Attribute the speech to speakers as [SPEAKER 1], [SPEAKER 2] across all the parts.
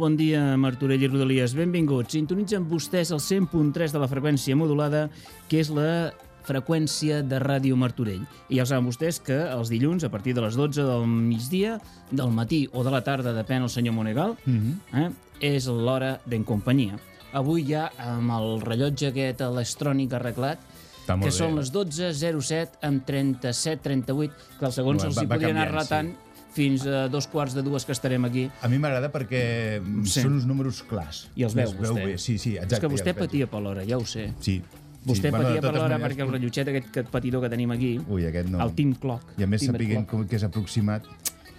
[SPEAKER 1] molt bon dia, Martorell i Rodalies. Benvinguts. Sintonitzen vostès el 100.3 de la freqüència modulada, que és la freqüència de Ràdio Martorell. I ja saben vostès que els dilluns, a partir de les 12 del migdia, del matí o de la tarda, depèn el senyor Monegal, eh, és l'hora d'en companyia. Avui ja amb el rellotge aquest electrònic arreglat, que
[SPEAKER 2] bé.
[SPEAKER 1] són les 12.07 amb 37.38, que els segons
[SPEAKER 2] Va-
[SPEAKER 1] els hi podria anar relatant fins a dos quarts de dues que estarem aquí.
[SPEAKER 2] A mi m'agrada perquè
[SPEAKER 1] Sí.
[SPEAKER 2] són uns números clars.
[SPEAKER 1] I els veu
[SPEAKER 2] veu
[SPEAKER 1] vostè.
[SPEAKER 2] bé. Sí, sí, exacte.
[SPEAKER 1] és que
[SPEAKER 2] ja
[SPEAKER 1] vostè
[SPEAKER 2] veig.
[SPEAKER 1] patia per l'hora, ja ho sé.
[SPEAKER 2] Sí.
[SPEAKER 1] Vostè
[SPEAKER 2] sí.
[SPEAKER 1] patia
[SPEAKER 2] de
[SPEAKER 1] per l'hora
[SPEAKER 2] maneres,
[SPEAKER 1] perquè el rellotget aquest que petitó que tenim aquí,
[SPEAKER 2] Ui, aquest no.
[SPEAKER 1] el Team Clock.
[SPEAKER 2] I a més,
[SPEAKER 1] Clock.
[SPEAKER 2] com que és aproximat,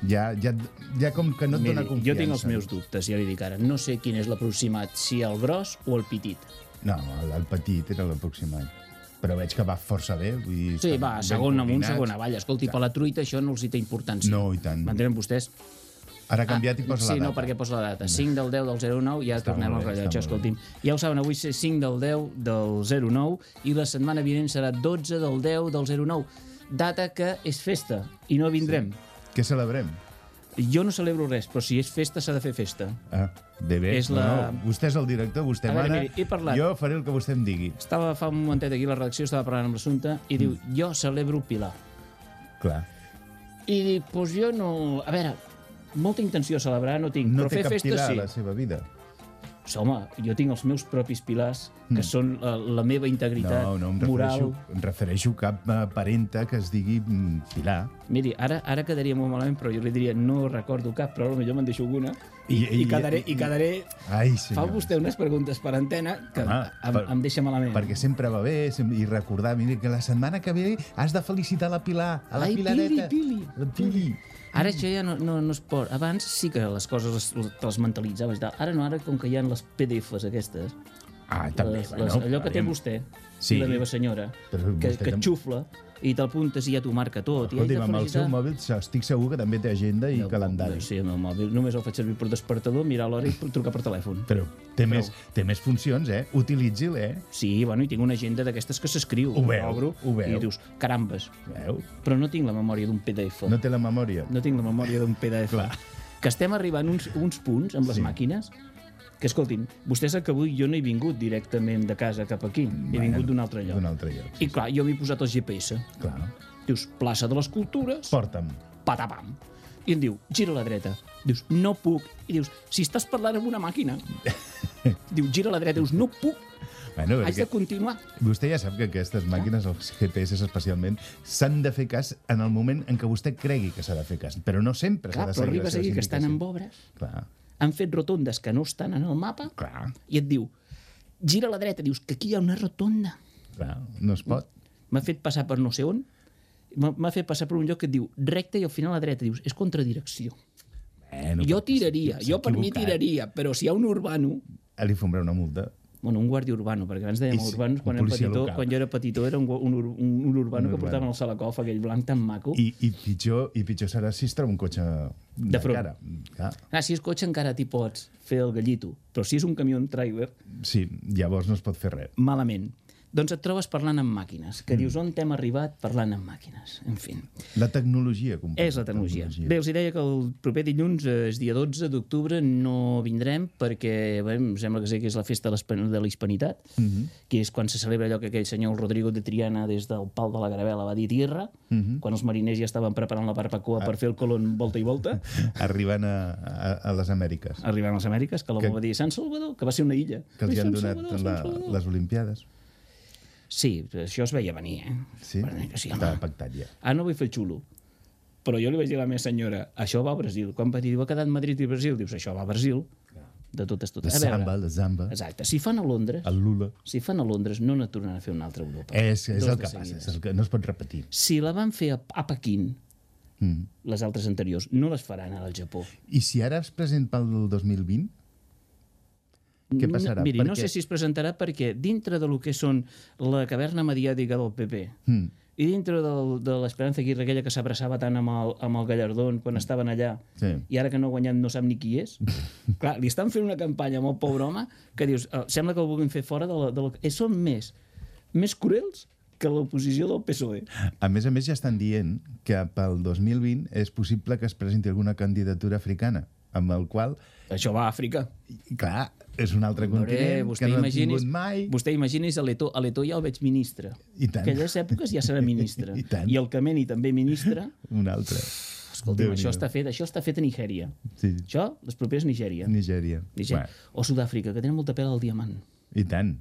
[SPEAKER 2] ja, ja, ja com que no et dona
[SPEAKER 1] Miri,
[SPEAKER 2] confiança.
[SPEAKER 1] jo tinc els meus dubtes, ja li dic ara. No sé quin és l'aproximat, si el gros o el petit.
[SPEAKER 2] No, el, el petit era l'aproximat. Però veig que va força bé. Vull dir,
[SPEAKER 1] Sí, va, segon amunt, segon avall. Escolti, per la truita això no els hi té importància.
[SPEAKER 2] No, i tant.
[SPEAKER 1] M'entenen vostès?
[SPEAKER 2] Ara ha canviat i posa
[SPEAKER 1] Ah, sí,
[SPEAKER 2] la
[SPEAKER 1] no,
[SPEAKER 2] data.
[SPEAKER 1] perquè posa la data. 5 del 10 del 09, ja tornem
[SPEAKER 2] molt
[SPEAKER 1] al rellotge,
[SPEAKER 2] està
[SPEAKER 1] escolti'm. Ja ho saben, avui és 5 del 10 del 09 i la setmana vinent serà 12 del 10 del 09. Data que és festa i no vindrem.
[SPEAKER 2] Què celebrem?
[SPEAKER 1] Jo no celebro res, però si és festa s'ha de fer festa.
[SPEAKER 2] Ah, bé, bé.
[SPEAKER 1] És la-
[SPEAKER 2] no, no, vostè és el director, vostè
[SPEAKER 1] A veure,
[SPEAKER 2] mana.
[SPEAKER 1] miri, he parlat.
[SPEAKER 2] Jo faré el que vostè em digui.
[SPEAKER 1] Estava fa un momentet aquí a la redacció, estava parlant amb l'assumpte, i diu,
[SPEAKER 2] Mm.
[SPEAKER 1] jo celebro Pilar.
[SPEAKER 2] Clar.
[SPEAKER 1] I dic, doncs jo no... A veure, molta intenció de celebrar no tinc,
[SPEAKER 2] No
[SPEAKER 1] però
[SPEAKER 2] té
[SPEAKER 1] fer
[SPEAKER 2] cap
[SPEAKER 1] festa
[SPEAKER 2] pilar
[SPEAKER 1] sí.
[SPEAKER 2] a la seva vida.
[SPEAKER 1] Sí, home, jo tinc els meus propis pilars, que són la, la meva integritat
[SPEAKER 2] Mm. No, no, em
[SPEAKER 1] moral.
[SPEAKER 2] em refereixo cap eh, parenta que es digui mm, Pilar.
[SPEAKER 1] Miri, ara, ara quedaria molt malament, però jo li diria no recordo cap, però potser me'n deixo alguna i,
[SPEAKER 2] I-
[SPEAKER 1] i,
[SPEAKER 2] i-
[SPEAKER 1] quedaré, i quedaré...
[SPEAKER 2] Ai,
[SPEAKER 1] Fa
[SPEAKER 2] senyor.
[SPEAKER 1] vostè unes preguntes per antena que
[SPEAKER 2] Home,
[SPEAKER 1] em,
[SPEAKER 2] per-
[SPEAKER 1] em deixa malament.
[SPEAKER 2] Perquè sempre va bé sem- i recordar, mira, que la setmana que ve has de felicitar la Pilar, a la
[SPEAKER 1] Ai,
[SPEAKER 2] Pilareta.
[SPEAKER 1] Pili, Pili.
[SPEAKER 2] La Pili.
[SPEAKER 1] Ara això ja no, no, no es pot. Abans sí que les coses les, te les mentalitzaves. i tal. Ara no, ara com que hi ha les PDFs aquestes,
[SPEAKER 2] Ah, també,
[SPEAKER 1] les,
[SPEAKER 2] bueno,
[SPEAKER 1] les, allò que té vostè
[SPEAKER 2] Sí.
[SPEAKER 1] i la meva senyora, que, que xufla i te'l puntes i ja t'ho marca tot. I
[SPEAKER 2] Escolti'm,
[SPEAKER 1] haig de
[SPEAKER 2] amb el seu mòbil estic segur que també té agenda i
[SPEAKER 1] El
[SPEAKER 2] calendari.
[SPEAKER 1] Sí, amb el mòbil. Només el faig servir per despertador, mirar l'hora i trucar per telèfon.
[SPEAKER 2] Però té, Més, té més funcions, eh? Utilitzi-l, eh?
[SPEAKER 1] Sí, bueno, i tinc una agenda d'aquestes que s'escriu.
[SPEAKER 2] Ho veu,
[SPEAKER 1] Obro,
[SPEAKER 2] ho veu.
[SPEAKER 1] I dius, carambes,
[SPEAKER 2] Veu?
[SPEAKER 1] però no tinc la memòria d'un PDF.
[SPEAKER 2] No té la memòria.
[SPEAKER 1] No tinc la memòria d'un PDF.
[SPEAKER 2] Clar.
[SPEAKER 1] Que estem arribant uns, uns punts amb les
[SPEAKER 2] Sí.
[SPEAKER 1] màquines que, escoltin, vostè sap que avui jo no he vingut directament de casa cap aquí, he vingut d'un altre lloc.
[SPEAKER 2] D'un altre lloc.
[SPEAKER 1] I clar, jo m'he posat el GPS.
[SPEAKER 2] Clar.
[SPEAKER 1] Dius, plaça de les Cultures,
[SPEAKER 2] Porta'm.
[SPEAKER 1] patapam. I em diu, gira a la dreta. Dius, no puc. I dius, si estàs parlant amb una màquina. diu, gira a la dreta. Dius, no puc.
[SPEAKER 2] Bueno,
[SPEAKER 1] Haig
[SPEAKER 2] perquè
[SPEAKER 1] de continuar.
[SPEAKER 2] vostè ja sap que aquestes màquines, els GPS especialment, s'han de fer cas en el moment en què vostè cregui que s'ha de fer cas. Però no sempre s'ha
[SPEAKER 1] Clar,
[SPEAKER 2] de
[SPEAKER 1] però
[SPEAKER 2] seguir
[SPEAKER 1] arribes
[SPEAKER 2] les seves
[SPEAKER 1] aquí que estan en obres,
[SPEAKER 2] Clar,
[SPEAKER 1] han fet rotondes que no estan en el mapa,
[SPEAKER 2] clar,
[SPEAKER 1] i et diu, gira a la dreta. Dius, que aquí hi ha una rotonda.
[SPEAKER 2] clar. No es pot.
[SPEAKER 1] M'ha fet passar per no sé on, m'ha fet passar per un lloc que et diu recte i al final a la dreta. Dius, és contradirecció.
[SPEAKER 2] Bueno,
[SPEAKER 1] jo
[SPEAKER 2] perquè
[SPEAKER 1] tiraria, jo per mi tiraria, però si hi ha un urbano,
[SPEAKER 2] Li fombrà una multa.
[SPEAKER 1] Bueno, un guàrdia urbano, perquè abans dèiem
[SPEAKER 2] sí,
[SPEAKER 1] urbanos, quan,
[SPEAKER 2] un
[SPEAKER 1] era petitó,
[SPEAKER 2] local.
[SPEAKER 1] quan jo era petitó era un, un, un, un urbano
[SPEAKER 2] Un
[SPEAKER 1] que portaven
[SPEAKER 2] urbano.
[SPEAKER 1] al Salacoff, aquell blanc tan maco.
[SPEAKER 2] I, i, pitjor, I pitjor serà si es troba un cotxe de,
[SPEAKER 1] front.
[SPEAKER 2] cara. Clar.
[SPEAKER 1] Ah, si és cotxe encara t'hi pots fer el gallito, però si és un camió trailer,
[SPEAKER 2] Sí, llavors no es pot fer res.
[SPEAKER 1] malament. Doncs et trobes parlant amb màquines,
[SPEAKER 2] Mm.
[SPEAKER 1] que dius on hem arribat parlant amb màquines. En fi,
[SPEAKER 2] La tecnologia, compa.
[SPEAKER 1] és la tecnologia. Bé, els hi deia que el proper dilluns, eh, és dia 12 d'octubre, no vindrem perquè bé, em sembla que sé que és la festa de la Hispanitat,
[SPEAKER 2] Mm -hmm.
[SPEAKER 1] que és quan se celebra allò que aquell senyor Rodrigo de Triana des del pal de la Garavela va dir tierra,
[SPEAKER 2] Mhm.
[SPEAKER 1] quan els mariners ja estaven preparant la barbacoa per fer el colon volta i volta,
[SPEAKER 2] Arribant a, a, a les Amèriques.
[SPEAKER 1] arribant a les Amèriques, que l'home
[SPEAKER 2] Que-
[SPEAKER 1] va dir Sant Salvador, que va ser una illa.
[SPEAKER 2] Que els hi han donat
[SPEAKER 1] Salvador,
[SPEAKER 2] la, les Olimpiades.
[SPEAKER 1] Sí, això es veia venir, eh?
[SPEAKER 2] Sí?
[SPEAKER 1] Que sí,
[SPEAKER 2] Estava
[SPEAKER 1] home.
[SPEAKER 2] pactat ja.
[SPEAKER 1] Ah, no vull fer el xulo. Però jo li vaig dir a la meva senyora, això va a Brasil. Quan va dir, ha quedat Madrid i Brasil, dius, això va a Brasil. De totes, totes. Veure,
[SPEAKER 2] samba, la zamba,
[SPEAKER 1] Exacte. Si fan a Londres,
[SPEAKER 2] el lula.
[SPEAKER 1] si fan a Londres, no ne tornaran a fer una altra Europa.
[SPEAKER 2] És, és
[SPEAKER 1] Dos
[SPEAKER 2] el
[SPEAKER 1] de
[SPEAKER 2] que passa, és el que no es pot repetir.
[SPEAKER 1] Si la van fer a, a Pequín,
[SPEAKER 2] Mm.
[SPEAKER 1] les altres anteriors, no les faran ara al Japó.
[SPEAKER 2] I si ara es present pel 2020, què passarà?
[SPEAKER 1] Miri, no sé si es presentarà perquè dintre de lo que són la caverna mediàtica del PP
[SPEAKER 2] Mm.
[SPEAKER 1] i dintre del, de l'Esperanza Aguirre, aquella que s'abraçava tant amb el, amb el Gallardón quan estaven allà,
[SPEAKER 2] Sí.
[SPEAKER 1] i ara que no ha guanyat no sap ni qui és. Clar, li estan fent una campanya amb el pobre home que dius, eh, sembla que el vulguin fer fora de la... De la... Eh, són més, més cruels que l'oposició del PSOE.
[SPEAKER 2] A més a més, ja estan dient que pel 2020 és possible que es presenti alguna candidatura africana, amb el qual,
[SPEAKER 1] Això va a Àfrica.
[SPEAKER 2] clar, és un altre continent
[SPEAKER 1] vostè
[SPEAKER 2] que no
[SPEAKER 1] imagini's,
[SPEAKER 2] mai.
[SPEAKER 1] vostè imagini's a l'Eto, a l'Eto ja el veig ministre.
[SPEAKER 2] I tant.
[SPEAKER 1] Aquelles èpoques ja serà ministre.
[SPEAKER 2] I tant.
[SPEAKER 1] I el Kameni també ministre.
[SPEAKER 2] Un altre.
[SPEAKER 1] Escolti'm, això està, fet, això està fet a Nigèria.
[SPEAKER 2] Sí.
[SPEAKER 1] Això, les properes Nigèria.
[SPEAKER 2] Nigèria.
[SPEAKER 1] Nigèria. O Sud-àfrica, que tenen molta pela al diamant.
[SPEAKER 2] I tant.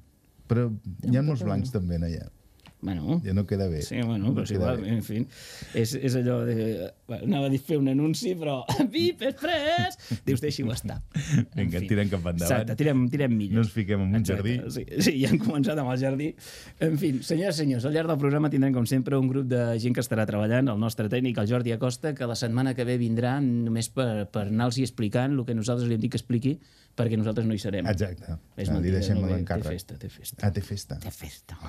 [SPEAKER 2] Però hi ha molts blancs també allà.
[SPEAKER 1] Bueno,
[SPEAKER 2] Ja no queda bé.
[SPEAKER 1] Sí, bueno, però és igual,
[SPEAKER 2] bé.
[SPEAKER 1] en fi. És, és allò de... Bueno, anava a dir fer un anunci, però... Vip express! Dius, deixi-ho estar. En
[SPEAKER 2] Vinga,
[SPEAKER 1] fi.
[SPEAKER 2] tirem cap endavant.
[SPEAKER 1] Exacte, tirem, tirem milles.
[SPEAKER 2] No ens fiquem en un
[SPEAKER 1] Exacte,
[SPEAKER 2] jardí.
[SPEAKER 1] Sí, sí, ja hem començat amb el jardí. En fi, senyores i senyors, al llarg del programa tindrem, com sempre, un grup de gent que estarà treballant, el nostre tècnic, el Jordi Acosta, que la setmana que ve vindrà només per, per anar-los explicant el que nosaltres li hem dit que expliqui, perquè nosaltres no hi serem.
[SPEAKER 2] Exacte.
[SPEAKER 1] És
[SPEAKER 2] li
[SPEAKER 1] mentida,
[SPEAKER 2] deixem
[SPEAKER 1] no té festa, té festa.
[SPEAKER 2] Ah, té festa.
[SPEAKER 1] Té festa.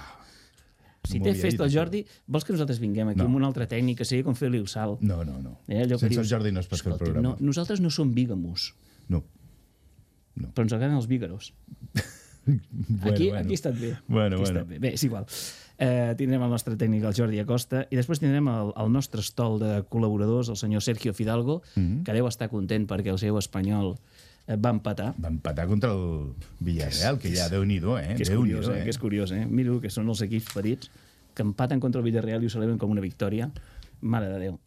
[SPEAKER 1] Si
[SPEAKER 2] No
[SPEAKER 1] té festa el Jordi, vols que nosaltres vinguem aquí
[SPEAKER 2] No.
[SPEAKER 1] amb una altra tècnica? Seria com fer-li el salt.
[SPEAKER 2] No, no, no.
[SPEAKER 1] Eh,
[SPEAKER 2] Sense
[SPEAKER 1] dius,
[SPEAKER 2] el Jordi no es pot fer el
[SPEAKER 1] "Escolti,
[SPEAKER 2] programa.
[SPEAKER 1] No, nosaltres no som bígamos,
[SPEAKER 2] No.
[SPEAKER 1] però ens agraden els bígaros.
[SPEAKER 2] Bueno,
[SPEAKER 1] aquí,
[SPEAKER 2] bueno.
[SPEAKER 1] aquí ha estat bé.
[SPEAKER 2] Bueno,
[SPEAKER 1] aquí
[SPEAKER 2] bueno.
[SPEAKER 1] estat bé. Bé, és igual. Eh, tindrem el nostre tècnic, el Jordi Acosta, i després tindrem el, el nostre estol de col·laboradors, el senyor Sergio Fidalgo,
[SPEAKER 2] Mhm.
[SPEAKER 1] que deu estar content perquè el seu espanyol va empatar.
[SPEAKER 2] Va empatar contra el Villarreal, que ja déu-n'hi-do, eh?
[SPEAKER 1] que és
[SPEAKER 2] Déu-n'hi-do,
[SPEAKER 1] curiós, eh? que és curiós, eh? Miro que són els equips petits que empaten contra el Villarreal i ho celebren com una victòria. Mare de Déu.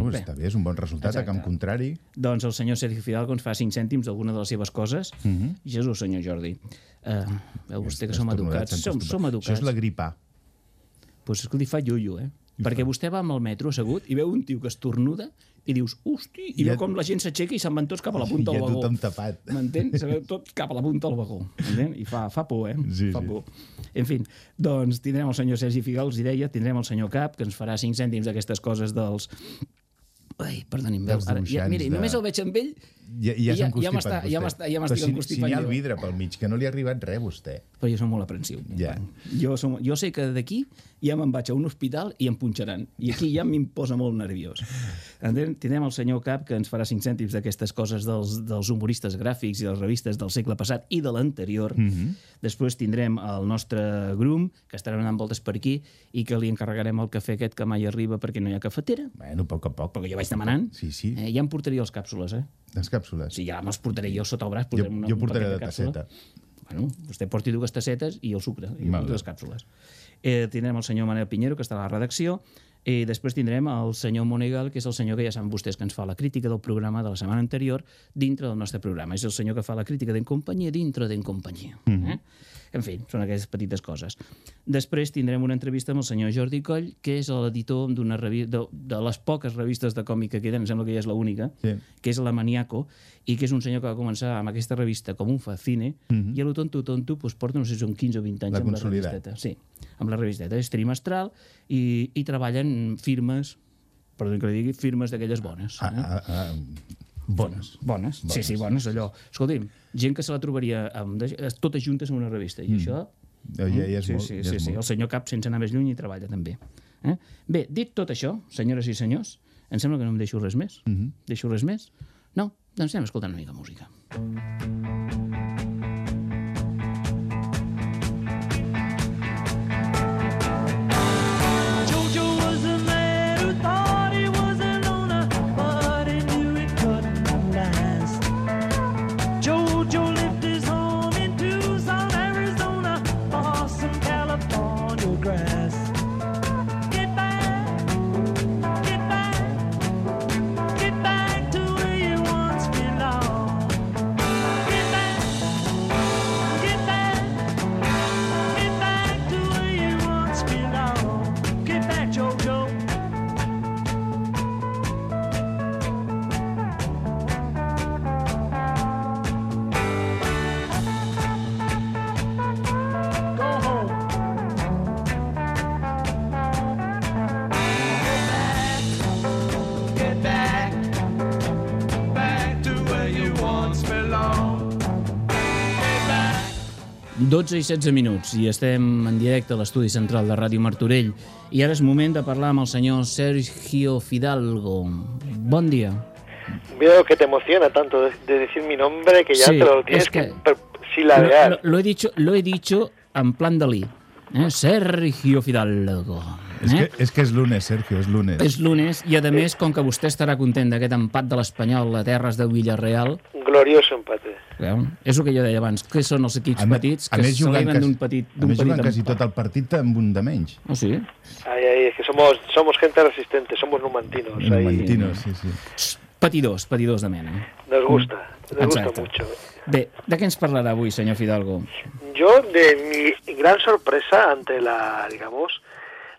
[SPEAKER 2] No,
[SPEAKER 1] bé.
[SPEAKER 2] està bé, és un bon resultat,
[SPEAKER 1] Exacte.
[SPEAKER 2] a camp contrari.
[SPEAKER 1] Doncs el senyor Sergio Fidalgo ens fa 5 cèntims d'alguna de les seves coses. Mm
[SPEAKER 2] Mhm.
[SPEAKER 1] -hmm. Jesús, senyor Jordi. Uh, veu vostè que som educats. Som, som educats.
[SPEAKER 2] Això és la gripa.
[SPEAKER 1] pues, escolti, fa iuio, eh? Perquè vostè va amb el metro assegut i veu un tio que estornuda i dius, hosti, i,
[SPEAKER 2] I
[SPEAKER 1] veu com la gent s'aixeca i se'n van tots cap a la punta
[SPEAKER 2] I
[SPEAKER 1] del vagó.
[SPEAKER 2] tothom tapat.
[SPEAKER 1] M'entén? Se veu tot cap a la punta del vagó. M'entén? I fa, fa por, eh?
[SPEAKER 2] Sí,
[SPEAKER 1] fa
[SPEAKER 2] sí.
[SPEAKER 1] por. En fi, doncs tindrem el senyor Sergi Figal, els hi deia, tindrem el senyor Cap, que ens farà 5 cèntims d'aquestes coses dels... Ai, perdonin,
[SPEAKER 2] Dels
[SPEAKER 1] ara, ja, miri,
[SPEAKER 2] de-
[SPEAKER 1] només el veig amb ell
[SPEAKER 2] Ja,
[SPEAKER 1] I
[SPEAKER 2] ja,
[SPEAKER 1] ja- ja m'està- ja ja
[SPEAKER 2] Però si, si n'hi ha el vidre pel mig, que no li ha arribat res, vostè.
[SPEAKER 1] però jo som molt aprensiu.
[SPEAKER 2] Ja.
[SPEAKER 1] Jo, som, jo sé que d'aquí ja me'n vaig a un hospital i em punxaran. I aquí ja m'imposa molt nerviós. Entén? Tindrem el senyor Cap, que ens farà 5 cèntims d'aquestes coses dels, dels humoristes gràfics i les revistes del segle passat i de l'anterior. Mm -hmm. Després tindrem el nostre grum, que estarà donant voltes per aquí i que li encarregarem el cafè aquest que mai arriba perquè no hi ha cafetera.
[SPEAKER 2] Bueno, a poc a poc.
[SPEAKER 1] Perquè jo vaig demanant.
[SPEAKER 2] Sí, sí.
[SPEAKER 1] Eh, ja em portaria les càpsules, eh?
[SPEAKER 2] Les càpsules.
[SPEAKER 1] Sí, ja me'ls portaré jo sota el braç.
[SPEAKER 2] jo,
[SPEAKER 1] una,
[SPEAKER 2] jo portaré
[SPEAKER 1] càpsula.
[SPEAKER 2] tasseta.
[SPEAKER 1] Bueno, vostè porti dues tassetes i el sucre, i
[SPEAKER 2] bé.
[SPEAKER 1] dues càpsules. Eh, tindrem el senyor Manel Pinheiro, que està a la redacció, i després tindrem el senyor Monegal, que és el senyor que ja saben vostès que ens fa la crítica del programa de la setmana anterior dintre del nostre programa. És el senyor que fa la crítica d'en companyia dintre d'en companyia. Mm -hmm. eh? En fi, són aquelles petites coses. Després tindrem una entrevista amb el senyor Jordi Coll, que és l'editor d'una de, de les poques revistes de còmic que queden, em sembla que ja és l'única,
[SPEAKER 2] Sí.
[SPEAKER 1] que és la Maniaco, i que és un senyor que va començar amb aquesta revista com un facine, mm -hmm. i a lo tonto, tonto, doncs porta, no sé si són 15 o 20 anys
[SPEAKER 2] L'ha
[SPEAKER 1] amb la
[SPEAKER 2] consolidat.
[SPEAKER 1] revisteta. Sí, amb la revisteta. És trimestral i, i treballen firmes, perdó que li digui, firmes d'aquelles bones.
[SPEAKER 2] Ah,
[SPEAKER 1] eh?
[SPEAKER 2] ah, ah, bones.
[SPEAKER 1] Bones. Sí, sí, bones, allò. Escolti'm, gent que se la trobaria amb, totes juntes en una revista, i això...
[SPEAKER 2] Ja, ja, ja és
[SPEAKER 1] sí,
[SPEAKER 2] molt.
[SPEAKER 1] sí,
[SPEAKER 2] ja
[SPEAKER 1] sí,
[SPEAKER 2] és
[SPEAKER 1] sí.
[SPEAKER 2] molt.
[SPEAKER 1] El senyor Cap, sense anar més lluny, hi treballa també. Eh? Bé, dit tot això, senyores i senyors, em sembla que no em deixo res més. Mm -hmm. Deixo res més? No? Doncs anem escoltant una mica música.
[SPEAKER 3] Jojo
[SPEAKER 1] 12 i 16 minuts i estem en directe a l'estudi central de Ràdio Martorell i ara és moment de parlar amb el senyor Sergio Fidalgo. Bon dia.
[SPEAKER 4] Veo que te emociona tanto de, de decir mi nombre que ya
[SPEAKER 1] Sí,
[SPEAKER 4] te lo tienes
[SPEAKER 1] es que-
[SPEAKER 4] que, silabear.
[SPEAKER 1] Lo, lo- lo he dicho, lo he dicho en plan Dalí. Eh? Sergio Fidalgo.
[SPEAKER 2] És
[SPEAKER 1] Eh?
[SPEAKER 2] que, és que és lunes, Sergio, és lunes.
[SPEAKER 1] És lunes i, a més, com que vostè estarà content d'aquest empat de l'Espanyol a terres de Villarreal,
[SPEAKER 4] Glorioso empate.
[SPEAKER 1] Veu? és el que jo deia abans, que són els equips
[SPEAKER 2] A
[SPEAKER 1] petits
[SPEAKER 2] a
[SPEAKER 1] que
[SPEAKER 2] quasi-
[SPEAKER 1] d'un petit,
[SPEAKER 2] A
[SPEAKER 1] d'un petit
[SPEAKER 2] quasi
[SPEAKER 1] empat.
[SPEAKER 2] tot el partit amb un de menys.
[SPEAKER 1] Oh, sí?
[SPEAKER 4] Ay, es que somos, somos gente resistente, somos numantinos.
[SPEAKER 2] Un
[SPEAKER 4] ahí.
[SPEAKER 2] Numantino, sí, sí.
[SPEAKER 1] Patidors, patidors de mena.
[SPEAKER 4] Nos gusta, nos
[SPEAKER 1] Exacto.
[SPEAKER 4] gusta mucho.
[SPEAKER 1] Bé, de què ens parlarà avui, senyor Fidalgo?
[SPEAKER 4] Yo, de mi gran sorpresa ante la, digamos,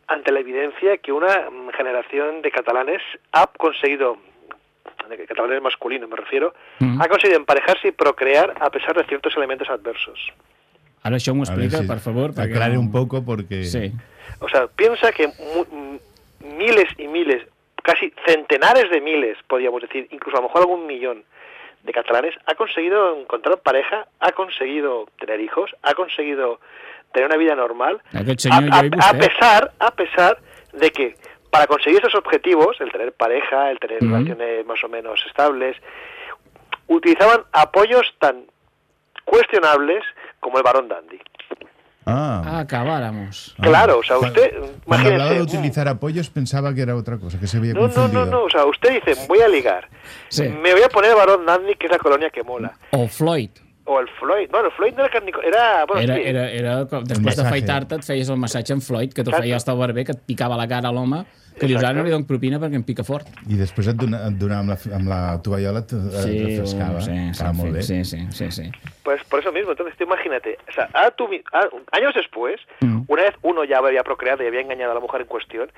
[SPEAKER 4] ante la evidencia que una generación de catalanes ha conseguido, de catalanes masculinos me refiero,
[SPEAKER 1] Mm.
[SPEAKER 4] ha conseguido emparejarse y procrear a pesar de ciertos elementos adversos.
[SPEAKER 1] Ara això m'ho
[SPEAKER 2] A ver
[SPEAKER 1] explica,
[SPEAKER 2] si
[SPEAKER 1] per favor. perquè
[SPEAKER 2] Aclare un poco porque...
[SPEAKER 1] Sí.
[SPEAKER 4] O sea, piensa que mu- m- miles y miles, casi centenares de miles, podríamos decir, incluso a lo mejor algún millón de catalanes, ha conseguido encontrar pareja, ha conseguido tener hijos, ha conseguido tener una vida normal, a, a- a pesar, a pesar de que para conseguir esos objetivos, el tener pareja, el tener
[SPEAKER 1] Ujú.
[SPEAKER 4] relaciones más o menos estables, utilizaban apoyos tan cuestionables como el varón dandy.
[SPEAKER 2] Ah,
[SPEAKER 1] Acabáramos.
[SPEAKER 2] ah.
[SPEAKER 4] Claro, o sea,
[SPEAKER 2] Cuando-
[SPEAKER 4] usted,
[SPEAKER 2] Cuando hablaba de utilizar apoyos pensaba que era otra cosa, que se había
[SPEAKER 4] No, no,
[SPEAKER 2] confundido.
[SPEAKER 4] no, no, o sea, usted dice, voy a ligar,
[SPEAKER 1] Sí.
[SPEAKER 4] me voy a poner el varón dandy, que es la colonia que mola,
[SPEAKER 1] O Floyd.
[SPEAKER 4] o el Floyd, bueno, el Floyd no era carnico, era, bueno,
[SPEAKER 1] Era,
[SPEAKER 4] sí,
[SPEAKER 1] era, era, després d'afaitar-te et feies el massatge en Floyd, que t'ho feia hasta el barber, que et picava la cara a l'home, que li dono propina perquè em pica fort.
[SPEAKER 2] I després et, dona, et donava amb la, amb la tovallola, et, et refrescava.
[SPEAKER 1] sí, sí,
[SPEAKER 2] Estava molt bé.
[SPEAKER 1] sí, sí, sí, sí.
[SPEAKER 4] pues por eso mismo, entonces tú imagínate, o sea, a tu mi- a- años después,
[SPEAKER 1] Mm.
[SPEAKER 4] una vez uno ya había procreado y había engañado a la mujer en cuestión,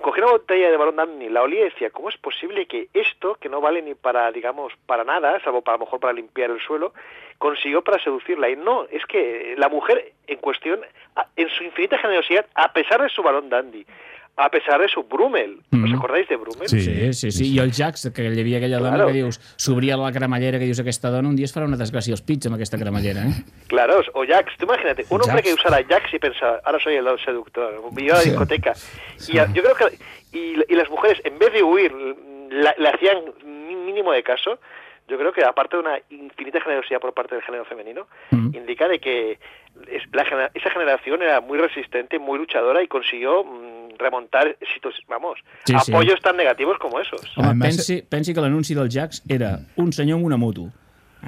[SPEAKER 4] cogía una botella de varón dandy, la olía y decía, ¿cómo es posible que esto, que no vale ni para, digamos, para nada, salvo para a lo mejor para limpiar el suelo, consiguió para seducirla? Y no, es que la mujer en cuestión, en su infinita generosidad, a pesar de su varón dandy, a pesar de su Brummel, ¿os
[SPEAKER 1] Mm.
[SPEAKER 4] acordáis de Brummel?
[SPEAKER 2] Sí.
[SPEAKER 1] Sí, sí, sí. I el Jax, que hi havia aquella dona
[SPEAKER 4] Claro.
[SPEAKER 1] que dius, s'obria la cremallera, que dius, aquesta dona un dia es farà una desgràcia als pits amb aquesta cremallera, eh?
[SPEAKER 4] Claro, o Jax, tú imagínate, un hombre que usara Jax y pensaba, ahora soy el seductor, me iba a la discoteca. Y a- yo creo que, y, y las mujeres, en vez de huir, la- le hacían mínimo de caso, yo creo que aparte de una infinita generosidad por parte del género femenino,
[SPEAKER 1] Mm.
[SPEAKER 4] indica de que es- la genera- esa generación era muy resistente, muy luchadora y consiguió mm, remontar, vamos,
[SPEAKER 1] Sí, sí.
[SPEAKER 4] apoyos tan negativos como esos.
[SPEAKER 1] Home, pensi, pensi que l'anunci del Jax era un senyor amb una moto.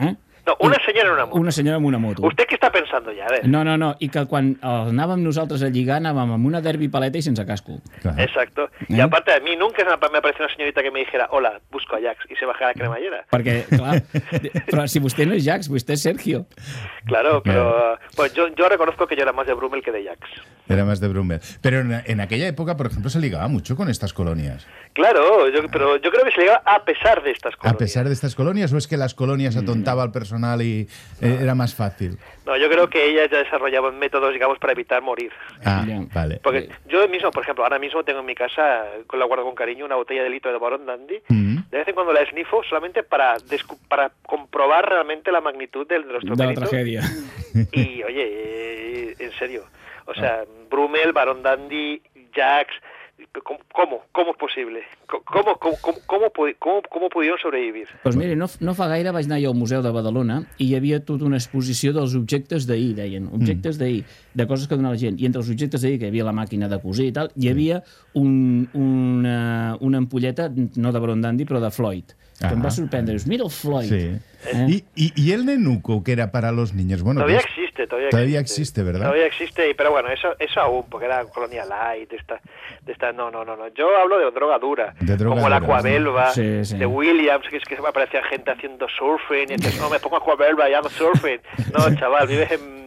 [SPEAKER 1] Eh?
[SPEAKER 4] No, una señora en una moto.
[SPEAKER 1] Una senyora amb una moto.
[SPEAKER 4] ¿Usted qué está pensando ya? A ver.
[SPEAKER 1] No, no, no, i que quan eh, anàvem nosaltres a lligar anàvem amb una derbi paleta i sense casco.
[SPEAKER 2] Clar.
[SPEAKER 4] Exacto. Y
[SPEAKER 1] ¿Eh?
[SPEAKER 4] aparte a mí nunca me apareció una señorita que me dijera, hola, busco a Jax y se bajara la cremallera.
[SPEAKER 1] Perquè, clar, però si vostè no és Jax, vostè és Sergio.
[SPEAKER 4] Claro, pero pues yo, yo reconozco que yo era más de Brummel que de Jax.
[SPEAKER 2] Era más de Brummel. Pero en, en aquella época, por ejemplo, se ligaba mucho con estas colonias.
[SPEAKER 4] Claro, yo, pero yo creo que se llegaba a pesar de estas cosas.
[SPEAKER 2] A pesar de estas colonias, o es que las colonias atontaba al personal y eh, era más fácil.
[SPEAKER 4] No, yo creo que ellas ya desarrollaban métodos, digamos, para evitar morir.
[SPEAKER 2] Ah, vale.
[SPEAKER 4] Porque yo mismo, por ejemplo, ahora mismo tengo en mi casa, con la guardo con cariño, una botella de litro de Barón Dandy.
[SPEAKER 2] Mm.
[SPEAKER 4] De vez en cuando la esnifo solamente para, para comprobar realmente la magnitud del, de nuestro
[SPEAKER 1] De la
[SPEAKER 4] pelito.
[SPEAKER 1] tragèdia.
[SPEAKER 4] Y oye, eh, en serio, o sea, Brummel, Barón Dandy, Jax, ¿cómo, cómo, cómo es posible? ¿Cómo, cómo, cómo, cómo, cómo- cómo pudieron sobrevivir?
[SPEAKER 1] Doncs mire, no, no fa gaire vaig anar jo al Museu de Badalona i hi havia tota una exposició dels objectes d'ahir, deien, objectes d'ahir, de coses que donava la gent. I entre els objectes d'ahir, que hi havia la màquina de cosir i tal, hi havia un, una, una ampolleta, no de Baron Dandy, però de Floyd, que em va sorprendre. Dius, mira el Floyd.
[SPEAKER 2] Sí.
[SPEAKER 1] Eh?
[SPEAKER 2] Y, y, y el nenuco, que era para los niños. Bueno,
[SPEAKER 4] Todavía
[SPEAKER 2] pues,
[SPEAKER 4] existe, todavía,
[SPEAKER 2] todavía existe, ¿verdad?
[SPEAKER 4] Todavía existe, y- pero bueno, eso, eso aún, porque era colonia light, de esta, de esta, no, no, no, no. Yo hablo de droga dura,
[SPEAKER 2] De droga
[SPEAKER 4] como la
[SPEAKER 2] dura.
[SPEAKER 1] Sí, sí.
[SPEAKER 4] de Williams, que es que me aparecía gente haciendo surfing, y dices, no, me pongo Aquabelva y hago surfing. No, chaval, vives en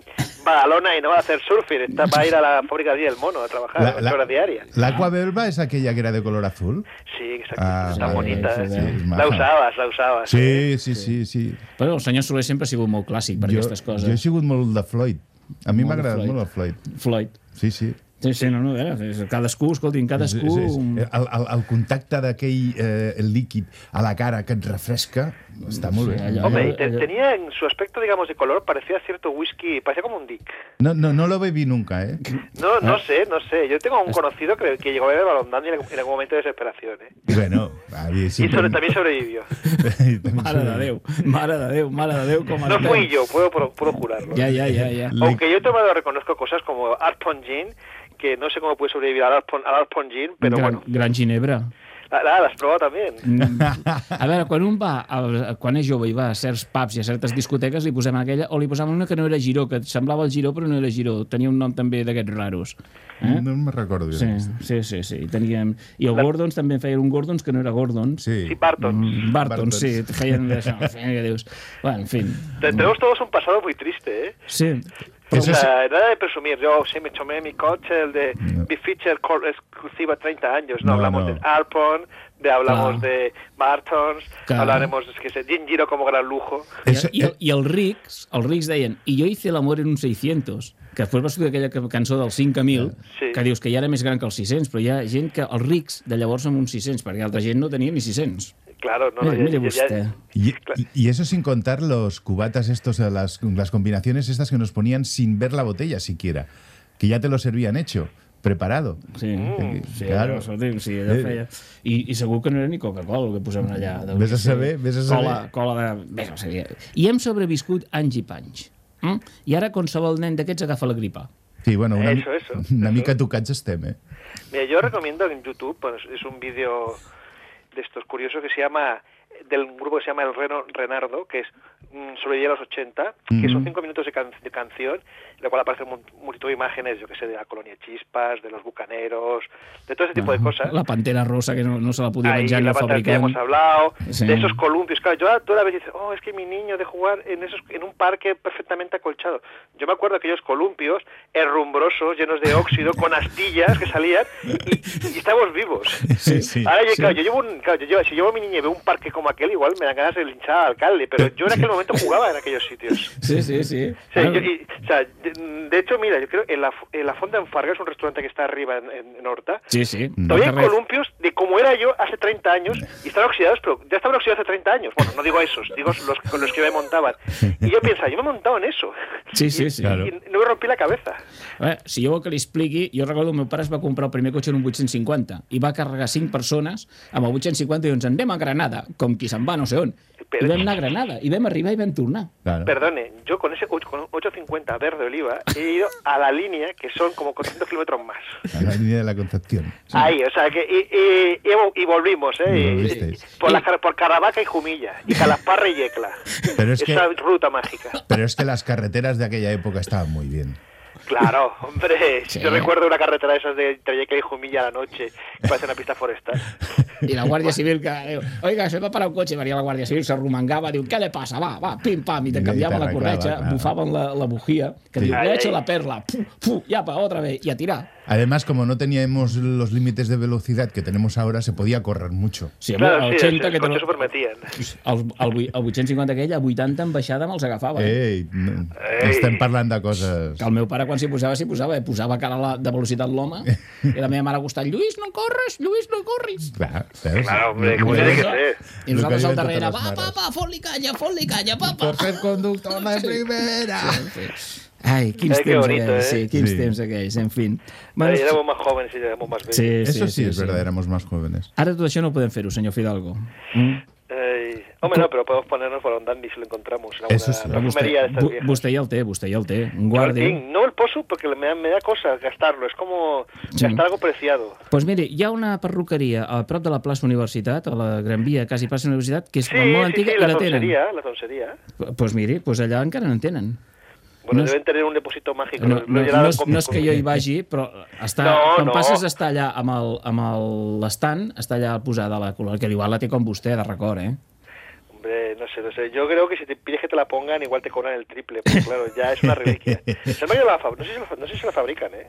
[SPEAKER 4] Badalona y no vas a hacer surfing, está, va a ir a la fábrica de del mono a trabajar,
[SPEAKER 2] La-
[SPEAKER 4] ocho
[SPEAKER 2] la-
[SPEAKER 4] horas diarias.
[SPEAKER 2] ¿La aquabelva es aquella que era de color azul?
[SPEAKER 4] Sí, exacto,
[SPEAKER 2] Ah,
[SPEAKER 4] está
[SPEAKER 2] vale,
[SPEAKER 4] bonita.
[SPEAKER 1] sí,
[SPEAKER 4] ¿eh?
[SPEAKER 1] sí,
[SPEAKER 4] la usabas, la usabas. ¿eh?
[SPEAKER 2] Sí, sí, sí, sí.
[SPEAKER 1] Però el senyor Soler sempre ha sigut molt clàssic per
[SPEAKER 2] Jo,
[SPEAKER 1] aquestes coses.
[SPEAKER 2] jo he sigut molt de Floyd. A mi m'ha agradat
[SPEAKER 1] Floyd.
[SPEAKER 2] molt el Floyd.
[SPEAKER 1] Floyd.
[SPEAKER 2] Sí, sí.
[SPEAKER 1] Sí, sí, no, no, és- cadascú, escoltin, cadascú...
[SPEAKER 2] Sí, sí, sí. El, el, el contacte d'aquell eh, líquid a la cara que et refresca està molt
[SPEAKER 1] Sí,
[SPEAKER 2] bé.
[SPEAKER 1] allò-
[SPEAKER 4] Hombre,
[SPEAKER 1] allò-
[SPEAKER 4] y te-
[SPEAKER 1] allò-
[SPEAKER 4] tenía en su aspecto, digamos, de color, parecía cierto whisky, parecía como un dick.
[SPEAKER 2] No, no, no lo bebí nunca, ¿eh?
[SPEAKER 4] No, no sé, no sé. Yo tengo un conocido que, que llegó a beber balón dandy en algún en algún momento de desesperación, ¿eh?
[SPEAKER 2] Bueno, a mí
[SPEAKER 4] Y
[SPEAKER 2] siempre...
[SPEAKER 4] sobre- también sobrevivió.
[SPEAKER 1] Mare de Déu, mare de Déu, mare de Déu, com
[SPEAKER 4] No fui yo, puedo, puedo, jurarlo.
[SPEAKER 1] Ja, ja, ja.
[SPEAKER 2] Le-
[SPEAKER 4] Aunque yo he tomado, reconozco cosas como Arpon Gin, que no sé cómo puede sobrevivir al Arpon, al Gin, pero
[SPEAKER 1] gran,
[SPEAKER 4] bueno,
[SPEAKER 1] gran ginebra.
[SPEAKER 4] la, la, la has probado también.
[SPEAKER 1] Mm. A veure, quan un va, a, quan és jove i va a certs pubs i a certes discoteques, li posem aquella, o li posàvem una que no era giró, que semblava el giró però no era giró, tenia un nom també d'aquests raros. Eh?
[SPEAKER 2] No me recordo.
[SPEAKER 1] Sí, sí, sí, sí. I, teníem... I el Gordons també en feien un Gordons que no era Gordons.
[SPEAKER 2] Sí.
[SPEAKER 4] Sí, Bartons.
[SPEAKER 1] Mm, Bartons,
[SPEAKER 2] Bartons.
[SPEAKER 1] sí, feien d'això. feien que dius... Bueno, en fin.
[SPEAKER 4] Te- Tenemos todos un pasado muy triste, ¿eh?
[SPEAKER 1] Sí.
[SPEAKER 2] Eso es-
[SPEAKER 4] sea, nada de presumir. Yo sí me tomé mi coche, el de
[SPEAKER 2] No.
[SPEAKER 4] mi feature exclusiva 30 años. No,
[SPEAKER 2] No,
[SPEAKER 4] hablamos
[SPEAKER 2] no.
[SPEAKER 4] de Arpon, de hablamos
[SPEAKER 1] Claro.
[SPEAKER 4] de Bartons,
[SPEAKER 1] Claro.
[SPEAKER 4] hablaremos de que sé, Gin Giro como gran lujo.
[SPEAKER 1] I,
[SPEAKER 2] Eso-
[SPEAKER 1] i, el, I els rics, els rics deien, i jo hice l'amor en un 600, que després va sortir aquella ca- cançó del 5.000,
[SPEAKER 4] Sí.
[SPEAKER 1] que dius que ja era més gran que els 600, però hi ha gent que els rics de llavors són uns 600, perquè altra gent no tenia ni 600.
[SPEAKER 4] Claro, no, no,
[SPEAKER 1] mire,
[SPEAKER 4] ya-
[SPEAKER 1] mire
[SPEAKER 4] ya-
[SPEAKER 1] vostè.
[SPEAKER 2] Y, y- y eso sin contar los cubatas estos, eh, las, las combinaciones estas que nos ponían sin ver la botella siquiera, que ya te lo servían hecho, preparado.
[SPEAKER 1] Sí,
[SPEAKER 2] Mm.
[SPEAKER 1] sí
[SPEAKER 2] Claro.
[SPEAKER 1] escolti, sí, allò
[SPEAKER 2] Eh.
[SPEAKER 1] feia... I, I segur que no era ni Coca-Cola el que posaven allà. Deu
[SPEAKER 2] Ves a saber, ves a saber.
[SPEAKER 1] Cola, cola de... Ves a saber. I hem sobreviscut anys i panys. Mm? I ara qualsevol nen d'aquests agafa la gripa.
[SPEAKER 2] Sí, bueno, una,
[SPEAKER 4] Eso, eso,
[SPEAKER 2] una
[SPEAKER 4] eso.
[SPEAKER 2] mica tocats estem, eh?
[SPEAKER 4] Mira, yo recomiendo en YouTube, pues, es un vídeo de estos curiosos que se llama, del grupo que se llama El Reno Renardo, que es mm, a los 80, que son cinco minutos de, can- de canción, la cual aparecen multitud de imágenes, yo que sé, de la colonia Chispas, de los bucaneros, de todo ese tipo de cosas.
[SPEAKER 1] La pantera rosa que no, no se la podia
[SPEAKER 4] Ahí,
[SPEAKER 1] ni
[SPEAKER 4] la que
[SPEAKER 1] fabricant.
[SPEAKER 4] hemos hablado,
[SPEAKER 1] Sí.
[SPEAKER 4] de esos columpios. Claro, yo toda la vez dices, oh, es que mi niño de jugar en esos en un parque perfectamente acolchado. Yo me acuerdo de aquellos columpios herrumbrosos, llenos de óxido, con astillas que salían, y, y estamos vivos.
[SPEAKER 2] Sí, sí.
[SPEAKER 4] Ahora yo, claro, yo llevo un, claro, yo llevo- si llevo a mi niña y veo un parque como aquel, igual me dan ganas de linchar al alcalde, pero yo en aquel momento jugaba en aquellos sitios.
[SPEAKER 1] Sí, sí, sí.
[SPEAKER 4] Yo- y- o sea, de, hecho, mira, yo creo en la, en la Fonda en Farga es un restaurante que está arriba en, en- en Horta.
[SPEAKER 1] Sí, sí.
[SPEAKER 4] Todavía hay
[SPEAKER 1] Carrer.
[SPEAKER 4] columpios de como era yo hace 30 años y están oxidados, pero ya estaban oxidados hace 30 años. Bueno, no digo esos, digo los con los que me montaban. Y yo pienso, yo me he montado en eso.
[SPEAKER 1] Sí, sí,
[SPEAKER 4] Y-
[SPEAKER 1] sí.
[SPEAKER 2] Claro.
[SPEAKER 4] Y no me rompí la cabeza.
[SPEAKER 1] A veure, si jo vol que li expliqui, jo recordo que el meu pare es va comprar el primer cotxe en un 850 i va carregar 5 persones amb el 850 i ens en anem a Granada, com qui se'n va no sé on. I
[SPEAKER 4] Però-
[SPEAKER 1] vam anar a Granada, i vam arribar i vam tornar.
[SPEAKER 2] Claro.
[SPEAKER 4] Perdone, yo con ese ocho- con un 850 verde he ido a la línea que son como 400 kilómetros más.
[SPEAKER 2] A la línea de la Concepción.
[SPEAKER 4] Ahí, o sea que y, y- y vo- y volvimos, ¿eh?
[SPEAKER 2] Y
[SPEAKER 4] por, la, por Caravaca y Jumilla, y Calasparra y Yecla.
[SPEAKER 2] Pero es que-
[SPEAKER 4] Esa ruta mágica.
[SPEAKER 2] Pero es que las carreteras de aquella época estaban muy bien.
[SPEAKER 4] Claro, hombre.
[SPEAKER 1] Sí.
[SPEAKER 4] Yo recuerdo una carretera de esas de entre Yecla y Jumilla a la noche, que parece una pista forestal.
[SPEAKER 1] I la Guàrdia Civil que oiga, se va parar un cotxe, venia la Guàrdia Civil, s'arromangava, diu, què le passa? Va, va, pim, pam, i te
[SPEAKER 2] I
[SPEAKER 1] canviaven la
[SPEAKER 2] clar.
[SPEAKER 1] bufaven la, la bujía, que
[SPEAKER 2] Sí.
[SPEAKER 1] diu, le echo la perla, fu, fu, ya, pa, otra vez, i a tirar.
[SPEAKER 2] Además, como no teníamos los límites de velocidad que tenemos ahora, se podía correr mucho.
[SPEAKER 1] Sí,
[SPEAKER 4] Claro,
[SPEAKER 1] el
[SPEAKER 4] sí,
[SPEAKER 1] 80
[SPEAKER 4] sí,
[SPEAKER 1] que
[SPEAKER 4] els
[SPEAKER 1] te
[SPEAKER 4] cotxes
[SPEAKER 1] lo...
[SPEAKER 4] ho permetien.
[SPEAKER 1] El, el, el 850 aquell, a 80 en baixada me'ls agafava. Eh.
[SPEAKER 2] Ei, no,
[SPEAKER 4] Ei.
[SPEAKER 2] estem parlant de coses...
[SPEAKER 1] Que el meu pare, quan s'hi posava, s'hi posava, eh? posava cara la, de velocitat l'home, i la meva mare al costat, Lluís, no corres, Lluís, no corris.
[SPEAKER 2] Clar, veus?
[SPEAKER 4] Claro, hombre, tiene que
[SPEAKER 2] que-
[SPEAKER 4] ser.
[SPEAKER 1] I nosaltres al darrere, va, va, va, fot-li canya, fot-li canya, pa, pa.
[SPEAKER 2] Por ser conductor de primera.
[SPEAKER 1] Ai, quins
[SPEAKER 4] que
[SPEAKER 1] temps
[SPEAKER 4] bonito,
[SPEAKER 1] aquells,
[SPEAKER 4] eh?
[SPEAKER 1] sí, quins
[SPEAKER 2] Sí.
[SPEAKER 1] temps aquells, en fi.
[SPEAKER 4] Ahí éramos más jóvenes y éramos más bellos.
[SPEAKER 1] sí, sí,
[SPEAKER 2] Eso sí, es verdad, éramos más jóvenes.
[SPEAKER 1] Ara tot això no ho podem fer-ho, senyor Fidalgo. Mm?
[SPEAKER 4] Ay, hombre, no, pero podemos ponernos por un dandy si lo encontramos en
[SPEAKER 2] Eso sí.
[SPEAKER 1] Vostè,
[SPEAKER 4] estas
[SPEAKER 1] bu-
[SPEAKER 4] viejas.
[SPEAKER 1] vostè ja el té, vostè ja el té. Un
[SPEAKER 4] En
[SPEAKER 1] guàrdia.
[SPEAKER 4] fin, no el pozo porque me da, me da cosa gastarlo, es como
[SPEAKER 1] Sí.
[SPEAKER 4] gastar algo preciado.
[SPEAKER 1] Doncs pues miri, hi ha una perruqueria a prop de la plaça Universitat, a la Gran Via, quasi plaça Universitat, que és
[SPEAKER 4] Sí,
[SPEAKER 1] molt
[SPEAKER 4] sí,
[SPEAKER 1] antiga
[SPEAKER 4] sí,
[SPEAKER 1] i
[SPEAKER 4] la
[SPEAKER 1] la tenen.
[SPEAKER 4] tonsería, la tonsería.
[SPEAKER 1] Doncs pues miri, pues allà encara no tenen.
[SPEAKER 4] Bueno,
[SPEAKER 1] No
[SPEAKER 4] deben tener un depósito mágico.
[SPEAKER 1] No, no,
[SPEAKER 4] llenaron
[SPEAKER 1] no, és, no és que
[SPEAKER 4] con-
[SPEAKER 1] jo hi vagi, però està,
[SPEAKER 4] No,
[SPEAKER 1] quan
[SPEAKER 4] no.
[SPEAKER 1] passes a estar allà amb el- amb el- l'estand, està allà posada la color, que igual la té com vostè, de record, eh?
[SPEAKER 4] Hombre, no sé, no sé. Yo creo que si te pides que te la pongan, igual te cobran el triple, porque claro, ya es una reliquia. Se me la no, sé si la, no sé si la fabrican, ¿eh?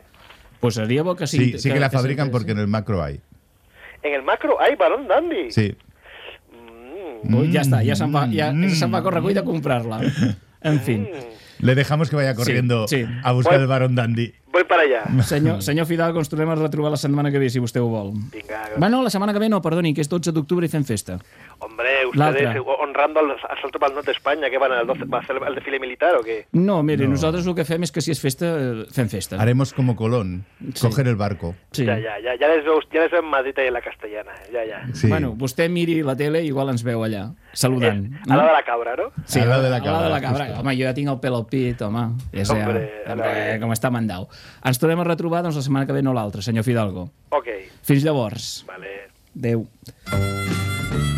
[SPEAKER 1] Pues seria bo que sí.
[SPEAKER 2] Sí, sí que la fabrican
[SPEAKER 1] sí,
[SPEAKER 2] porque en el macro hay.
[SPEAKER 4] En el macro hay balón dandy.
[SPEAKER 2] Sí.
[SPEAKER 4] Mm,
[SPEAKER 1] Ui, ja està, ja se'n va, ja,
[SPEAKER 2] Mm.
[SPEAKER 1] se'n va a correcull de comprar-la. En fi.
[SPEAKER 4] mm.
[SPEAKER 2] Le dejamos que vaya corriendo
[SPEAKER 1] sí.
[SPEAKER 2] a buscar
[SPEAKER 4] Voy-
[SPEAKER 2] el varón dandy.
[SPEAKER 4] Voy para allá.
[SPEAKER 1] Senyor, senyor Fidalgo, ens tornem a retrobar la setmana que ve, si vostè ho vol.
[SPEAKER 4] Vinga,
[SPEAKER 1] Bueno, la setmana que ve no, perdoni, que és 12 d'octubre i fem festa.
[SPEAKER 4] Hombre, ustedes honrando al asalto para el norte de España, ¿qué van al 12, va a hacer el desfile militar o qué?
[SPEAKER 1] No, mire,
[SPEAKER 2] No.
[SPEAKER 1] nosaltres el que fem és que si és festa, eh, fem festa.
[SPEAKER 2] Haremos como Colón, coger el barco.
[SPEAKER 1] Sí.
[SPEAKER 4] Ya, ya, ya, ya les veo, ya les veo en Madrid y en la castellana, ya, ya.
[SPEAKER 2] Sí.
[SPEAKER 1] Bueno, vostè miri la tele i igual ens veu allà, saludant.
[SPEAKER 4] Eh, al lado de la cabra, ¿no?
[SPEAKER 1] Sí,
[SPEAKER 2] Al lado de la
[SPEAKER 1] al lado de la
[SPEAKER 2] cabra,
[SPEAKER 1] cabra.
[SPEAKER 2] justo.
[SPEAKER 1] Home, jo ja tinc el pèl al pit, home. Ja sé,
[SPEAKER 4] Hombre,
[SPEAKER 1] hombre,
[SPEAKER 4] hombre.
[SPEAKER 1] com està mandau. Ens tornem a retrobar doncs, la setmana que ve, no l'altra, senyor Fidalgo.
[SPEAKER 4] Ok,
[SPEAKER 1] Fins llavors.
[SPEAKER 4] vale.
[SPEAKER 1] Adéu.
[SPEAKER 3] Love,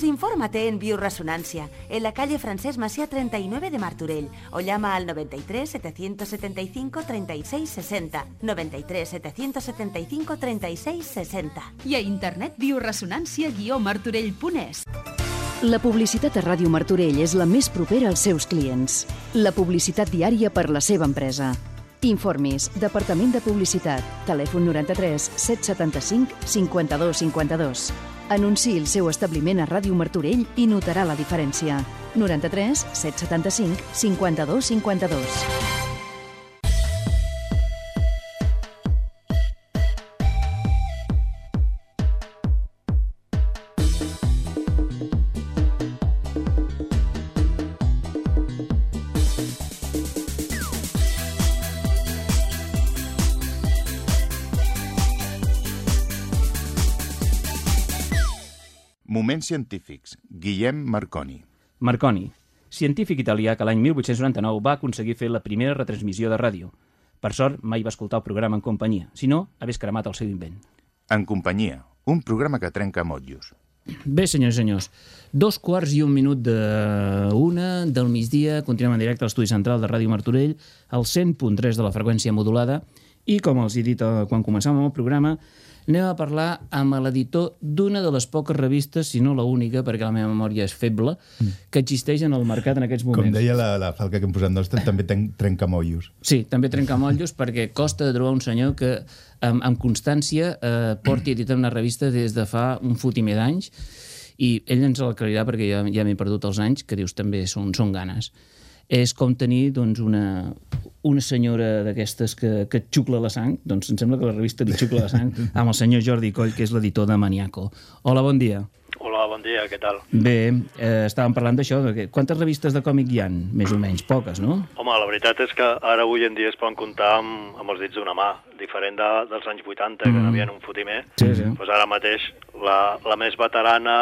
[SPEAKER 5] infórmate en Bioresonancia, en la calle Francesc Macià 39 de Martorell, o llama al 93 775 36 60. 93 775 36 60.
[SPEAKER 6] I a internet bioresonància-martorell.es.
[SPEAKER 7] La publicitat a Ràdio Martorell és la més propera als seus clients. La publicitat diària per la seva empresa. Informis, Departament de Publicitat, telèfon 93 775 52 52. Anunciï el seu establiment a Ràdio Martorell i notarà la diferència. 93 775 52 52.
[SPEAKER 2] Moments científics. Guillem Marconi.
[SPEAKER 1] Marconi. científic italià que l'any 1899 va aconseguir fer la primera retransmissió de ràdio. Per sort, mai va escoltar el programa en companyia, si no, hagués cremat el seu invent.
[SPEAKER 2] En companyia, un programa que trenca motllos.
[SPEAKER 1] Bé, senyors i senyors, dos quarts i un minut de una del migdia, continuem en directe a l'estudi central de Ràdio Martorell, al 100.3 de la freqüència modulada, i com els he dit eh, quan començàvem el programa, anem a parlar amb l'editor d'una de les poques revistes, si no la única, perquè la meva memòria és feble, que existeix en el mercat en aquests moments.
[SPEAKER 2] Com deia la, la falca que hem posat nostre, també trenca motllos.
[SPEAKER 1] Sí, també trenca motllos perquè costa de trobar un senyor que amb, amb constància eh, porti editant una revista des de fa un fotimer d'anys i ell ens l'aclarirà perquè ja, ja m'he perdut els anys, que dius també són, són ganes. És com tenir doncs, una, una senyora d'aquestes que, que et xucla la sang, doncs em sembla que la revista li xucla la sang, amb el senyor Jordi Coll, que és l'editor de Maniaco. Hola, bon dia.
[SPEAKER 8] Hola, bon dia, què tal?
[SPEAKER 1] Bé, eh, estàvem parlant d'això, de que quantes revistes de còmic hi han? Més o menys, poques, no?
[SPEAKER 8] Home, la veritat és que ara avui en dia es poden comptar amb, amb els dits d'una mà, diferent de, dels anys 80, que
[SPEAKER 1] Mm.
[SPEAKER 8] n'havien un fotimer.
[SPEAKER 1] Sí, sí.
[SPEAKER 8] Doncs ara mateix la, la més veterana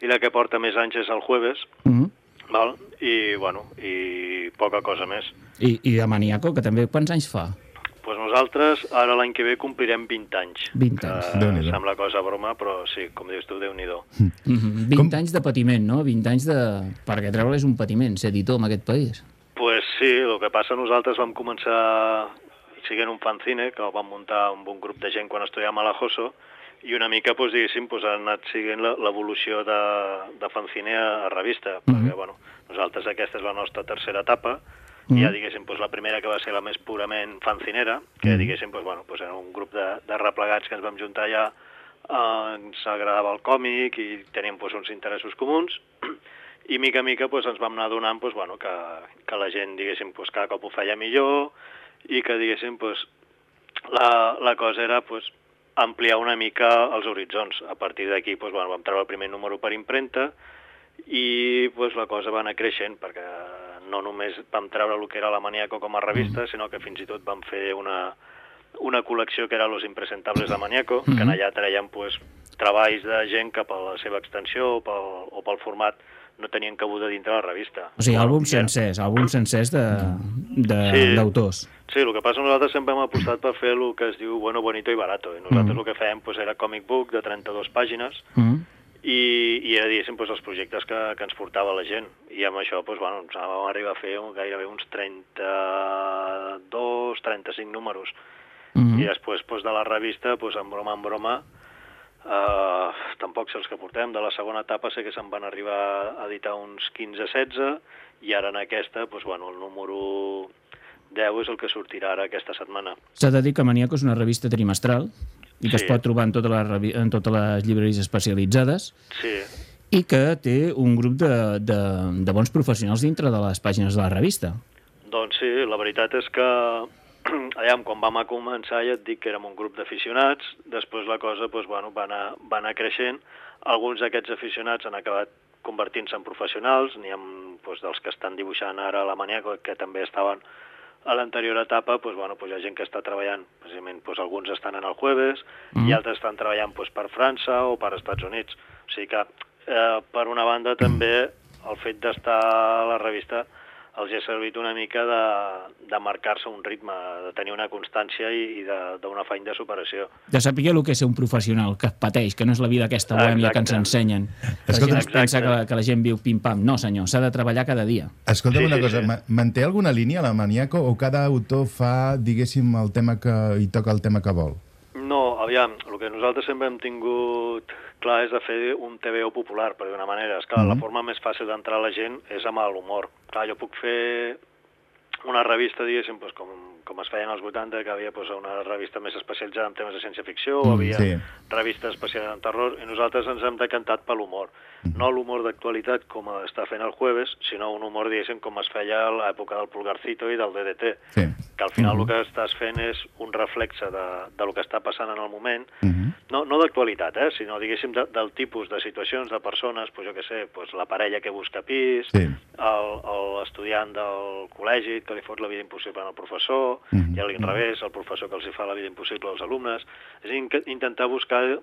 [SPEAKER 8] i la que porta més anys és el Jueves,
[SPEAKER 1] Mm -hmm.
[SPEAKER 8] Val? i, bueno, i poca cosa més.
[SPEAKER 1] I, I de Maniaco, que també quants anys fa?
[SPEAKER 8] Pues nosaltres ara l'any que ve complirem 20 anys.
[SPEAKER 1] 20 anys.
[SPEAKER 8] Que
[SPEAKER 2] Déu-n'hi-do.
[SPEAKER 8] sembla cosa broma, però sí, com dius tu, Déu-n'hi-do.
[SPEAKER 1] Mm -hmm. 20 Com... anys de patiment, no? 20 anys de... Perquè treure és un patiment, ser editor en aquest país.
[SPEAKER 8] Pues sí, el que passa, nosaltres vam començar siguent un fanzine, que el vam muntar amb un grup de gent quan estudiàvem a la JOSO, i una mica, doncs, diguéssim, doncs, ha anat siguent la- l'evolució de, de fanzine a, a revista, perquè, bueno, nosaltres aquesta és la nostra tercera etapa, i ja, diguéssim, doncs, la primera que va ser la més purament fanzinera, que, diguéssim, doncs, bueno, doncs, era un grup de, de replegats que ens vam juntar ja, eh, ens agradava el còmic i teníem doncs, uns interessos comuns, i mica a mica doncs, ens vam anar donant doncs, bueno, que, que la gent diguéssim, doncs, cada cop ho feia millor i que diguéssim doncs, la, la cosa era doncs, ampliar una mica els horitzons. A partir d'aquí doncs, bueno, vam treure el primer número per impremta i doncs, la cosa va anar creixent perquè no només vam treure el que era la Maniaco com a revista, sinó que fins i tot vam fer una, una col·lecció que era Los Impresentables de Maniaco, que en allà traiem pues, treballs de gent que per la seva extensió o pel, o pel format no tenien cabuda dintre la revista.
[SPEAKER 1] O sigui, àlbums
[SPEAKER 8] Ja-
[SPEAKER 1] sencers, àlbums sencers
[SPEAKER 8] Sí.
[SPEAKER 1] d'autors.
[SPEAKER 8] Sí, el que passa nosaltres sempre hem apostat per fer el que es diu bueno, bonito i barato. I nosaltres
[SPEAKER 1] Mm.
[SPEAKER 8] el que fèiem pues, era comic book de 32 pàgines
[SPEAKER 1] Mm -hmm.
[SPEAKER 8] i, i era, diguéssim, pues, els projectes que, que ens portava la gent. I amb això pues, bueno, ens vam arribar a fer un, gairebé uns 32, 35 números.
[SPEAKER 1] Mm
[SPEAKER 8] I després pues, de la revista, pues, en broma en broma, eh, tampoc sé els que portem. De la segona etapa sé que se'n van arribar a editar uns 15-16 i ara en aquesta, pues, bueno, el número 10 és el que sortirà ara aquesta setmana.
[SPEAKER 1] S'ha de dir que Maniaco és una revista trimestral i que
[SPEAKER 8] Sí.
[SPEAKER 1] es pot trobar en les, revi- en totes les llibreries especialitzades
[SPEAKER 8] Sí,
[SPEAKER 1] i que té un grup de, de, de bons professionals dintre de les pàgines de la revista.
[SPEAKER 8] Doncs sí, la veritat és que allà quan vam a començar ja et dic que érem un grup d'aficionats, després la cosa doncs, bueno, va, anar, va anar creixent, alguns d'aquests aficionats han acabat convertint-se en professionals, n'hi ha doncs, dels que estan dibuixant ara a la Maniaco, que també estaven a l'anterior etapa, doncs, bueno, doncs hi ha gent que està treballant, precisament doncs, alguns estan en el Jueves mm. i altres estan treballant doncs, per França o per Estats Units. O sigui que, eh, per una banda, també el fet d'estar a la revista els ha servit una mica de, de marcar-se un ritme, de tenir una constància i, i de- d'un afany de superació.
[SPEAKER 1] De saber el que és ser un professional, que es pateix, que no és la vida aquesta bohèmia que ens ensenyen. La
[SPEAKER 2] Escolta,
[SPEAKER 1] gent es pensa
[SPEAKER 8] exacte.
[SPEAKER 1] que, que la gent viu pim-pam. No, senyor, s'ha de treballar cada dia.
[SPEAKER 2] Escolta'm
[SPEAKER 8] Sí,
[SPEAKER 2] una
[SPEAKER 8] sí,
[SPEAKER 2] cosa,
[SPEAKER 8] sí.
[SPEAKER 2] ma- manté alguna línia la Maniaco o cada autor fa, diguéssim, el tema que i toca el tema que vol?
[SPEAKER 8] No, aviam, el que nosaltres sempre hem tingut clar és de fer un TVO popular, per d'una manera. És que
[SPEAKER 2] Mhm.
[SPEAKER 8] la forma més fàcil d'entrar a la gent és amb l'humor. Clar, jo puc fer una revista, diguéssim, doncs, com, com es feien als 80, que havia doncs, una revista més especialitzada en temes de ciència-ficció,
[SPEAKER 2] Mm,
[SPEAKER 8] havia
[SPEAKER 2] sí.
[SPEAKER 8] revistes especials en terror, i nosaltres ens hem decantat per l'humor. No l'humor d'actualitat com està fent el Jueves, sinó un humor, diguéssim, com es feia a l'època del Pulgarcito i del DDT
[SPEAKER 2] Sí.
[SPEAKER 8] que al final el que estàs fent és un reflexe de, de lo que està passant en el moment,
[SPEAKER 2] Mhm.
[SPEAKER 8] no, no d'actualitat, eh, sinó, diguéssim, de, del tipus de situacions, de persones, pues, jo què sé, pues, la parella que busca pis,
[SPEAKER 2] Sí.
[SPEAKER 8] l'estudiant del col·legi que li fot la vida impossible al professor,
[SPEAKER 2] Mhm.
[SPEAKER 8] i a l'inrevés, el professor que els hi fa la vida impossible als alumnes. És dir, intentar buscar uh,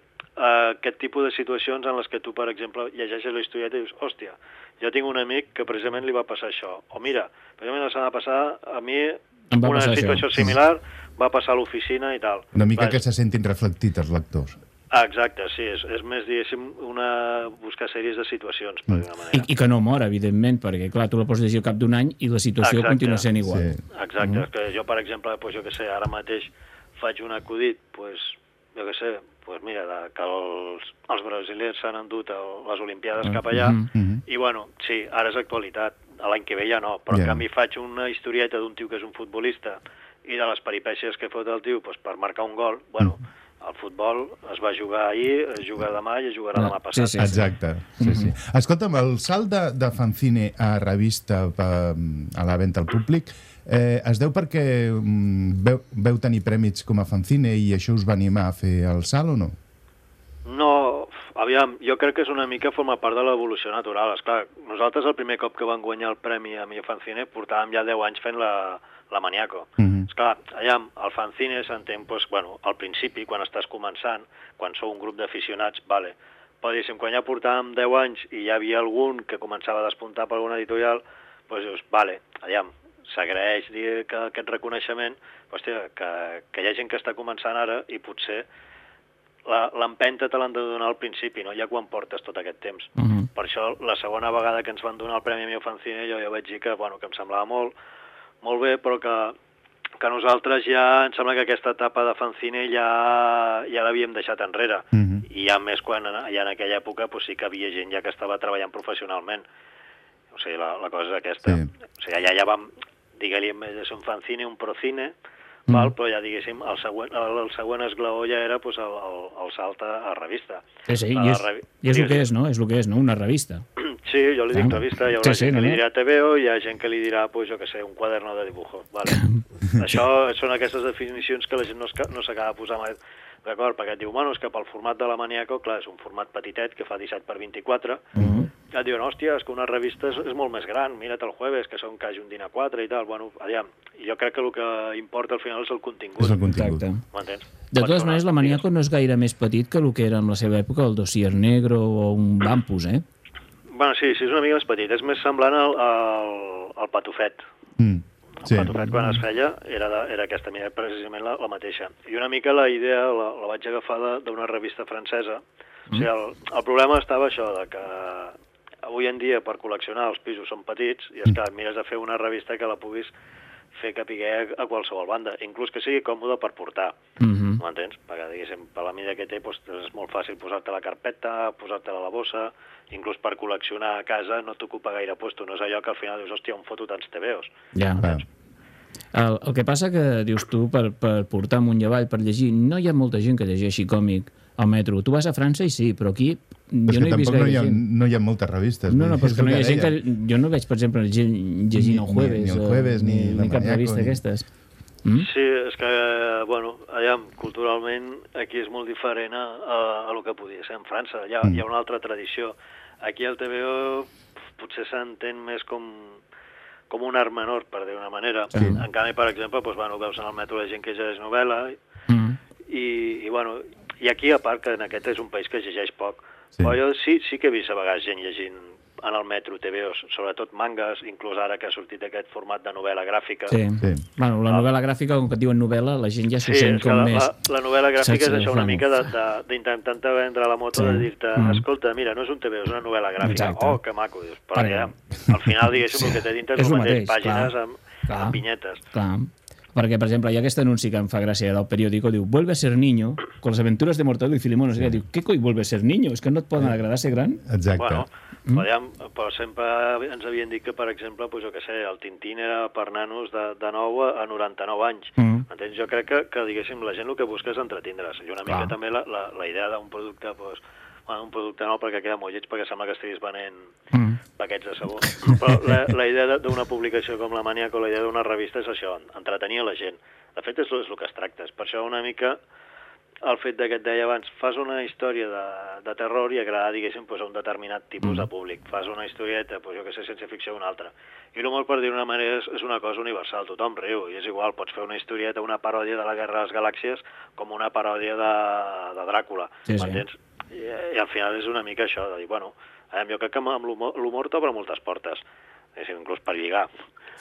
[SPEAKER 8] aquest tipus de situacions en les que tu, per exemple, llegeixes la historieta i dius, hòstia, jo tinc un amic que precisament li va passar això. O mira, precisament la setmana passada a mi una situació
[SPEAKER 1] això.
[SPEAKER 8] similar va passar a l'oficina i tal.
[SPEAKER 2] Una mica
[SPEAKER 8] Vas-
[SPEAKER 2] que se sentin reflectits els lectors.
[SPEAKER 8] Ah, exacte, sí, és, és més, diguéssim, una... buscar sèries de situacions, per
[SPEAKER 1] I,
[SPEAKER 8] manera.
[SPEAKER 1] I que no mor, evidentment, perquè, clar, tu la pots llegir al cap d'un any i la situació
[SPEAKER 8] Exacte.
[SPEAKER 1] continua sent igual.
[SPEAKER 2] Sí.
[SPEAKER 8] Exacte, mm. que jo, per exemple, pues, jo que sé, ara mateix faig un acudit, pues, jo que sé, pues mira, de, que els, els brasileños s'han endut a les Olimpiades cap allà,
[SPEAKER 1] Mhm.
[SPEAKER 2] Mhm.
[SPEAKER 8] i bueno, sí, ara és actualitat, a l'any que ve ja no, però
[SPEAKER 2] Ja.
[SPEAKER 8] en canvi faig una historieta d'un tio que és un futbolista i de les peripècies que fot el tio pues, per marcar un gol, bueno,
[SPEAKER 2] Mhm.
[SPEAKER 8] El futbol es va jugar ahir, es juga demà i es jugarà demà
[SPEAKER 1] Ah,
[SPEAKER 8] passat.
[SPEAKER 1] sí, sí.
[SPEAKER 2] Exacte, sí, sí. Escolta'm, el salt de, de fanzine a revista pa, a la venda al públic eh, es deu perquè mm, veu, veu tenir prèmits com a fanzine i això us va animar a fer el salt o no?
[SPEAKER 8] No, aviam, jo crec que és una mica forma part de l'evolució natural. Esclar, nosaltres el primer cop que vam guanyar el premi a mi fanzine portàvem ja 10 anys fent la, la Maniaco.
[SPEAKER 2] Mhm.
[SPEAKER 8] Esclar, allà, el fanzine s'entén, doncs, bueno, al principi, quan estàs començant, quan sou un grup d'aficionats, vale. Però, diguéssim, quan ja portàvem 10 anys i hi havia algun que començava a despuntar per alguna editorial, doncs dius, vale, allà, s'agraeix dir que aquest reconeixement, hòstia, que, que hi ha gent que està començant ara i potser la- l'empenta te l'han de donar al principi, no ja quan portes tot aquest temps.
[SPEAKER 1] Mhm.
[SPEAKER 8] Per això, la segona vegada que ens van donar el Premi Mio Fanzine, jo ja vaig dir que, bueno, que em semblava molt, molt bé, però que, que nosaltres ja, em sembla que aquesta etapa de fanzine ja, ja l'havíem deixat enrere.
[SPEAKER 2] Mhm.
[SPEAKER 8] I ja més quan ja en aquella època pues, sí que havia gent ja que estava treballant professionalment. O sigui, la, la cosa és aquesta.
[SPEAKER 2] Sí.
[SPEAKER 8] O sigui, allà ja vam, digue-li, en vez de ser un fanzine, un procine,
[SPEAKER 2] Mm.
[SPEAKER 8] val? però ja diguéssim, el següent, el, el següent esglaó ja era pues, el, el, el salt a, a revista.
[SPEAKER 1] Sí, sí,
[SPEAKER 8] A
[SPEAKER 1] i
[SPEAKER 8] la
[SPEAKER 1] és,
[SPEAKER 8] revi-
[SPEAKER 1] i és el que és, no? És el que és, no? Una revista.
[SPEAKER 8] Sí, jo li dic
[SPEAKER 1] Ah.
[SPEAKER 8] revista, hi haurà
[SPEAKER 1] Sí, sí,
[SPEAKER 8] gent
[SPEAKER 1] no,
[SPEAKER 8] que li
[SPEAKER 1] no.
[SPEAKER 8] dirà TVO, hi ha gent que li dirà, pues, jo que sé, un quaderno de dibujo. Vale. Això són aquestes definicions que la gent no, no s'acaba de posar mai d'acord, perquè et diu, bueno, és que pel format de la Maniaco, clar, és un format petitet que fa 17 per 24,
[SPEAKER 1] Mhm.
[SPEAKER 8] ja et diuen, hòstia, és que una revista és, és molt més gran, mira't el jueves, que són quasi un dinar 4 i tal, bueno, aviam, jo crec que el que importa al final és el contingut,
[SPEAKER 2] És el contingut.
[SPEAKER 8] M'entens?
[SPEAKER 1] De totes maneres, la Maniaco no és gaire més petit que el que era en la seva època el dossier negro o un Bampus, eh?
[SPEAKER 8] Bueno, sí, sí, és una mica més petit, és més semblant al, al, al patufet,
[SPEAKER 2] Mm.
[SPEAKER 8] Sí.
[SPEAKER 2] Sí.
[SPEAKER 8] El patufet quan es feia era, de, era aquesta mida, precisament la, la mateixa. I una mica la idea la, la vaig agafar de- d'una revista francesa. Mm. O sigui, el, el problema estava això, de que avui en dia per col·leccionar els pisos són petits i és que mires de fer una revista que la puguis fer capiguer a, a qualsevol banda, inclús que sigui còmode per portar,
[SPEAKER 1] Mhm.
[SPEAKER 8] m'entens? Perquè, diguéssim, per la mida que té doncs, és molt fàcil posar-te la carpeta, posar-te la bossa, inclús per col·leccionar a casa no t'ocupa gaire puesto, no és allò que al final dius, hòstia, on foto tants TVOs?
[SPEAKER 1] Ja.
[SPEAKER 2] Va.
[SPEAKER 1] El, el que passa que, dius tu, per, per portar amunt i avall, per llegir, no hi ha molta gent que llegeixi còmic al metro. Tu vas a França i sí, però aquí
[SPEAKER 2] Però és
[SPEAKER 1] jo no he vist
[SPEAKER 2] tampoc no hi, ha,
[SPEAKER 1] gent.
[SPEAKER 2] no hi ha moltes revistes.
[SPEAKER 1] No, no, però és
[SPEAKER 2] és
[SPEAKER 1] que no hi ha
[SPEAKER 2] el
[SPEAKER 1] gent que... Jo no veig, per exemple, gent llegint
[SPEAKER 2] Ni-
[SPEAKER 1] el jueves.
[SPEAKER 2] ni el
[SPEAKER 1] o-
[SPEAKER 2] Jueves, ni la
[SPEAKER 1] ni cap
[SPEAKER 2] Maniaco,
[SPEAKER 1] revista
[SPEAKER 2] ni-
[SPEAKER 1] d'aquestes. Mm?
[SPEAKER 8] Sí, és que, bueno, allà, culturalment, aquí és molt diferent a, a, a lo que podia ser en França. Hi ha,
[SPEAKER 2] Mm.
[SPEAKER 8] hi ha una altra tradició. Aquí el TVO potser s'entén més com, com un art menor, per dir una manera.
[SPEAKER 2] Sí.
[SPEAKER 8] En canvi, per exemple, doncs, bueno, veus en el metro la gent que llegeix novel·la
[SPEAKER 1] Mm.
[SPEAKER 8] i, i, bueno, i aquí, a part, que en aquest és un país que llegeix poc,
[SPEAKER 2] Sí.
[SPEAKER 8] sí. però jo sí, sí que he vist a vegades gent llegint en el metro TVOs, sobretot mangas, inclús ara que ha sortit aquest format de novel·la gràfica.
[SPEAKER 1] Sí.
[SPEAKER 2] Sí.
[SPEAKER 1] Bueno, la novel·la gràfica, com que et diuen novel·la, la gent ja s'ho
[SPEAKER 8] Sí,
[SPEAKER 1] sent com
[SPEAKER 8] la,
[SPEAKER 1] més...
[SPEAKER 8] la, la novel·la gràfica
[SPEAKER 1] Saps?
[SPEAKER 8] és això una mica de- de- d'intentar vendre la moto
[SPEAKER 1] Sí.
[SPEAKER 8] de dir-te,
[SPEAKER 1] Mm.
[SPEAKER 8] escolta, mira, no és un TV, és una novel·la gràfica.
[SPEAKER 1] Exacte.
[SPEAKER 8] Oh, que maco, dius. Però ja, al final, diguéssim, el que té dintre és,
[SPEAKER 1] És
[SPEAKER 8] el mateix,
[SPEAKER 1] mateix,
[SPEAKER 8] pàgines
[SPEAKER 1] clar.
[SPEAKER 8] amb,
[SPEAKER 1] Clar.
[SPEAKER 8] amb pinyetes.
[SPEAKER 1] Clar. Perquè, per exemple, hi ha aquest anunci que em fa gràcia del periòdico, diu, vuelve a ser niño, con las aventuras de Mortadelo y Filemón. No sé què. Diu, què coi vuelve a ser niño? És que no et poden agradar ser gran?
[SPEAKER 2] Exacte.
[SPEAKER 8] Bueno,
[SPEAKER 1] Mm.
[SPEAKER 8] però, ja, però sempre ens havien dit que, per exemple, pues, jo que sé, el Tintín era per nanos de, de 9 a 99 anys.
[SPEAKER 1] Mm.
[SPEAKER 8] Entens? Jo crec que, que, diguéssim, la gent el que busca és entretindre's. I una mica
[SPEAKER 1] Clar.
[SPEAKER 8] també la, la, la idea d'un producte, pues, bueno, un producte no perquè queda molt lleig, perquè sembla que estiguis venent
[SPEAKER 1] Mm.
[SPEAKER 8] paquets de sabó. Però la, la idea de- d'una publicació com la Maniaco, la idea d'una revista és això, entretenir la gent. De fet, és, és el que es tracta. Per això una mica el fet de que et deia abans, fas una història de, de terror i agrada, diguéssim, pues, a un determinat tipus de públic. Fas una historieta, pues, jo que sé, ciència-ficció una altra. I l'humor, per dir-ho d'una manera, és, és una cosa universal, tothom riu, i és igual, pots fer una historieta, una paròdia de la Guerra de les Galàxies, com una paròdia de, de Dràcula,
[SPEAKER 1] Sí, sí.
[SPEAKER 8] I al final és una mica això, de dir, bueno, eh, jo crec que amb l'humor t'obre moltes portes, inclús per lligar.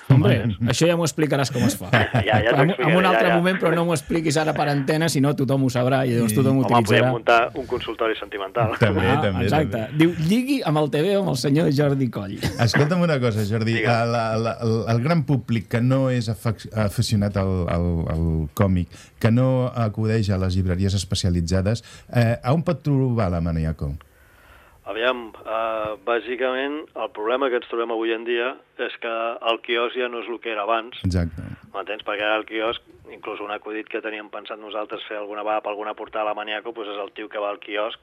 [SPEAKER 1] Hombre, això ja m'ho explicaràs com es fa.
[SPEAKER 8] Ja, ja
[SPEAKER 1] en, en un altre
[SPEAKER 8] ja, ja.
[SPEAKER 1] moment, però no m'ho expliquis ara per antena, si no tothom ho sabrà i llavors tothom ho
[SPEAKER 8] Home, podríem
[SPEAKER 1] utilitzarà.
[SPEAKER 8] muntar un consultori sentimental.
[SPEAKER 2] També,
[SPEAKER 1] Ah,
[SPEAKER 2] també.
[SPEAKER 1] exacte.
[SPEAKER 2] també.
[SPEAKER 1] Diu, lligui amb el TV o amb el senyor Jordi Coll.
[SPEAKER 2] Escolta'm una cosa, Jordi.
[SPEAKER 8] Digue'm.
[SPEAKER 2] La, la, el, el gran públic que no és aficionat al, al, al còmic, que no acudeix a les llibreries especialitzades, eh, on pot trobar la Maniaco?
[SPEAKER 8] Aviam, uh, bàsicament el problema que ens trobem avui en dia és que el quiosc ja no és el que era abans,
[SPEAKER 2] Exacte.
[SPEAKER 8] m'entens? Perquè ara el quiosc, inclús un acudit que teníem pensat nosaltres fer alguna vegada per alguna portada a la Maniaco, doncs és el tio que va al quiosc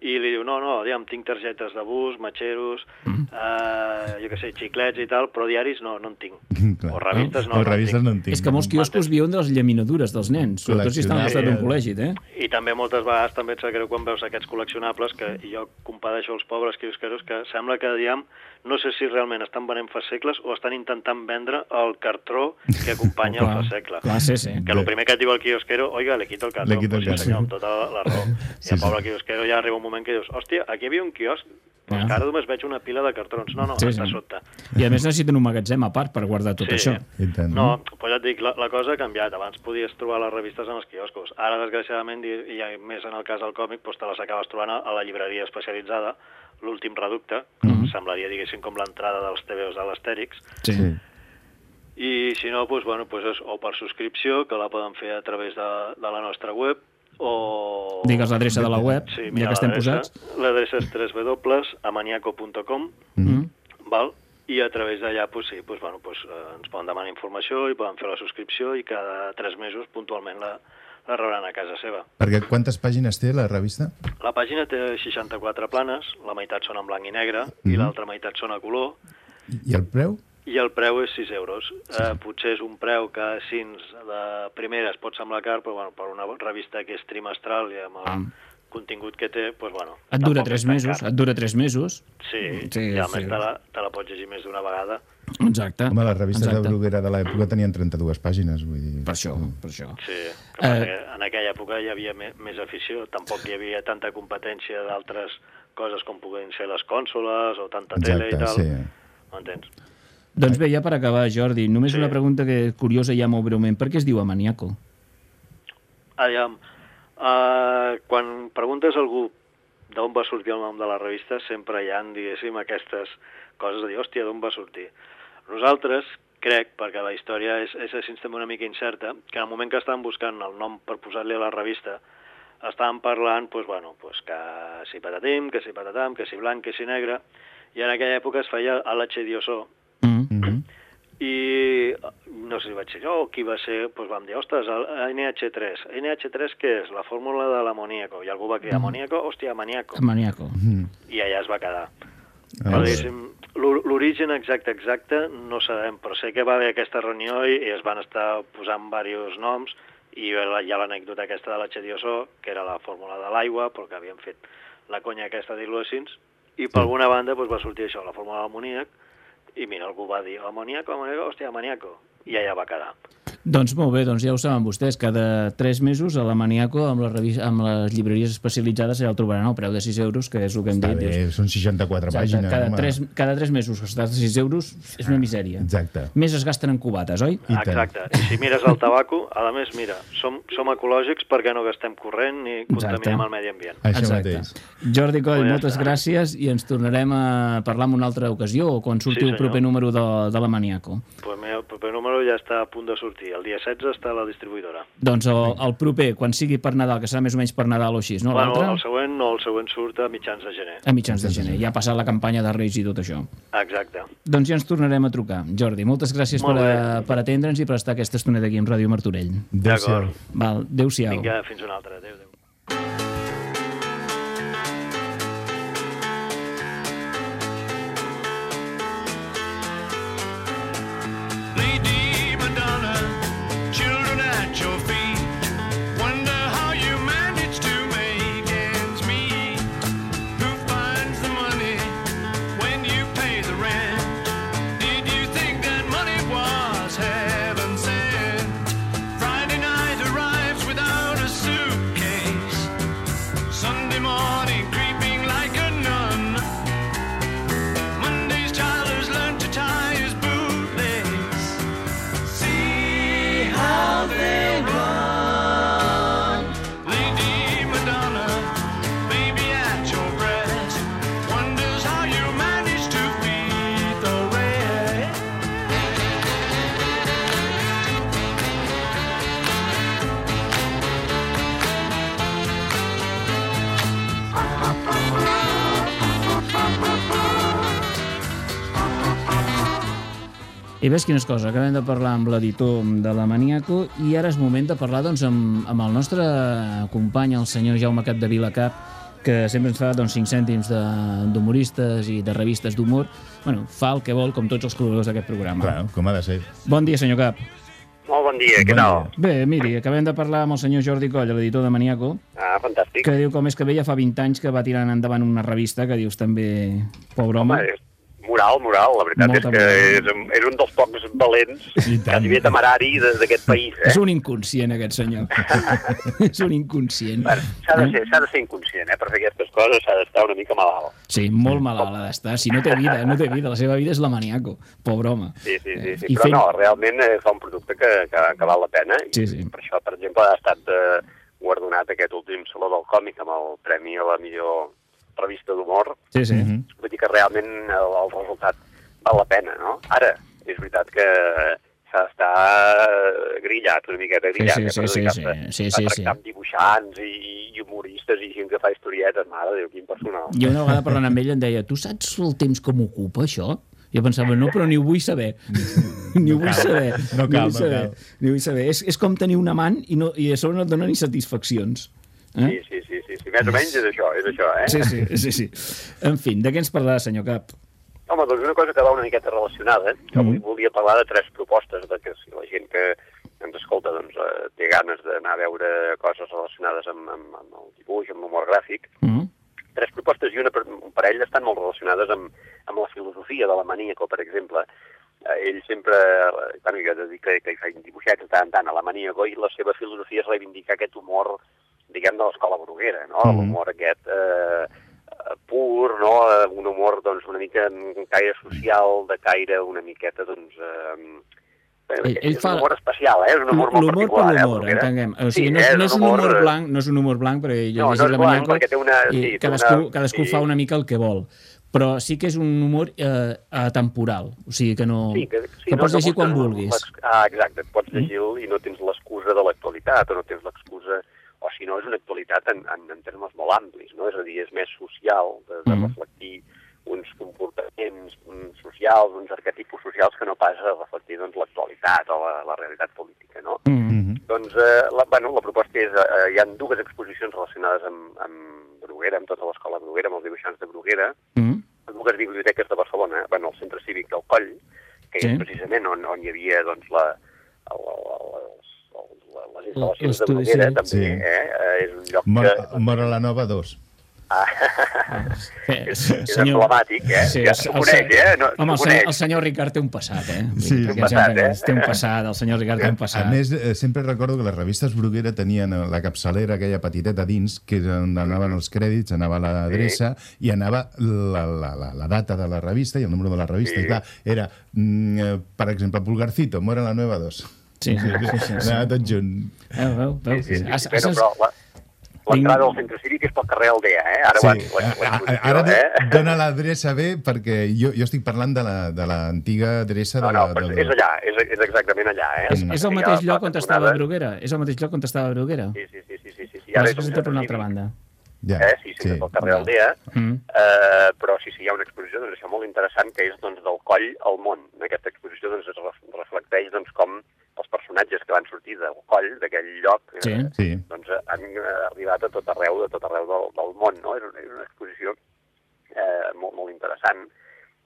[SPEAKER 8] i li diu, no, no, aviam, tinc targetes de bus, matxeros,
[SPEAKER 2] Mm.
[SPEAKER 8] eh, jo què sé, xiclets i tal, però diaris no, no en tinc.
[SPEAKER 2] Clar.
[SPEAKER 8] O revistes no,
[SPEAKER 2] o
[SPEAKER 8] no
[SPEAKER 2] revistes no en tinc.
[SPEAKER 1] És que molts quioscos viuen de les llaminadures dels nens, sobretot si estan al costat d'un col·legi, eh?
[SPEAKER 8] I també moltes vegades també et sap greu quan veus aquests col·leccionables que jo compadeixo els pobres quiosqueros que sembla que, diguem, no sé si realment estan venent fascicles o estan intentant vendre el cartró que acompanya el
[SPEAKER 1] Clar,
[SPEAKER 8] fascicle.
[SPEAKER 1] clar, sí, sí.
[SPEAKER 8] Que el primer que et diu el quiosquero, oiga, le quito el cartró.
[SPEAKER 2] Le quito el
[SPEAKER 8] Pues sí,
[SPEAKER 2] cartró.
[SPEAKER 8] senyor, amb tota la, raó.
[SPEAKER 2] Sí,
[SPEAKER 8] I el
[SPEAKER 2] sí.
[SPEAKER 8] pobre quiosquero ja arriba un moment que dius, hòstia, aquí hi havia un quiosc,
[SPEAKER 1] Ah.
[SPEAKER 8] que ara només veig una pila de cartrons. No, no,
[SPEAKER 1] Sí,
[SPEAKER 8] està
[SPEAKER 1] sí.
[SPEAKER 8] sota.
[SPEAKER 1] I a més necessiten un magatzem a part per guardar tot això.
[SPEAKER 2] I tant.
[SPEAKER 8] No, pues ja et dic, la, la cosa ha canviat. Abans podies trobar les revistes en els quioscos. Ara, desgraciadament, i, i més en el cas del còmic, doncs te les acabes trobant a, a la llibreria especialitzada, l'últim reducte, que
[SPEAKER 1] Mhm.
[SPEAKER 8] semblaria, diguéssim, com l'entrada dels TVOs de l'Astèrix.
[SPEAKER 1] Sí.
[SPEAKER 2] Sí.
[SPEAKER 8] I si no, doncs, bueno, doncs és o per subscripció, que la poden fer a través de, de la nostra web, o...
[SPEAKER 1] Digues l'adreça de la web,
[SPEAKER 8] Sí,
[SPEAKER 1] ja
[SPEAKER 8] mira,
[SPEAKER 1] que estem posats.
[SPEAKER 8] L'adreça és www.amaniaco.com
[SPEAKER 1] Mm.
[SPEAKER 8] val? i a través d'allà pues, sí, pues, bueno, pues, eh, ens poden demanar informació i poden fer la subscripció i cada tres mesos puntualment la, la rebran a casa seva.
[SPEAKER 2] Perquè quantes pàgines té la revista?
[SPEAKER 8] La pàgina té 64 planes, la meitat són en blanc i negre i
[SPEAKER 2] Mhm.
[SPEAKER 8] l'altra meitat són a color
[SPEAKER 2] I el preu?
[SPEAKER 8] I el preu és 6 euros. Eh, potser és un preu que així de primera es pot semblar car, però bueno, per una revista que és trimestral i amb el
[SPEAKER 1] Ah.
[SPEAKER 8] contingut que té, doncs, bueno,
[SPEAKER 1] Et dura
[SPEAKER 8] tampoc
[SPEAKER 1] tres
[SPEAKER 8] és tan
[SPEAKER 1] mesos,
[SPEAKER 8] car.
[SPEAKER 1] et dura tres mesos.
[SPEAKER 8] Sí,
[SPEAKER 1] Sí,
[SPEAKER 8] i a
[SPEAKER 1] sí.
[SPEAKER 8] més te la, te la pots llegir més d'una vegada.
[SPEAKER 1] Exacte.
[SPEAKER 2] Home, les revistes
[SPEAKER 1] Exacte.
[SPEAKER 2] de Bruguera de l'època tenien 32 pàgines, vull dir...
[SPEAKER 1] Per això, per això.
[SPEAKER 8] Sí,
[SPEAKER 1] Eh.
[SPEAKER 8] eh... en aquella època hi havia més afició, tampoc hi havia tanta competència d'altres coses com puguin ser les cònsoles o tanta tele i
[SPEAKER 2] Exacte,
[SPEAKER 8] tal.
[SPEAKER 2] sí.
[SPEAKER 8] M'entens?
[SPEAKER 1] Doncs bé, ja per acabar, Jordi, només
[SPEAKER 8] Sí.
[SPEAKER 1] una pregunta que curiosa ja molt breument. Per què es diu Amaniaco?
[SPEAKER 8] Aviam, uh, quan preguntes a algú d'on va sortir el nom de la revista, sempre hi ha, diguéssim, aquestes coses de dir, hòstia, d'on va sortir? Nosaltres, crec, perquè la història és, és així també una mica incerta, que en el moment que estàvem buscant el nom per posar-li a la revista, estàvem parlant, doncs, bueno, doncs que si patatim, que si patatam, que si blanc, que si negre, i en aquella època es feia
[SPEAKER 1] Mm.
[SPEAKER 2] Mhm.
[SPEAKER 8] I no sé si vaig ser jo o qui va ser, doncs vam dir, ostres, el NH3. NH3 què és? La fórmula de l'amoníaco. I algú va cridar amoníaco, hòstia, amoníaco.
[SPEAKER 1] Amaniaco.
[SPEAKER 2] Mhm.
[SPEAKER 8] I allà es va quedar.
[SPEAKER 2] Ah,
[SPEAKER 8] L'origen exacte, exacte, no sabem, però sé que va haver aquesta reunió i, i es van estar posant diversos noms i hi ha hi ha l'anècdota aquesta de la Chedioso, que era la fórmula de l'aigua, però que havien fet la conya aquesta d'il·lucins, i per alguna banda doncs, va sortir això, la fórmula de l'amoníac, i mira, algú va dir, amoníaco, amoníaco, hòstia, amoníaco, i allà va quedar.
[SPEAKER 1] Doncs molt bé, doncs ja ho saben vostès, cada tres mesos a l'Amaniaco amb, les revis- amb les llibreries especialitzades ja el trobaran al preu de 6 euros, que és el que hem
[SPEAKER 2] Està
[SPEAKER 1] dit.
[SPEAKER 2] bé,
[SPEAKER 1] Dius,
[SPEAKER 2] són 64
[SPEAKER 1] exacte,
[SPEAKER 2] pàgines.
[SPEAKER 1] cada,
[SPEAKER 2] home.
[SPEAKER 1] tres, cada tres mesos gastar 6 euros és una misèria.
[SPEAKER 2] Exacte.
[SPEAKER 1] Més es gasten en cubates, oi?
[SPEAKER 2] I.
[SPEAKER 8] Exacte. I si mires el tabaco, a més, mira, som, som ecològics perquè no gastem corrent ni contaminem el medi ambient.
[SPEAKER 2] Això mateix.
[SPEAKER 1] Jordi Coll,
[SPEAKER 8] Pues ja
[SPEAKER 1] moltes
[SPEAKER 8] està.
[SPEAKER 1] gràcies i ens tornarem a parlar en una altra ocasió o quan surti
[SPEAKER 8] Sí,
[SPEAKER 1] el proper número de, de l'Amaniaco.
[SPEAKER 8] Pues mira, el proper número ja està a punt de sortir. El dia 16 està a la distribuïdora.
[SPEAKER 1] Doncs el, el proper, quan sigui per Nadal, que serà més o menys per Nadal o així, no?
[SPEAKER 8] bueno, el següent no, el següent surt a mitjans de gener.
[SPEAKER 1] A mitjans de gener. Ja ha passat la campanya de Reis i tot això.
[SPEAKER 8] Exacte.
[SPEAKER 1] Doncs ja ens tornarem a trucar. Jordi, moltes gràcies per,
[SPEAKER 8] Molt
[SPEAKER 1] a,
[SPEAKER 8] bé.
[SPEAKER 1] per atendre'ns i per estar aquesta estoneta aquí amb Ràdio Martorell.
[SPEAKER 2] Adéu-siau.
[SPEAKER 8] D'acord.
[SPEAKER 1] Val, adéu-siau.
[SPEAKER 8] Vinga, fins una altra. Adéu, adéu.
[SPEAKER 1] I ves quines coses, acabem de parlar amb l'editor de la Maniaco i ara és moment de parlar doncs, amb, amb el nostre company, el senyor Jaume Cap de Vilacap, que sempre ens fa doncs, 5 cèntims de- d'humoristes i de revistes d'humor. Bueno, fa el que vol, com tots els col·laboradors d'aquest programa.
[SPEAKER 2] Clar, com ha de ser.
[SPEAKER 1] Bon dia, senyor Cap.
[SPEAKER 9] Molt bon dia, què tal?
[SPEAKER 1] Bé, miri, acabem de parlar amb el senyor Jordi Coll, l'editor de Maniaco,
[SPEAKER 9] Ah, fantàstic.
[SPEAKER 1] que diu com és que bé ja fa 20 anys que va tirant endavant una revista que dius també, pobre home.
[SPEAKER 9] Home, moral, moral, la veritat
[SPEAKER 1] Molta
[SPEAKER 9] és que
[SPEAKER 1] moral.
[SPEAKER 9] és, un- és un dels pocs valents, quasi bé temerari d'aquest país, eh?
[SPEAKER 1] És un inconscient, aquest senyor. és un inconscient.
[SPEAKER 9] Bueno, S'ha de, ser, s'ha de ser inconscient, eh? Per fer aquestes coses s'ha d'estar una mica malalt.
[SPEAKER 1] Sí, molt malalt ha d'estar. Si no té vida, no té vida. La seva vida és la maniaco. Pobre home.
[SPEAKER 9] Sí, sí, sí, sí.
[SPEAKER 1] I
[SPEAKER 9] però
[SPEAKER 1] fent-
[SPEAKER 9] no, realment eh, fa un producte que, que, que val la pena i
[SPEAKER 1] Sí, sí.
[SPEAKER 9] per això, per exemple, ha estat eh, guardonat aquest últim Saló del Còmic amb el Premi a la millor revista d'humor.
[SPEAKER 1] Sí, sí.
[SPEAKER 2] Mhm.
[SPEAKER 9] Vull dir que realment el, el resultat val la pena, no? Ara, és veritat que s'ha d'estar grillat, una miqueta grillat,
[SPEAKER 1] sí, sí, sí, sí, sí,
[SPEAKER 9] a
[SPEAKER 1] sí,
[SPEAKER 9] tractar
[SPEAKER 1] sí.
[SPEAKER 9] amb dibuixants i, i humoristes i gent que fa historietes, mare de Déu, quin personal.
[SPEAKER 1] Jo una vegada parlant amb ell em deia tu saps el temps que m'ocupa això? Jo pensava, no, però ni ho vull saber. ni ho vull saber.
[SPEAKER 2] No
[SPEAKER 1] ni
[SPEAKER 2] cal, no
[SPEAKER 1] saber.
[SPEAKER 2] cal.
[SPEAKER 1] Ni vull saber. És, és com tenir un amant i, no, i a sobre no et dona ni satisfaccions. Eh?
[SPEAKER 9] Sí, sí, sí, sí, sí, més o menys és això, és això, eh?
[SPEAKER 1] Sí, sí, sí, sí. En fi, de què ens parlarà, senyor Cap?
[SPEAKER 9] Home, doncs una cosa que va una miqueta relacionada. Jo avui
[SPEAKER 1] Mm.
[SPEAKER 9] volia parlar de tres propostes, de que si la gent que ens escolta doncs, eh, té ganes d'anar a veure coses relacionades amb, amb, amb el dibuix, amb l'humor gràfic,
[SPEAKER 1] Mm?
[SPEAKER 9] tres propostes i una un parell estan molt relacionades amb, amb la filosofia de la maníaco, per exemple. Eh, ell sempre, eh, bueno, jo he de dir que, que hi feien dibuixets de tant en tant a la maníaco i la seva filosofia és reivindicar aquest humor, diguem, de l'escola bruguera, no?
[SPEAKER 2] Mhm.
[SPEAKER 9] L'humor aquest eh, eh, pur, no? Eh, Un humor, doncs, una mica amb un caire social, de caire una miqueta, doncs... Eh,
[SPEAKER 1] Ell- ell
[SPEAKER 9] és
[SPEAKER 1] fa-
[SPEAKER 9] un humor especial, eh? És un humor molt
[SPEAKER 1] L'humor per
[SPEAKER 9] particular, eh,
[SPEAKER 1] l'humor,
[SPEAKER 9] Bruguera.
[SPEAKER 1] entenguem. O sigui,
[SPEAKER 9] Sí,
[SPEAKER 1] no, és,
[SPEAKER 9] eh,
[SPEAKER 1] no és un humor
[SPEAKER 9] eh,
[SPEAKER 1] blanc, no és un humor blanc, perquè jo
[SPEAKER 9] No,
[SPEAKER 1] llegit
[SPEAKER 9] no
[SPEAKER 1] la
[SPEAKER 9] blanc,
[SPEAKER 1] Maniaco
[SPEAKER 9] perquè té una-
[SPEAKER 1] i
[SPEAKER 9] sí,
[SPEAKER 1] cadascú,
[SPEAKER 9] una-
[SPEAKER 1] cadascú
[SPEAKER 9] sí.
[SPEAKER 1] fa una mica el que vol. Però sí que és un humor eh, atemporal, o sigui que no...
[SPEAKER 9] Sí, que, sí,
[SPEAKER 1] que pots llegir quan vulguis. Mm.
[SPEAKER 9] Ah, exacte, pots llegir i no tens l'excusa de l'actualitat, o no tens l'excusa... O si no, és una actualitat en, en, en termes molt amplis, no? És a dir, és més social, de, de
[SPEAKER 1] Mhm.
[SPEAKER 9] reflectir uns comportaments socials, uns arquetipus socials que no pas a reflectir doncs, l'actualitat o la, la realitat política, no?
[SPEAKER 1] Mm.
[SPEAKER 2] Mhm.
[SPEAKER 9] Doncs eh, la, bueno, la proposta és, eh, hi ha dues exposicions relacionades amb, amb Bruguera, amb tota l'escola Bruguera, amb els dibuixants de Bruguera,
[SPEAKER 1] Mm.
[SPEAKER 9] a dues biblioteques de Barcelona, bueno, el Centre Cívic del Coll, que
[SPEAKER 1] Sí.
[SPEAKER 9] és precisament on, on hi havia doncs, la, el, el, els, el, la- les instal·lacions de Bruguera,
[SPEAKER 1] sí.
[SPEAKER 9] també,
[SPEAKER 2] Sí.
[SPEAKER 9] eh? Eh, És un lloc
[SPEAKER 2] Mor,
[SPEAKER 9] que...
[SPEAKER 2] Mora la Nova 2.
[SPEAKER 1] Eh,
[SPEAKER 9] és, és emblemàtic, eh?
[SPEAKER 1] Sí,
[SPEAKER 9] ja
[SPEAKER 1] el-
[SPEAKER 9] coneix,
[SPEAKER 1] se-
[SPEAKER 9] eh? No,
[SPEAKER 1] Home, el senyor, el senyor Ricard té un passat, eh?
[SPEAKER 2] Sí, té un
[SPEAKER 9] passat, eh?
[SPEAKER 1] Té un passat, el senyor Ricard té un passat.
[SPEAKER 2] A més, eh, sempre recordo que les revistes Bruguera tenien la capçalera, aquella petiteta dins, que on anaven els crèdits, anava l'adreça i anava la, la, la, la data de la revista i el número de la revista.
[SPEAKER 9] Sí.
[SPEAKER 2] I clar, era, mm, eh, per exemple, Pulgarcito, Mora la Nueva 2.
[SPEAKER 1] Sí, sí, sí, sí, sí.
[SPEAKER 2] Anava tot junt.
[SPEAKER 1] Veu, veu, veu.
[SPEAKER 9] Sí, sí, sí.
[SPEAKER 1] Has- has-
[SPEAKER 9] però la- l'entrada al Centre Cívic és pel carrer Aldea, eh? Ara
[SPEAKER 2] Sí.
[SPEAKER 9] ho han, ho han, ho han
[SPEAKER 2] A- a-
[SPEAKER 9] posat,
[SPEAKER 2] Ara
[SPEAKER 9] eh?
[SPEAKER 2] do- dona l'adreça bé perquè jo, jo estic parlant de la- de l'antiga adreça
[SPEAKER 9] No,
[SPEAKER 2] de
[SPEAKER 9] no,
[SPEAKER 2] la...
[SPEAKER 9] però
[SPEAKER 2] de,
[SPEAKER 9] és allà, és, és exactament allà, eh?
[SPEAKER 1] És, és el mateix lloc on estava. Bruguera? És el mateix lloc on estava Bruguera?
[SPEAKER 9] Sí, sí, sí, sí, sí, sí, sí.
[SPEAKER 1] Però
[SPEAKER 9] Ara
[SPEAKER 1] és per una altra banda.
[SPEAKER 2] Ja,
[SPEAKER 9] eh? sí, sí, sí. pel carrer Aldea,
[SPEAKER 1] Mm.
[SPEAKER 9] eh, però sí, sí, hi ha una exposició doncs, això molt interessant que és doncs, del coll al món. En aquesta exposició doncs, es ref- reflecteix doncs, com els personatges que van sortir del coll, d'aquell lloc, eh,
[SPEAKER 1] Sí.
[SPEAKER 2] Sí.
[SPEAKER 9] doncs, eh, han eh, arribat a tot arreu, de tot arreu del, del món. No? És, una, és una exposició eh, molt, molt interessant.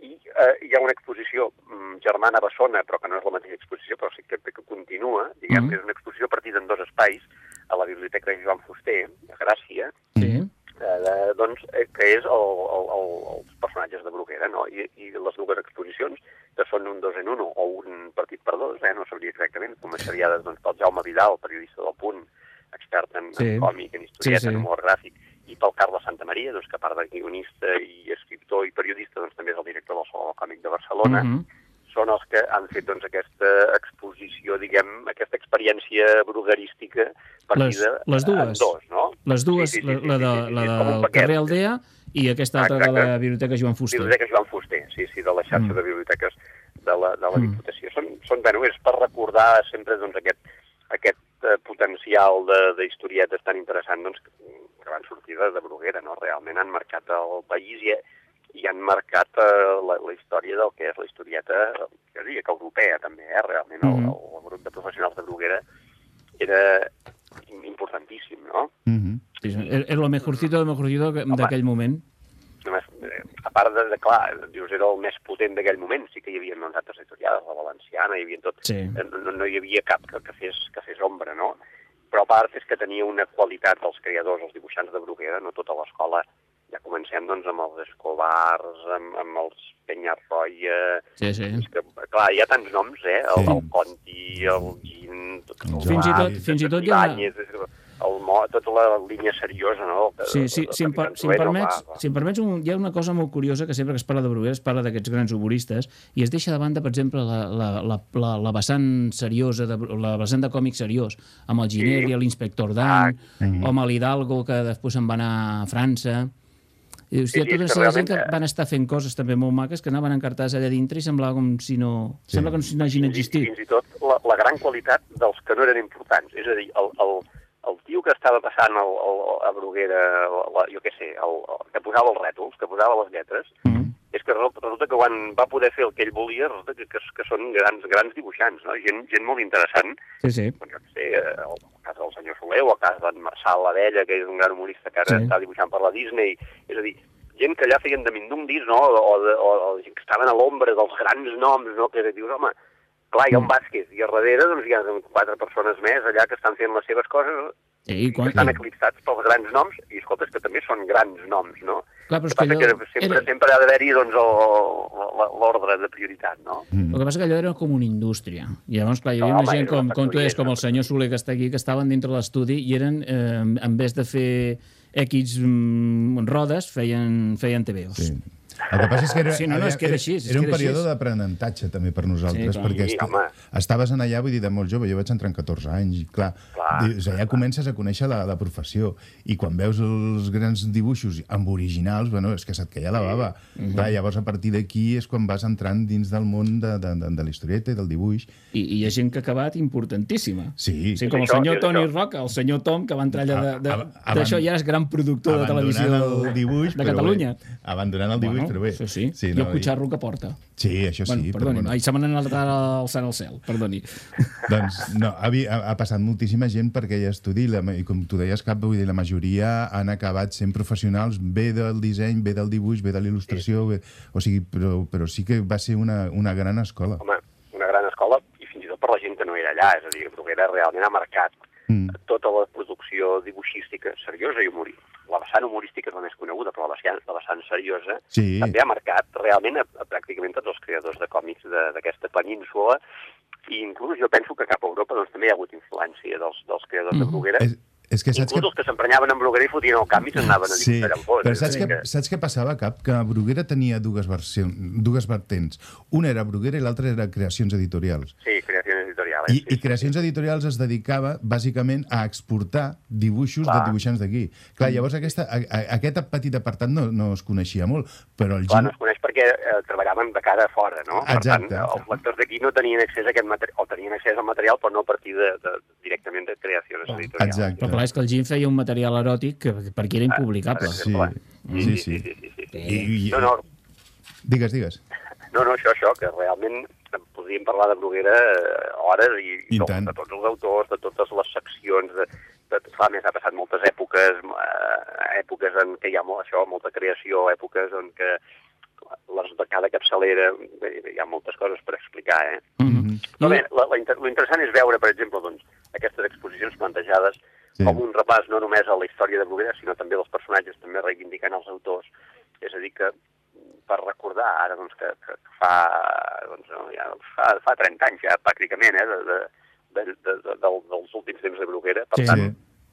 [SPEAKER 9] I eh, hi ha una exposició mm, germana a Bessona, però que no és la mateixa exposició, però sí que, que continua. Diguem,
[SPEAKER 1] Mhm.
[SPEAKER 9] És una exposició partida en dos espais, a la Biblioteca de Joan Fuster, a Gràcia,
[SPEAKER 1] Sí.
[SPEAKER 9] Eh, doncs, eh, que és el, el, el, els personatges de Bruguera, no? I, I les dues exposicions, que són un dos en uno, o un partit per dos, eh? no sabria exactament, començariades doncs, pel Jaume Vidal, periodista del Punt, expert en,
[SPEAKER 1] Sí.
[SPEAKER 9] en còmic, en historieta,
[SPEAKER 1] Sí, sí.
[SPEAKER 9] en humor gràfic, i pel Carles Santamaria, doncs, que a part de guionista i escriptor i periodista, doncs, també és el director del Saló del Còmic de Barcelona,
[SPEAKER 1] Mhm.
[SPEAKER 9] Són els que han fet doncs, aquesta exposició, diguem, aquesta experiència bruguerística
[SPEAKER 1] Les,
[SPEAKER 9] partida
[SPEAKER 1] les dues.
[SPEAKER 9] en dos, no?
[SPEAKER 1] Les dues,
[SPEAKER 9] Sí, sí, sí,
[SPEAKER 1] la, la, de,
[SPEAKER 9] sí, sí,
[SPEAKER 1] la
[SPEAKER 9] sí, un
[SPEAKER 1] del carrer Aldea i aquesta altra de la
[SPEAKER 9] Exacte.
[SPEAKER 1] Biblioteca Joan Fuster.
[SPEAKER 9] Biblioteca Joan Fuster, sí, sí, de la xarxa
[SPEAKER 1] Mm.
[SPEAKER 9] de biblioteques de la, de la
[SPEAKER 1] Mm.
[SPEAKER 9] Diputació. Són, són, bueno, és per recordar sempre doncs, aquest, aquest eh, potencial d'historietes tan interessant doncs, que, que van sortir de, de Bruguera, no? Realment han marcat el país i, i han marcat eh, la, la història del que és la historieta, jo diria que europea també, eh? realment el,
[SPEAKER 2] Mhm.
[SPEAKER 9] el, el grup de professionals de Bruguera era importantíssim, no?
[SPEAKER 2] Mhm.
[SPEAKER 1] Sí, sí. Era lo mejorcito del mejorcito que- d'aquell moment.
[SPEAKER 9] Només, eh, a part de, de, clar, dius, era el més potent d'aquell moment, sí que hi havia doncs, altres editorials, la valenciana, hi havia tot,
[SPEAKER 1] Sí.
[SPEAKER 9] eh, no, no hi havia cap que, que, fes, que fes ombra, no? Però a part és que tenia una qualitat dels creadors, els dibuixants de Bruguera, no tota l'escola, ja comencem doncs amb els Escobars, amb, amb els Penyarroia...
[SPEAKER 1] Sí, sí.
[SPEAKER 9] És que, clar, hi ha tants noms, eh? El,
[SPEAKER 2] Sí.
[SPEAKER 9] el Conti, el Gin... El
[SPEAKER 1] Fins i tot- fins i tot hi ha-
[SPEAKER 9] Ibáñez, el tota la línia seriosa, no?
[SPEAKER 1] Sí, sí, si, em, per, si em permets,
[SPEAKER 9] va, va.
[SPEAKER 1] si em permets un, hi ha una cosa molt curiosa que sempre que es parla de Bruguera es parla d'aquests grans humoristes i es deixa de banda, per exemple, la, la, la, la, la vessant seriosa, de, la vessant de còmic seriós, amb el Ginelli,
[SPEAKER 9] Sí.
[SPEAKER 1] l'inspector Dan,
[SPEAKER 9] Ah,
[SPEAKER 1] o amb l'Hidalgo, que després se'n va anar a França. I hòstia,
[SPEAKER 9] sí,
[SPEAKER 1] tota aquesta gent que
[SPEAKER 9] eh,
[SPEAKER 1] van estar fent coses també molt maques que anaven encartades allà dintre i semblava com si no...
[SPEAKER 2] Sí.
[SPEAKER 1] Sembla com si no hagin
[SPEAKER 9] fins, i-
[SPEAKER 1] existit.
[SPEAKER 9] fins i tot la, la gran qualitat dels que no eren importants. És a dir, el, el, el tio que estava passant el, el, a Bruguera, la, la, jo què sé, el, el, que posava els rètols, que posava les lletres,
[SPEAKER 1] Mm.
[SPEAKER 9] És que resulta, que quan va poder fer el que ell volia, resulta que, que, que són grans, grans dibuixants, no? gent, gent molt interessant,
[SPEAKER 1] Sí, sí.
[SPEAKER 9] doncs jo què sé, eh, el, el cas del senyor Soler o el cas d'en Marçal Lavella, que és un gran humorista que ara
[SPEAKER 1] Sí.
[SPEAKER 9] està dibuixant per la Disney, és a dir, gent que allà feien de mindundis, no?, o, de, o, o que estaven a l'ombra dels grans noms, no?, que dius, home, clar, hi ha un
[SPEAKER 1] Mm.
[SPEAKER 9] bàsquet, i a darrere doncs, hi ha quatre persones més allà que estan fent les seves coses,
[SPEAKER 1] Sí, quan...
[SPEAKER 9] estan eclipsats pels grans noms, i escolta, és que també són grans noms, no?
[SPEAKER 1] Clar, però
[SPEAKER 9] El
[SPEAKER 1] és
[SPEAKER 9] que
[SPEAKER 1] allò
[SPEAKER 9] que sempre,
[SPEAKER 1] era-
[SPEAKER 9] sempre ha d'haver-hi doncs, l'ordre de prioritat, no?
[SPEAKER 2] Mm.
[SPEAKER 1] El que passa que allò era com una indústria. I llavors, clar, hi havia
[SPEAKER 9] No,
[SPEAKER 1] una
[SPEAKER 9] home,
[SPEAKER 1] gent com,
[SPEAKER 9] una
[SPEAKER 1] com tu deies,
[SPEAKER 9] factoria,
[SPEAKER 1] com el senyor Soler que està aquí, que estaven dintre l'estudi i eren, eh, en vez de fer X mm, rodes, feien, feien TVOs.
[SPEAKER 2] Sí. El que passa és que era,
[SPEAKER 1] Sí, no, no, és que era així, és
[SPEAKER 2] era
[SPEAKER 1] que
[SPEAKER 2] un
[SPEAKER 1] era
[SPEAKER 2] període d'aprenentatge també per nosaltres,
[SPEAKER 1] Sí, clar.
[SPEAKER 2] perquè
[SPEAKER 9] Sí,
[SPEAKER 2] est
[SPEAKER 9] home.
[SPEAKER 2] estaves en allà, vull dir, de molt jove, jo vaig entrar amb 14 anys, i clar,
[SPEAKER 9] Clar.
[SPEAKER 2] dius, allà comences a conèixer la, la professió, i quan veus els grans dibuixos amb originals, bueno, és que se't queia la bava.
[SPEAKER 1] Mhm.
[SPEAKER 2] Clar, llavors a partir d'aquí és quan vas entrant dins del món de, de, de, de la historieta i del dibuix.
[SPEAKER 1] I, I hi ha gent que ha acabat importantíssima.
[SPEAKER 2] Sí.
[SPEAKER 1] Sí, com el
[SPEAKER 9] això,
[SPEAKER 1] senyor
[SPEAKER 9] és
[SPEAKER 1] Toni
[SPEAKER 9] això.
[SPEAKER 1] Roca, el senyor Tom, que va entrar allà d'això, ja és gran productor de televisió
[SPEAKER 2] el dibuix,
[SPEAKER 1] de
[SPEAKER 2] però
[SPEAKER 1] Catalunya.
[SPEAKER 2] Bé. Abandonant el dibuix,
[SPEAKER 1] Bueno,
[SPEAKER 2] però bé.
[SPEAKER 1] això sí,
[SPEAKER 2] sí
[SPEAKER 1] i el cotxarro que porta.
[SPEAKER 2] Sí, això
[SPEAKER 1] bueno,
[SPEAKER 2] sí.
[SPEAKER 1] perdoni,
[SPEAKER 2] però bueno.
[SPEAKER 1] ai, se m'han anat ara alçant al cel, perdoni.
[SPEAKER 2] Doncs no, ha, ha, ha passat moltíssima gent per aquell estudi i, la, i com tu deies, cap, vull dir, la majoria han acabat sent professionals bé del disseny, bé del dibuix, bé de l'il·lustració, bé, o sigui, però, però sí que va ser una, una gran escola.
[SPEAKER 9] Home, una gran escola, i fins i tot per la gent que no era allà, és a dir, Bruguera realment ha marcat
[SPEAKER 2] Mm.
[SPEAKER 9] tota la producció dibuixística seriosa i humorística. La vessant humorística és la més coneguda, però la vessant, la vessant seriosa
[SPEAKER 2] Sí.
[SPEAKER 9] també ha marcat realment a, a pràcticament tots els creadors de còmics de- d'aquesta península i inclús jo penso que cap a Europa doncs, també hi ha hagut influència dels, dels creadors de
[SPEAKER 1] Mhm.
[SPEAKER 9] Bruguera.
[SPEAKER 2] És, és que saps
[SPEAKER 9] Inclús
[SPEAKER 2] que...
[SPEAKER 9] els que s'emprenyaven en Bruguera i fotien el canvi se'n anaven a
[SPEAKER 2] Sí,
[SPEAKER 9] fons.
[SPEAKER 2] però saps
[SPEAKER 9] a dir que-
[SPEAKER 2] saps què passava, Cap? Que Bruguera tenia dues, versions, dues vertents. Una era Bruguera i l'altra era creacions editorials.
[SPEAKER 9] Sí, editorials.
[SPEAKER 2] I,
[SPEAKER 9] sí,
[SPEAKER 2] I Creacions Editorials es dedicava, bàsicament, a exportar dibuixos
[SPEAKER 9] Clar.
[SPEAKER 2] de dibuixants d'aquí. Clar, llavors aquesta, a, a, aquest petit apartat no, no es coneixia molt, però el
[SPEAKER 9] Clar,
[SPEAKER 2] Gino...
[SPEAKER 9] no es coneix perquè eh, treballaven de cara a fora, no?
[SPEAKER 2] Exacte.
[SPEAKER 9] Per tant, els lectors d'aquí no tenien accés a aquest material, o tenien accés al material, però no a partir de, de, directament de creacions editorials.
[SPEAKER 2] Exacte.
[SPEAKER 1] Però clar, és que el Jim feia un material eròtic que, perquè era impublicable.
[SPEAKER 9] per
[SPEAKER 2] Sí,
[SPEAKER 9] exemple.
[SPEAKER 2] sí, sí.
[SPEAKER 9] sí, sí, sí, sí.
[SPEAKER 2] I, i,
[SPEAKER 9] No, no,
[SPEAKER 2] Digues, digues.
[SPEAKER 9] No, no, això, això, que realment podríem parlar de Bruguera eh, hores i,
[SPEAKER 2] I
[SPEAKER 9] de,
[SPEAKER 2] tant.
[SPEAKER 9] de tots els autors, de totes les seccions, de, de, clar, més ha passat moltes èpoques, eh, èpoques en què hi ha molt, això, molta creació, èpoques en què les de cada capçalera, hi ha moltes coses per explicar, eh?
[SPEAKER 1] Mhm.
[SPEAKER 9] Però bé, la, la, inter lo interessant és veure, per exemple, doncs, aquestes exposicions plantejades
[SPEAKER 2] sí.
[SPEAKER 9] com un repàs no només a la història de Bruguera, sinó també dels personatges, també reivindicant els autors. És a dir, que per recordar ara doncs, que, que fa, doncs, no, ja, fa, fa 30 anys ja pràcticament eh, de, de, de, de, de, del, dels últims temps de Bruguera, per
[SPEAKER 1] Sí.
[SPEAKER 9] tant,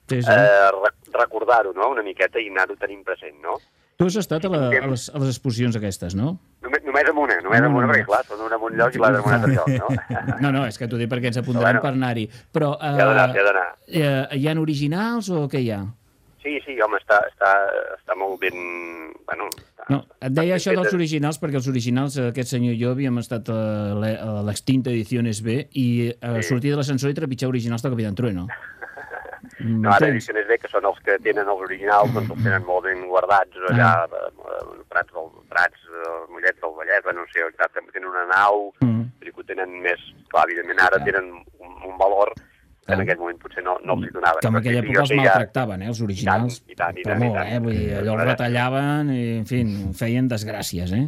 [SPEAKER 1] Sí, sí.
[SPEAKER 9] eh, re recordar-ho no? una miqueta i anar-ho tenint present. No?
[SPEAKER 1] Tu has estat a, la, a, les, a les exposicions aquestes, no?
[SPEAKER 9] Només, només amb una, només
[SPEAKER 1] No,
[SPEAKER 9] amb una,
[SPEAKER 1] no, no.
[SPEAKER 9] perquè clar, són una en un lloc i l'altra en un altre lloc. No?
[SPEAKER 1] No, no, és que t'ho dic perquè ens apuntarem
[SPEAKER 9] Bueno.
[SPEAKER 1] per anar-hi. Però eh,
[SPEAKER 9] ha d'anar, ha d'anar.
[SPEAKER 1] eh, hi ha originals o què hi ha?
[SPEAKER 9] Sí, sí, home, està, està, està molt ben... Bueno, està,
[SPEAKER 1] No, et deia això dels originals perquè els originals, eh, aquest senyor i jo havíem estat a l'e- a l'extinta Ediciones B i eh,
[SPEAKER 9] Sí.
[SPEAKER 1] sortir de l'ascensor i trepitjar originals del Capitán Trueno.
[SPEAKER 9] No, ara edicions bé, que són els que tenen els originals, doncs els tenen molt ben guardats allà, eh, Prats, del, Prats bueno, no sé exacte, tenen una nau,
[SPEAKER 1] Mm.
[SPEAKER 9] que tenen més... Clar, evidentment ara tenen un, un valor que en aquell moment potser no, no els hi donaven.
[SPEAKER 1] Que en
[SPEAKER 9] Però
[SPEAKER 1] aquella època els
[SPEAKER 9] ja-
[SPEAKER 1] maltractaven, eh, els originals.
[SPEAKER 9] I tant, i
[SPEAKER 1] Però
[SPEAKER 9] tant, i
[SPEAKER 1] molt,
[SPEAKER 9] tant.
[SPEAKER 1] eh? Vull dir, allò els retallaven i, en fi, feien desgràcies, eh?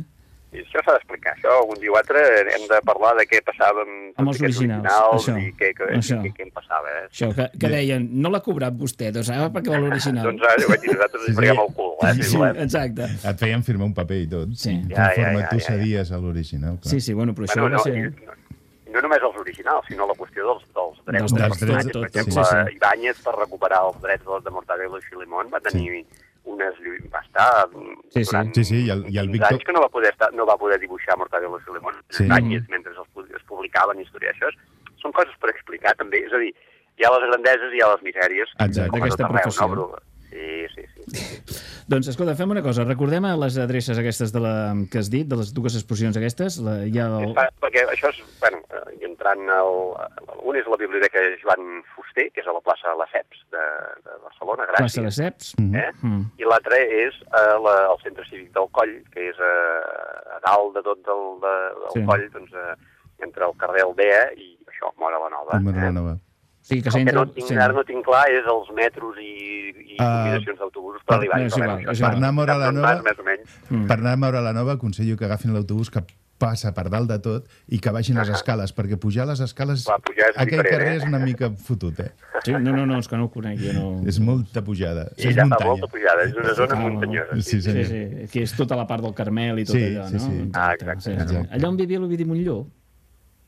[SPEAKER 9] I això s'ha d'explicar. Això, algun dia o altre, hem de parlar de què passava amb,
[SPEAKER 1] Amb els originals,
[SPEAKER 9] originals
[SPEAKER 1] això,
[SPEAKER 9] i què, què,
[SPEAKER 1] això.
[SPEAKER 9] què, què em passava. Eh?
[SPEAKER 1] Això, que, que deien, no l'ha cobrat vostè, doncs ara per què vol l'original?
[SPEAKER 9] Doncs ara, jo vaig dir, nosaltres
[SPEAKER 2] Sí,
[SPEAKER 9] ens
[SPEAKER 2] sí.
[SPEAKER 9] freguem el cul, eh, si
[SPEAKER 1] Sí,
[SPEAKER 9] volem.
[SPEAKER 1] exacte.
[SPEAKER 2] Et feien firmar un paper i tot.
[SPEAKER 1] Sí.
[SPEAKER 9] Ja, ja,
[SPEAKER 2] Conforme
[SPEAKER 9] ja,
[SPEAKER 2] tu
[SPEAKER 9] ja, ja.
[SPEAKER 2] cedies a l'original. clar.
[SPEAKER 1] Sí, sí, bueno, però això
[SPEAKER 9] Bueno,
[SPEAKER 1] va
[SPEAKER 9] no,
[SPEAKER 1] ser...
[SPEAKER 9] no, només els originals, sinó la qüestió dels, dels
[SPEAKER 1] Dels
[SPEAKER 9] drets dels
[SPEAKER 1] drets,
[SPEAKER 9] personatges.
[SPEAKER 1] tot,
[SPEAKER 9] Per exemple,
[SPEAKER 1] sí, sí.
[SPEAKER 9] Ibáñez, per recuperar els drets de, de Mortadelo i Filemón, va tenir unes... llu- va estar
[SPEAKER 1] Sí, sí.
[SPEAKER 2] Sí, sí, i el, i el
[SPEAKER 9] 15
[SPEAKER 2] Víctor...
[SPEAKER 9] anys que no va poder, estar, no va poder dibuixar Mortadelo i Filemón.
[SPEAKER 2] Sí.
[SPEAKER 9] Ibáñez, mentre els, es publicaven històries. Això és, són coses per explicar, també. És a dir, hi ha les grandeses i hi ha les misèries.
[SPEAKER 2] Exacte.
[SPEAKER 9] com a
[SPEAKER 1] D'aquesta
[SPEAKER 9] tot arreu,
[SPEAKER 1] professió.
[SPEAKER 9] No, Bru? Sí, sí, sí.
[SPEAKER 1] Doncs, escolta, fem una cosa. Recordem a les adreces aquestes de la, que has dit, de les dues exposicions aquestes. La, hi ha el...
[SPEAKER 9] Perquè això és, bueno, eh, i entrant al... Un és la Biblioteca Joan Fuster, que és a la plaça de la Ceps de, de Barcelona, gràcies.
[SPEAKER 1] Plaça de Ceps.
[SPEAKER 9] Eh?
[SPEAKER 1] Mm.
[SPEAKER 9] I l'altre és eh, la, el Centre Cívic del Coll, que és eh, a dalt de tot del, de, del
[SPEAKER 1] Sí.
[SPEAKER 9] Coll, doncs, eh, entre el carrer Aldea i això, Mora la Nova.
[SPEAKER 2] Mora la Nova.
[SPEAKER 1] O sigui, que
[SPEAKER 9] El que no tinc, ara no tinc clar és els metros i, i
[SPEAKER 2] Ah,
[SPEAKER 9] combinacions d'autobusos per arribar.
[SPEAKER 1] és igual, és
[SPEAKER 2] Per anar a Mora la Nova, per anar a Mora la Nova aconsello que agafin l'autobús que passa per dalt de tot i que baixin les escales, perquè pujar les escales...
[SPEAKER 9] Clar, pujar és
[SPEAKER 2] aquell
[SPEAKER 9] diferent,
[SPEAKER 2] carrer
[SPEAKER 9] eh?
[SPEAKER 2] és una mica fotut, eh?
[SPEAKER 1] Sí, no, no, no, és que no ho conec, jo no...
[SPEAKER 2] És molta pujada.
[SPEAKER 9] I
[SPEAKER 2] és
[SPEAKER 9] allà fa
[SPEAKER 2] muntanya.
[SPEAKER 9] molta pujada, és una zona
[SPEAKER 1] Ah,
[SPEAKER 9] muntanyosa.
[SPEAKER 2] Sí,
[SPEAKER 1] Sí,
[SPEAKER 2] senyor.
[SPEAKER 1] sí, que és tota la part del Carmel i tot
[SPEAKER 2] Sí,
[SPEAKER 1] allò,
[SPEAKER 2] sí,
[SPEAKER 1] no?
[SPEAKER 2] sí.
[SPEAKER 9] Ah, exacte,
[SPEAKER 1] Sí, sí.
[SPEAKER 2] exacte.
[SPEAKER 1] Allà on vivia l'Ovidi Montlló?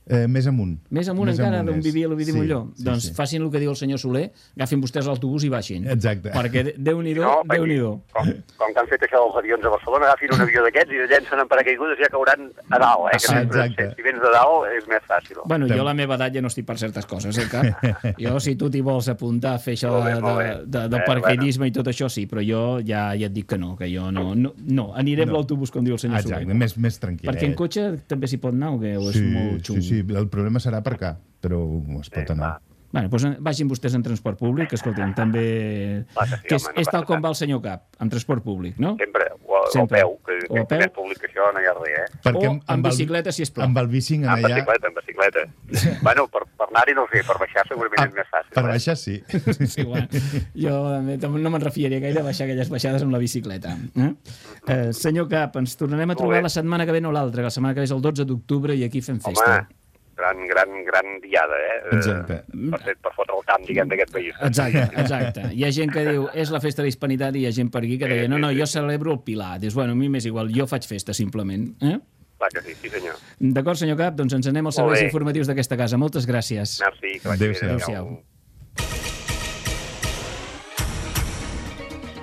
[SPEAKER 2] Eh, més amunt.
[SPEAKER 1] Més amunt encara
[SPEAKER 2] amunt
[SPEAKER 1] d'on vivia l'Ovidi
[SPEAKER 2] Sí,
[SPEAKER 1] Montlló?
[SPEAKER 2] sí,
[SPEAKER 1] doncs
[SPEAKER 2] sí.
[SPEAKER 1] facin el que diu el senyor Soler, agafin vostès l'autobús i baixin.
[SPEAKER 2] Exacte.
[SPEAKER 1] Perquè Déu-n'hi-do,
[SPEAKER 9] No,
[SPEAKER 1] déu nhi déu
[SPEAKER 9] com, com que han fet això dels avions a Barcelona, agafin un avió d'aquests i llencen en paracaigudes i ja cauran a dalt, eh?
[SPEAKER 2] Ah,
[SPEAKER 9] Que
[SPEAKER 2] exacte.
[SPEAKER 9] si vens de dalt és més fàcil.
[SPEAKER 1] Bueno, jo a la meva edat ja no estic per certes coses, eh, que jo si tu t'hi vols apuntar a fer això
[SPEAKER 9] Molt bé,
[SPEAKER 1] de,
[SPEAKER 9] molt
[SPEAKER 1] de, de, de
[SPEAKER 9] Eh,
[SPEAKER 1] paracaidisme i tot això, sí, però jo ja ja et dic que no, que jo no, no, no aniré amb
[SPEAKER 2] No.
[SPEAKER 1] l'autobús, com diu el senyor
[SPEAKER 2] Exacte,
[SPEAKER 1] Soler.
[SPEAKER 2] més, més tranquil.
[SPEAKER 1] Perquè en cotxe també s'hi pot anar o què? O és
[SPEAKER 2] sí,
[SPEAKER 1] molt xungo?
[SPEAKER 2] sí, sí, el problema serà per cá, però es pot
[SPEAKER 9] Sí,
[SPEAKER 2] anar.
[SPEAKER 1] Bueno, doncs vagin vostès en transport públic, que escoltin, també...
[SPEAKER 9] Clar que sí,
[SPEAKER 1] que és,
[SPEAKER 9] home, no
[SPEAKER 1] és tal com
[SPEAKER 9] tant.
[SPEAKER 1] va el senyor Cap, en transport públic, no?
[SPEAKER 9] Sempre, o, a- o
[SPEAKER 1] Sempre.
[SPEAKER 9] peu, que,
[SPEAKER 1] O
[SPEAKER 9] que
[SPEAKER 1] peu.
[SPEAKER 9] en públic això no hi ha res, eh?
[SPEAKER 2] Perquè
[SPEAKER 1] O amb bicicleta, si és pla.
[SPEAKER 2] Amb el bicing
[SPEAKER 9] Ah,
[SPEAKER 2] en allà...
[SPEAKER 9] bicicleta, en bicicleta. bueno, per, per anar-hi no ho sé, per baixar segurament
[SPEAKER 2] Ah,
[SPEAKER 9] és més fàcil.
[SPEAKER 2] per
[SPEAKER 9] eh?
[SPEAKER 2] baixar sí.
[SPEAKER 1] Sí, bueno, jo eh, no me'n refiaria gaire a baixar aquelles baixades amb la bicicleta. Eh? Eh, senyor Cap, ens tornarem a
[SPEAKER 9] Molt
[SPEAKER 1] trobar
[SPEAKER 9] bé.
[SPEAKER 1] la setmana que ve, no l'altra, que la setmana que ve és el 12 d'octubre i aquí fem
[SPEAKER 9] Home,
[SPEAKER 1] festa.
[SPEAKER 9] Gran, gran, gran diada, eh?
[SPEAKER 2] Exacte.
[SPEAKER 9] Eh, Per, fer, per fotre el camp, diguem, d'aquest país.
[SPEAKER 1] Exacte, exacte. Hi ha gent que diu, és la festa de la hispanitat, i hi ha gent per aquí que deia, no, no, jo celebro el Pilar. Dius, bueno, a mi m'és igual, jo faig festa, simplement. Eh?
[SPEAKER 9] Clar que sí, sí senyor.
[SPEAKER 1] D'acord, senyor Cap, doncs ens anem als serveis informatius d'aquesta casa. Moltes gràcies.
[SPEAKER 9] Merci.
[SPEAKER 2] Adéu-siau.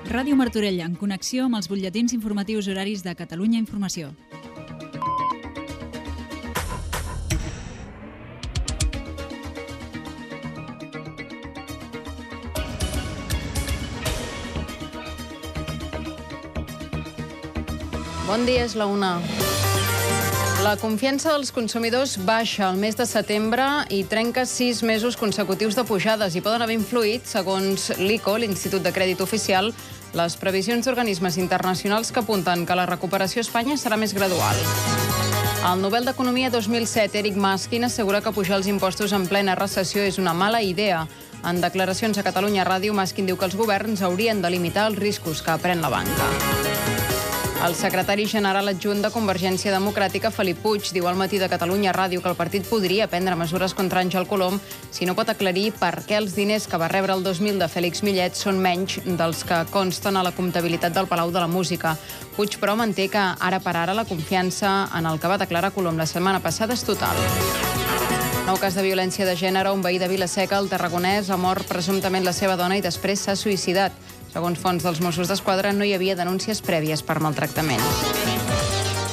[SPEAKER 10] Ràdio Martorella, en connexió amb els butlletins informatius horaris de Catalunya Informació.
[SPEAKER 11] Bon dia, és la una. La confiança dels consumidors baixa al mes de setembre i trenca sis mesos consecutius de pujades i poden haver influït, segons l'ICO, l'Institut de Crèdit Oficial, les previsions d'organismes internacionals que apunten que la recuperació a Espanya serà més gradual. El Nobel d'Economia 2007, Eric Maskin, assegura que pujar els impostos en plena recessió és una mala idea. En declaracions a Catalunya Ràdio, Maskin diu que els governs haurien de limitar els riscos que pren la banca. El secretari general adjunt de Convergència Democràtica, Felip Puig, diu al matí de Catalunya Ràdio que el partit podria prendre mesures contra Àngel Colom si no pot aclarir per què els diners que va rebre el 2000 de Fèlix Millet són menys dels que consten a la comptabilitat del Palau de la Música. Puig, però, manté que ara per ara la confiança en el que va declarar Colom la setmana passada és total. Nou cas de violència de gènere, un veí de Vilaseca, el tarragonès, ha mort presumptament la seva dona i després s'ha suïcidat. Segons fonts dels Mossos d'Esquadra, no hi havia denúncies prèvies per maltractament.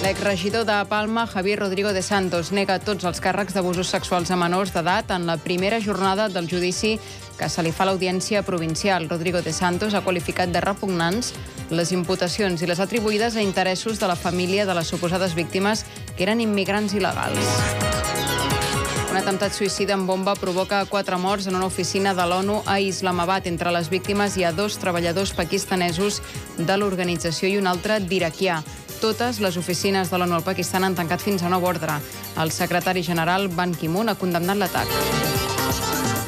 [SPEAKER 11] L'exregidor de Palma, Javier Rodrigo de Santos, nega tots els càrrecs d'abusos sexuals a menors d'edat en la primera jornada del judici que se li fa a l'Audiència Provincial. Rodrigo de Santos ha qualificat de repugnants les imputacions i les atribuïdes a interessos de la família de les suposades víctimes que eren immigrants il·legals. Un atemptat suïcida amb bomba provoca quatre morts en una oficina de l'ONU a Islamabad. Entre les víctimes hi ha dos treballadors pakistanesos de l'organització i un altre d'iraquià. totes les oficines de l'ONU al Pakistan han tancat fins a nou ordre. El secretari general Ban Ki-moon ha condemnat l'atac.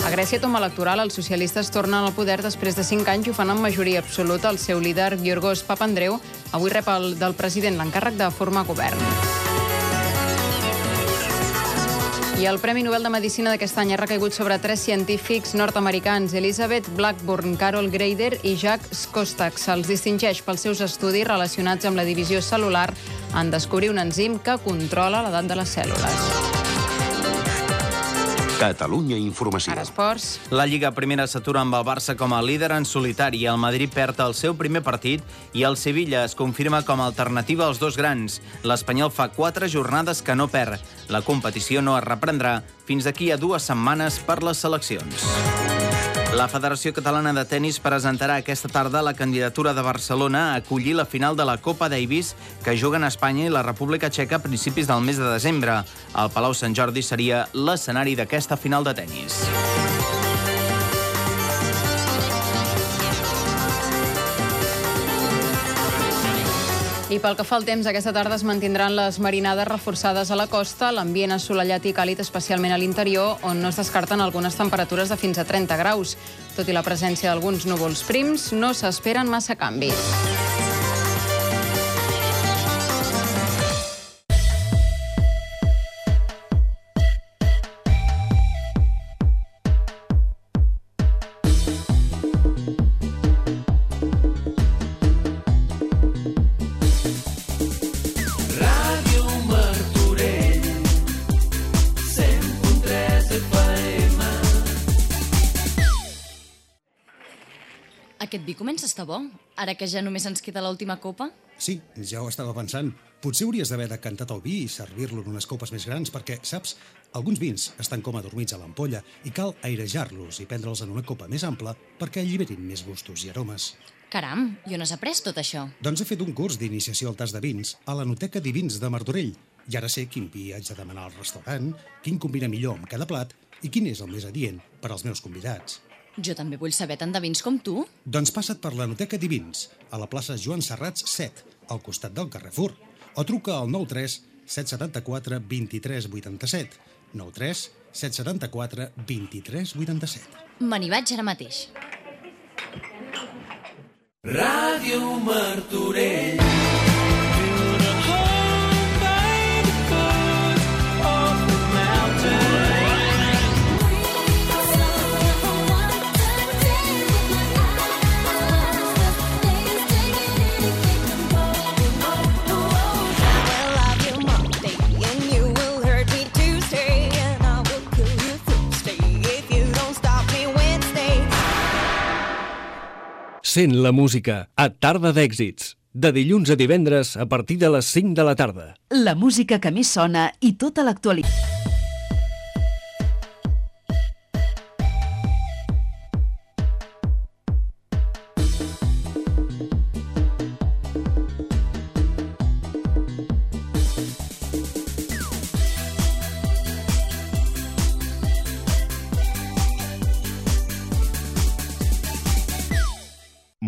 [SPEAKER 11] A Grècia toma electoral, els socialistes tornen al poder després de 5 anys i ho fan amb majoria absoluta. El seu líder, Giorgos Papandreou, avui rep el, del president l'encàrrec de formar govern. I el Premi Nobel de Medicina d'aquest any ha recaigut sobre tres científics nord-americans, Elizabeth Blackburn, Carol Greider i Jacques Costax. Se'ls distingeix pels seus estudis relacionats amb la divisió celular en descobrir un enzim que controla l'edat de les cèl·lules.
[SPEAKER 12] Catalunya Informació.
[SPEAKER 11] Ara esports.
[SPEAKER 13] La Lliga Primera s'atura amb el Barça com a líder en solitari. El Madrid perd el seu primer partit i el Sevilla es confirma com a alternativa als dos grans. L'Espanyol fa quatre jornades que no perd. La competició no es reprendrà fins d'aquí a dues setmanes per les seleccions. La Federació Catalana de Tenis presentarà aquesta tarda la candidatura de Barcelona a acollir la final de la Copa Davis que juguen Espanya i la República Txeca a principis del mes de desembre. El Palau Sant Jordi seria l'escenari d'aquesta final de tennis.
[SPEAKER 11] I pel que fa al temps, aquesta tarda es mantindran les marinades reforçades a la costa, l'ambient assolellat i càlid, especialment a l'interior, on no es descarten algunes temperatures de fins a 30 graus. Tot i la presència d'alguns núvols prims, no s'esperen massa canvis.
[SPEAKER 14] A estar bo, ara que ja només ens queda l'última copa.
[SPEAKER 15] Sí, ja ho estava pensant. Potser hauries d'haver decantat el vi i servir-lo en unes copes més grans perquè, saps, alguns vins estan com adormits a l'ampolla i cal airejar-los i prendre'ls en una copa més ampla perquè alliberin més gustos i aromes.
[SPEAKER 14] Caram, i on has après tot això?
[SPEAKER 15] Doncs he fet un curs d'iniciació al tas de vins a la Noteca Divins de Martorell i ara sé quin vi haig de demanar al restaurant, quin combina millor amb cada plat i quin és el més adient per als meus convidats.
[SPEAKER 14] Jo també vull saber tant de vins com tu.
[SPEAKER 15] Doncs passa't per la Noteca Divins, a la plaça Joan Serrats 7, al costat del Carrefour, o truca al 93 774 23 87, 93 774 23 87.
[SPEAKER 14] Me n'hi vaig ara mateix.
[SPEAKER 16] Ràdio Martorell
[SPEAKER 17] Sent la música a Tarda d'Èxits, de dilluns a divendres a partir de les 5 de la tarda.
[SPEAKER 18] La música que més sona i tota l'actualitat.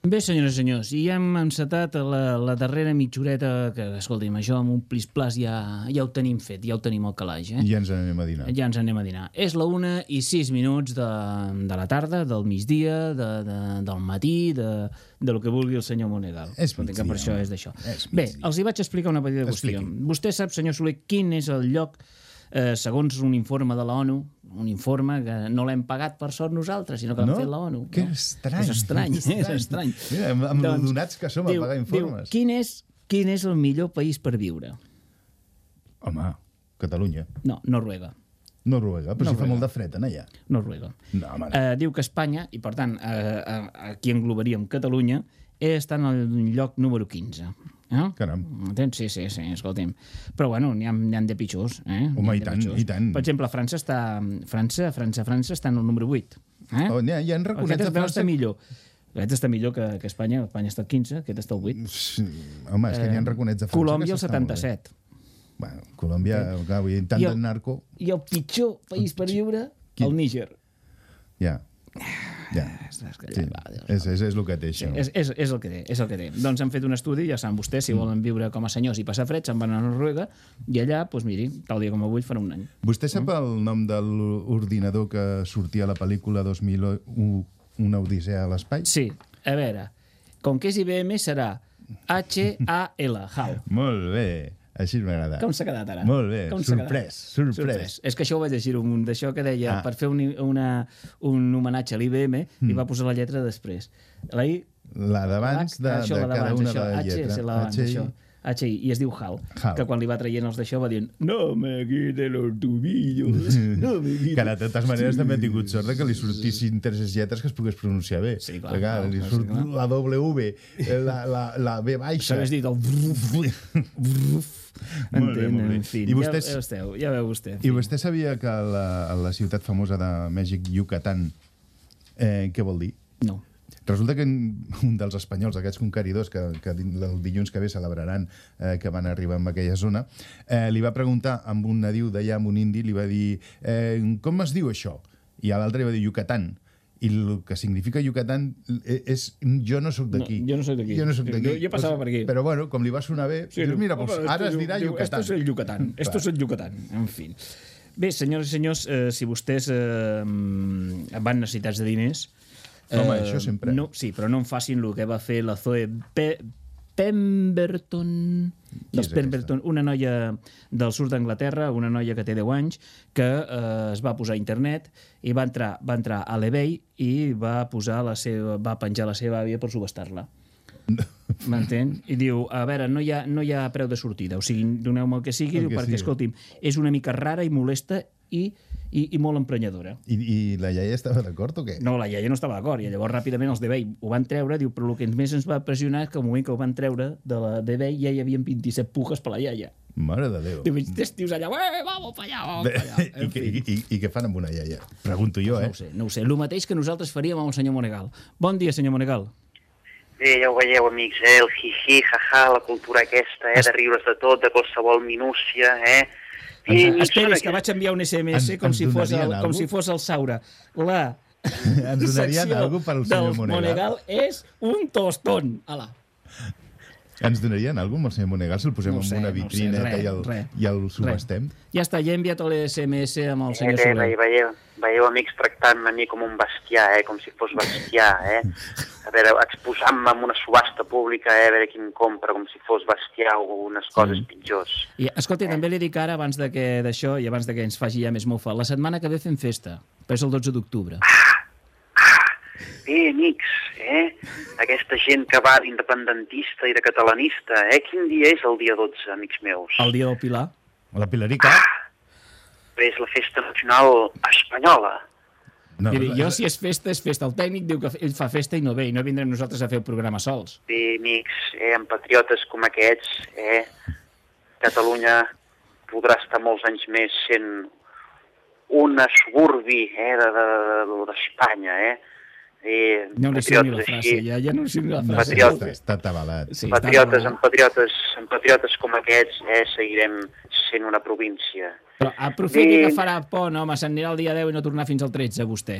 [SPEAKER 1] Bé, senyores i senyors, i ja hem encetat la, la darrera mitjoreta, que, escolti'm, això amb un plis-plas ja, ja ho tenim fet, ja ho tenim al calaix, eh?
[SPEAKER 2] Ja ens n'anem a dinar.
[SPEAKER 1] Ja ens anem a dinar. És la una i sis minuts de, de la tarda, del migdia, de, de, del matí, de, de lo que vulgui el senyor Monegal.
[SPEAKER 2] És
[SPEAKER 1] Escolta, que
[SPEAKER 2] migdia,
[SPEAKER 1] per això és d'això. Bé, els hi vaig explicar una petita qüestió. Vostè sap, senyor Soler, quin és el lloc, eh, segons un informe de la ONU, un informe que no l'hem pagat per sort nosaltres, sinó que l'ha
[SPEAKER 2] No?
[SPEAKER 1] fet la ONU.
[SPEAKER 2] Que
[SPEAKER 1] no?
[SPEAKER 2] estrany.
[SPEAKER 1] És estrany,
[SPEAKER 2] Que
[SPEAKER 1] és estrany.
[SPEAKER 2] Mira, amb, amb doncs, donats que som a pagar informes.
[SPEAKER 1] Diu, quin, és, quin és el millor país per viure?
[SPEAKER 2] Home, Catalunya.
[SPEAKER 1] No, Noruega.
[SPEAKER 2] Noruega, però si fa
[SPEAKER 1] Noruega.
[SPEAKER 2] molt de fred en allà.
[SPEAKER 1] Noruega.
[SPEAKER 2] No, home, no.
[SPEAKER 1] Eh, diu que Espanya, i per tant eh, eh, aquí englobaríem Catalunya, està en el lloc número 15. Eh?
[SPEAKER 2] Caram.
[SPEAKER 1] Sí, sí, sí, escolti'm. Però bueno, n'hi ha, ha de pitjors. Eh?
[SPEAKER 2] Home, i tant,
[SPEAKER 1] pitjors.
[SPEAKER 2] i tant.
[SPEAKER 1] Per exemple, França està... França, França, França està en el número 8. Eh?
[SPEAKER 2] Oh, ja, ja han reconegut
[SPEAKER 1] Aquest
[SPEAKER 2] a França-
[SPEAKER 1] estar millor. Aquest està millor que, que Espanya. Espanya està al 15, aquest està al 8.
[SPEAKER 2] Home, és que n'hi ha reconets de França
[SPEAKER 1] Colòmbia el
[SPEAKER 2] s'estan molt bé.
[SPEAKER 1] 77.
[SPEAKER 2] Bueno, Colòmbia, clar, vull dir, tant
[SPEAKER 1] el-
[SPEAKER 2] narco...
[SPEAKER 1] I el pitjor país per viure, el Níger.
[SPEAKER 2] Ja. Ja. Sí. És, és, és el que té, això.
[SPEAKER 1] És, és, és, el que té, és el que té. Doncs han fet un estudi, ja saben vostès, si volen viure com a senyors i passar fred, se'n van a Noruega, i allà, doncs miri, tal dia com avui farà un any.
[SPEAKER 2] Vostè sap el nom de l'ordinador que sortia a la pel·lícula 2001, Una odissea a l'espai?
[SPEAKER 1] Sí. A veure, com que és IBM serà H-A-L, HAL.
[SPEAKER 2] Molt bé. Així m'agrada.
[SPEAKER 1] Com s'ha quedat ara?
[SPEAKER 2] Molt bé.
[SPEAKER 1] Com
[SPEAKER 2] sorprès,
[SPEAKER 1] quedat?
[SPEAKER 2] sorprès.
[SPEAKER 1] És que això ho vaig llegir, un d'això que deia,
[SPEAKER 2] Ah.
[SPEAKER 1] per fer un, una, un homenatge a l'IBM,
[SPEAKER 2] Mm.
[SPEAKER 1] li va posar la lletra després. La I...
[SPEAKER 2] La d'abans de,
[SPEAKER 1] això,
[SPEAKER 2] de
[SPEAKER 1] la
[SPEAKER 2] cada una
[SPEAKER 1] això,
[SPEAKER 2] de
[SPEAKER 1] l'abans,
[SPEAKER 2] HI.
[SPEAKER 1] això. HI, i es diu HAL,
[SPEAKER 2] HAL.
[SPEAKER 1] que quan li va traient els d'això va dient no me quite los tubillos, no me quite...
[SPEAKER 2] Que de totes maneres també ha tingut sort que li sortissin tres lletres que es pogués pronunciar bé.
[SPEAKER 1] Sí, clar,
[SPEAKER 2] Perquè,
[SPEAKER 1] clar,
[SPEAKER 2] li
[SPEAKER 1] clar,
[SPEAKER 2] surt
[SPEAKER 1] sí, clar.
[SPEAKER 2] la W, la, la, la B baixa.
[SPEAKER 1] S'hagués dit el bruf, bruf.
[SPEAKER 2] Molt bé,
[SPEAKER 1] Entén,
[SPEAKER 2] molt bé.
[SPEAKER 1] en fi,
[SPEAKER 2] I vostès-
[SPEAKER 1] ja, ja, esteu, ja veu vostè.
[SPEAKER 2] I vostè sabia que la, la ciutat famosa de Mèxic, Yucatán, eh, què vol dir?
[SPEAKER 1] No.
[SPEAKER 2] Resulta que un dels espanyols, aquests conqueridors que, que el dilluns que ve celebraran eh, que van arribar en aquella zona, eh, li va preguntar amb un nadiu d'allà, amb un indi, li va dir eh, com es diu això? I a l'altre li va dir Yucatán. I el que significa Yucatán eh, és jo no sóc d'aquí.
[SPEAKER 1] No, jo no soc d'aquí.
[SPEAKER 2] Jo no soc d'aquí.
[SPEAKER 1] Jo- jo passava per aquí.
[SPEAKER 2] Però bueno, com li va sonar bé, sí, dius, mira, pues, ara es dirà
[SPEAKER 1] diu-
[SPEAKER 2] Yucatán.
[SPEAKER 1] Esto es el Yucatán. Esto es el Yucatán. En fin. Bé, senyores i senyors, eh, si vostès eh, van necessitats de diners...
[SPEAKER 2] Home, això sempre.
[SPEAKER 1] No, sí, però no en facin el que va fer la Zoe Pe Pemberton... Dels Pemberton, una noia del sud d'Anglaterra, una noia que té 10 anys, que eh, es va posar a internet i va entrar, va entrar a l'eBay i va posar la seva, va penjar la seva àvia per subestar-la. M'entén? I diu, a veure, no hi ha, no hi ha preu de sortida, o sigui, doneu-me el que sigui,
[SPEAKER 2] El que
[SPEAKER 1] perquè,
[SPEAKER 2] sigui.
[SPEAKER 1] escolti'm, és una mica rara i molesta i, i, i molt emprenyadora.
[SPEAKER 2] I, I la iaia estava d'acord o què?
[SPEAKER 1] No, la iaia no estava d'acord, i llavors ràpidament els d'eBay ho van treure, diu, però el que més ens va pressionar és que al moment que ho van treure de la d'eBay ja hi havia 27 pujes per la iaia.
[SPEAKER 2] Mare de Déu.
[SPEAKER 1] Diu, tres tios allà, "Eh, vamos pa allà, vamos pa allà.
[SPEAKER 2] I, què- i, i, I què fan amb una iaia? Pregunto jo, eh?
[SPEAKER 1] No ho sé, no ho sé. El mateix que nosaltres faríem amb el senyor Monegal. Bon dia, senyor Monegal.
[SPEAKER 12] Bé, ja ho veieu, amics, eh? el hi-hi, ha-ha, la cultura aquesta, eh? de riure's de tot, de qualsevol minúcia, eh? I amics,
[SPEAKER 1] Esperis, que vaig enviar un SMS
[SPEAKER 2] Ens-
[SPEAKER 1] com, si fos el, com si fos el Saura. La
[SPEAKER 2] Ens donarien
[SPEAKER 1] secció
[SPEAKER 2] algú pel senyor
[SPEAKER 1] del
[SPEAKER 2] Monegal?
[SPEAKER 1] Monegal és un tostón. Ala.
[SPEAKER 2] Ens donarien alguna cosa amb el senyor Monegal si el posem
[SPEAKER 1] No sé,
[SPEAKER 2] en una
[SPEAKER 1] no ho sé, res,
[SPEAKER 2] i, el,
[SPEAKER 1] res,
[SPEAKER 2] i el subestem?
[SPEAKER 1] Ja està, ja he enviat l'SMS amb el
[SPEAKER 12] Eh,
[SPEAKER 1] senyor
[SPEAKER 12] bé,
[SPEAKER 1] Soler.
[SPEAKER 12] bé, veieu, veieu, amics, tractant-me a mi com un bestiar, eh? com si fos bestiar, eh? A veure, exposant-me en una subhasta pública, eh? a veure qui em compra, com si fos bestiar o unes coses pitjors.
[SPEAKER 1] I, escolta, també li dic ara, abans de que d'això i abans de que ens faci ja més mofa, la setmana que ve fem festa, però és el 12 d'octubre.
[SPEAKER 12] Bé, amics, eh? Aquesta gent que va d'independentista i de catalanista, eh? Quin dia és el dia 12, amics meus?
[SPEAKER 1] El dia del Pilar.
[SPEAKER 2] La Pilarica?
[SPEAKER 12] Bé, és la festa nacional espanyola.
[SPEAKER 2] No,
[SPEAKER 1] Miri, jo, si és festa, és festa. El tècnic diu que ell fa festa i no ve, i no vindrem nosaltres a fer el programa sols.
[SPEAKER 12] Bé, amics, eh? amb patriotes com aquests, eh? Catalunya podrà estar molts anys més sent una suburbi eh? de- de- de- d'Espanya, eh? Eh,
[SPEAKER 1] No li sé ni la frase, ja, ja no li sé ni la
[SPEAKER 2] No,
[SPEAKER 1] frase.
[SPEAKER 12] Patriotes.
[SPEAKER 2] Està atabalat.
[SPEAKER 1] Sí,
[SPEAKER 12] patriotes,
[SPEAKER 1] està
[SPEAKER 12] amb patriotes, amb patriotes com aquests, eh, seguirem sent una província.
[SPEAKER 1] Però aprofiti
[SPEAKER 12] Bé.
[SPEAKER 1] que farà pont, home, se'n anirà el dia 10 i no tornar fins al 13, vostè.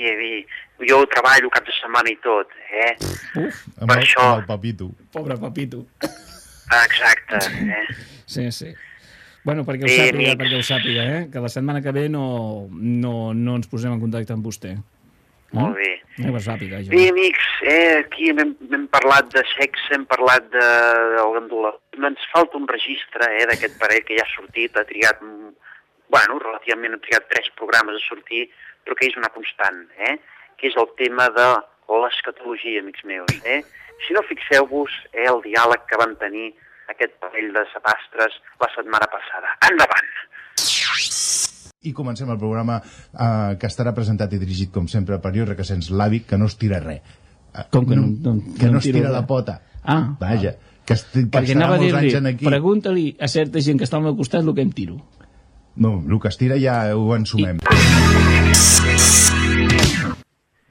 [SPEAKER 12] Bé, bé, jo treballo cap de setmana i tot, eh?
[SPEAKER 1] Uf,
[SPEAKER 2] Amb
[SPEAKER 12] Per
[SPEAKER 2] el,
[SPEAKER 12] això.
[SPEAKER 2] amb el papito.
[SPEAKER 1] Pobre papito.
[SPEAKER 12] Exacte, eh?
[SPEAKER 1] Sí, sí. Bueno, perquè ho
[SPEAKER 12] Bé,
[SPEAKER 1] sàpiga,
[SPEAKER 12] amics.
[SPEAKER 1] perquè ho sàpiga, eh? Que la setmana que ve no, no, no ens posem en contacte amb vostè.
[SPEAKER 12] Molt bé.
[SPEAKER 1] Eh, que sàpiga, això.
[SPEAKER 12] Bé, amics, eh, aquí hem, hem parlat de sexe, hem parlat de, del gandula. Ens falta un registre eh, d'aquest parell que ja ha sortit, ha trigat, mm, bueno, relativament ha trigat tres programes a sortir, però que és una constant, eh? que és el tema de l'escatologia, amics meus. Eh? Si no fixeu-vos, eh, el diàleg que van tenir aquest parell de sapastres la setmana passada. Endavant!
[SPEAKER 2] I comencem el programa eh, que estarà presentat i dirigit, com sempre, per jo Requesens l'àvic, que no es tira res. Eh,
[SPEAKER 1] Com que no- no-
[SPEAKER 2] que
[SPEAKER 1] no
[SPEAKER 2] no es tira
[SPEAKER 1] res?
[SPEAKER 2] la pota.
[SPEAKER 1] Ah.
[SPEAKER 2] Vaja, que, est que
[SPEAKER 1] Perquè
[SPEAKER 2] estarà
[SPEAKER 1] anava a
[SPEAKER 2] molts anys aquí.
[SPEAKER 1] pregunta-li a certa gent que està al meu costat el que em tiro.
[SPEAKER 2] No, el que es tira ja ho ensumem.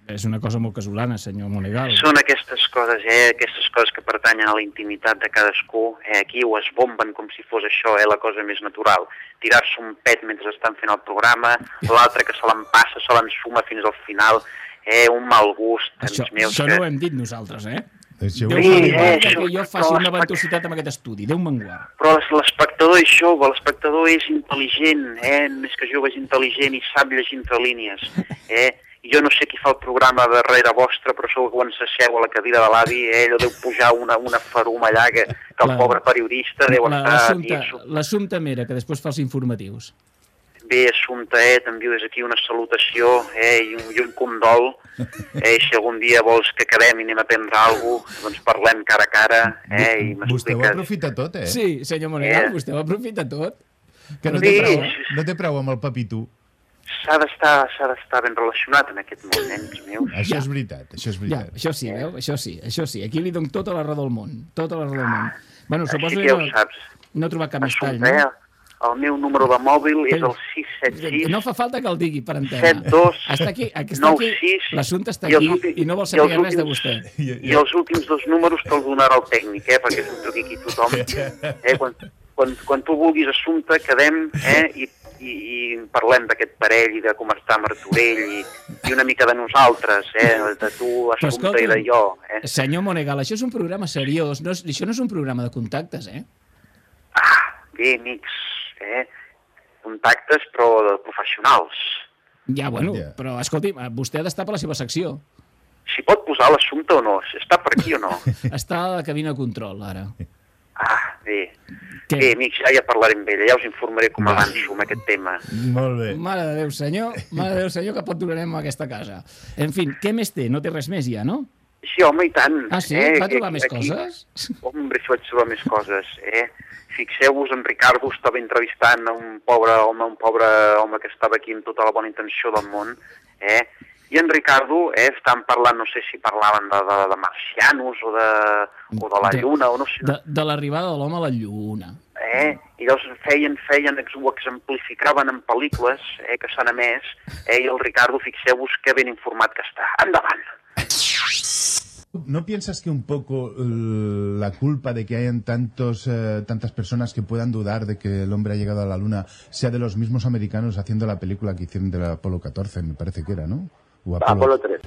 [SPEAKER 1] És una cosa molt casolana, senyor Monegal.
[SPEAKER 12] Són aquestes coses, eh? Aquestes coses que pertanyen a la intimitat de cadascú. Eh? Aquí ho es bomben com si fos això, eh? La cosa més natural. Tirar-se un pet mentre estan fent el programa, l'altre que se l'empassa, se l'ensuma fins al final. Eh? Un mal gust,
[SPEAKER 1] Això,
[SPEAKER 12] meus.
[SPEAKER 1] això
[SPEAKER 12] que-
[SPEAKER 1] no ho hem dit nosaltres, eh?
[SPEAKER 2] Això
[SPEAKER 1] Déu
[SPEAKER 12] Sí, eh,
[SPEAKER 1] guard que
[SPEAKER 12] això-
[SPEAKER 1] jo faci una ventositat amb aquest estudi. Déu me'n guard.
[SPEAKER 12] Però l'es- l'espectador és jove, l'espectador és intel·ligent, eh? més que jove és intel·ligent i sap llegir entre línies. Eh? Jo no sé qui fa el programa darrere vostre, però segur que quan s'asseu a la cadira de l'avi, eh, allò deu pujar una, una farum allà que, que el
[SPEAKER 1] La-
[SPEAKER 12] pobre periodista deu
[SPEAKER 1] La-
[SPEAKER 12] estar...
[SPEAKER 1] L'assumpte Mera, que després fa els informatius.
[SPEAKER 12] Bé, Assumpte, eh, t'envio des d'aquí una salutació eh, i, un, i un condol. Eh, si algun dia vols que quedem i anem a prendre alguna cosa, doncs parlem cara a cara eh, i
[SPEAKER 2] Vostè ho aprofita tot, eh?
[SPEAKER 1] Sí, senyor Monegal,
[SPEAKER 12] Eh.
[SPEAKER 1] vostè ho aprofita tot.
[SPEAKER 2] Que no
[SPEAKER 12] Sí,
[SPEAKER 2] té, prou, no té prou amb el papi tu.
[SPEAKER 12] S'ha d'estar s'ha d'estar ben relacionat en aquest món, eh, amics meus.
[SPEAKER 2] Això és veritat, això és
[SPEAKER 1] Ja,
[SPEAKER 2] veritat.
[SPEAKER 1] això sí, veu? Això sí, això sí. Aquí li dono tota la raó del món. Tota la raó del món. Bueno,
[SPEAKER 12] Així
[SPEAKER 1] suposo
[SPEAKER 12] que ja
[SPEAKER 1] no,
[SPEAKER 12] saps.
[SPEAKER 1] no ha trobat cap més tall,
[SPEAKER 12] Assumpte,
[SPEAKER 1] no?
[SPEAKER 12] eh? El meu número de mòbil és el 676
[SPEAKER 1] No fa falta que el digui per antena.
[SPEAKER 12] 72
[SPEAKER 1] Està aquí, aquí, està aquí
[SPEAKER 12] 96
[SPEAKER 1] l'assumpte està
[SPEAKER 12] i
[SPEAKER 1] aquí
[SPEAKER 12] últims-
[SPEAKER 1] i no vol
[SPEAKER 12] i
[SPEAKER 1] saber
[SPEAKER 12] els
[SPEAKER 1] res de
[SPEAKER 12] últims-
[SPEAKER 1] vostè.
[SPEAKER 12] I els últims dos números te'ls donarà el tècnic, eh? perquè és un truc aquí tothom. Eh? Quan, quan, quan tu vulguis assumpte, quedem eh? I, i, i parlem d'aquest parell i de com està Martorell i, i una mica de nosaltres, eh? de tu, assumpte, i de jo. Eh?
[SPEAKER 1] senyor Monegal, això és un programa seriós, no és, això no és un programa de contactes, eh?
[SPEAKER 12] Bé, amics, eh? contactes però de professionals.
[SPEAKER 1] Ja, bueno,
[SPEAKER 2] Ja.
[SPEAKER 1] però escolti, vostè ha d'estar per la seva secció.
[SPEAKER 12] Si pot posar l'assumpte o no, si està per aquí o no.
[SPEAKER 1] Està a la cabina de control, ara.
[SPEAKER 12] Ah, bé.
[SPEAKER 1] Què?
[SPEAKER 12] Bé, amics, ja, ja parlaré amb ella, ja us informaré com avanço amb aquest tema.
[SPEAKER 2] Molt bé.
[SPEAKER 1] Mare de Déu, senyor, mare de Déu, senyor, que pot durarem a aquesta casa. En fi, què més té? No té res més ja, no?
[SPEAKER 12] Sí, home, i tant.
[SPEAKER 1] Ah, sí?
[SPEAKER 12] Eh?
[SPEAKER 1] Va trobar
[SPEAKER 12] Aquí-
[SPEAKER 1] més
[SPEAKER 12] aquí-
[SPEAKER 1] coses?
[SPEAKER 12] Hombre, si vaig trobar més coses, eh? Fixeu-vos, en Ricardo estava entrevistant a un pobre home, un pobre home que estava aquí amb tota la bona intenció del món, eh? I en Ricardo, eh, estan parlant, no sé si parlaven de, de, de marcianos o de, o de la
[SPEAKER 1] De-
[SPEAKER 12] lluna, o no sé,
[SPEAKER 1] De, de l'arribada de l'home a la lluna.
[SPEAKER 12] eh? I llavors feien, feien, ho exemplificaven en pel·lícules eh, que s'han emès, eh? i el Ricardo, fixeu-vos que ben informat que està. Endavant!
[SPEAKER 2] ¿No piensas que un poco eh, la culpa de que hayan tantos, eh, tantas personas que puedan dudar de que el hombre ha llegado a la Luna sea de los mismos americanos haciendo la película que hicieron del Apolo 14, me parece que era, ¿no? O
[SPEAKER 12] Apolo 3.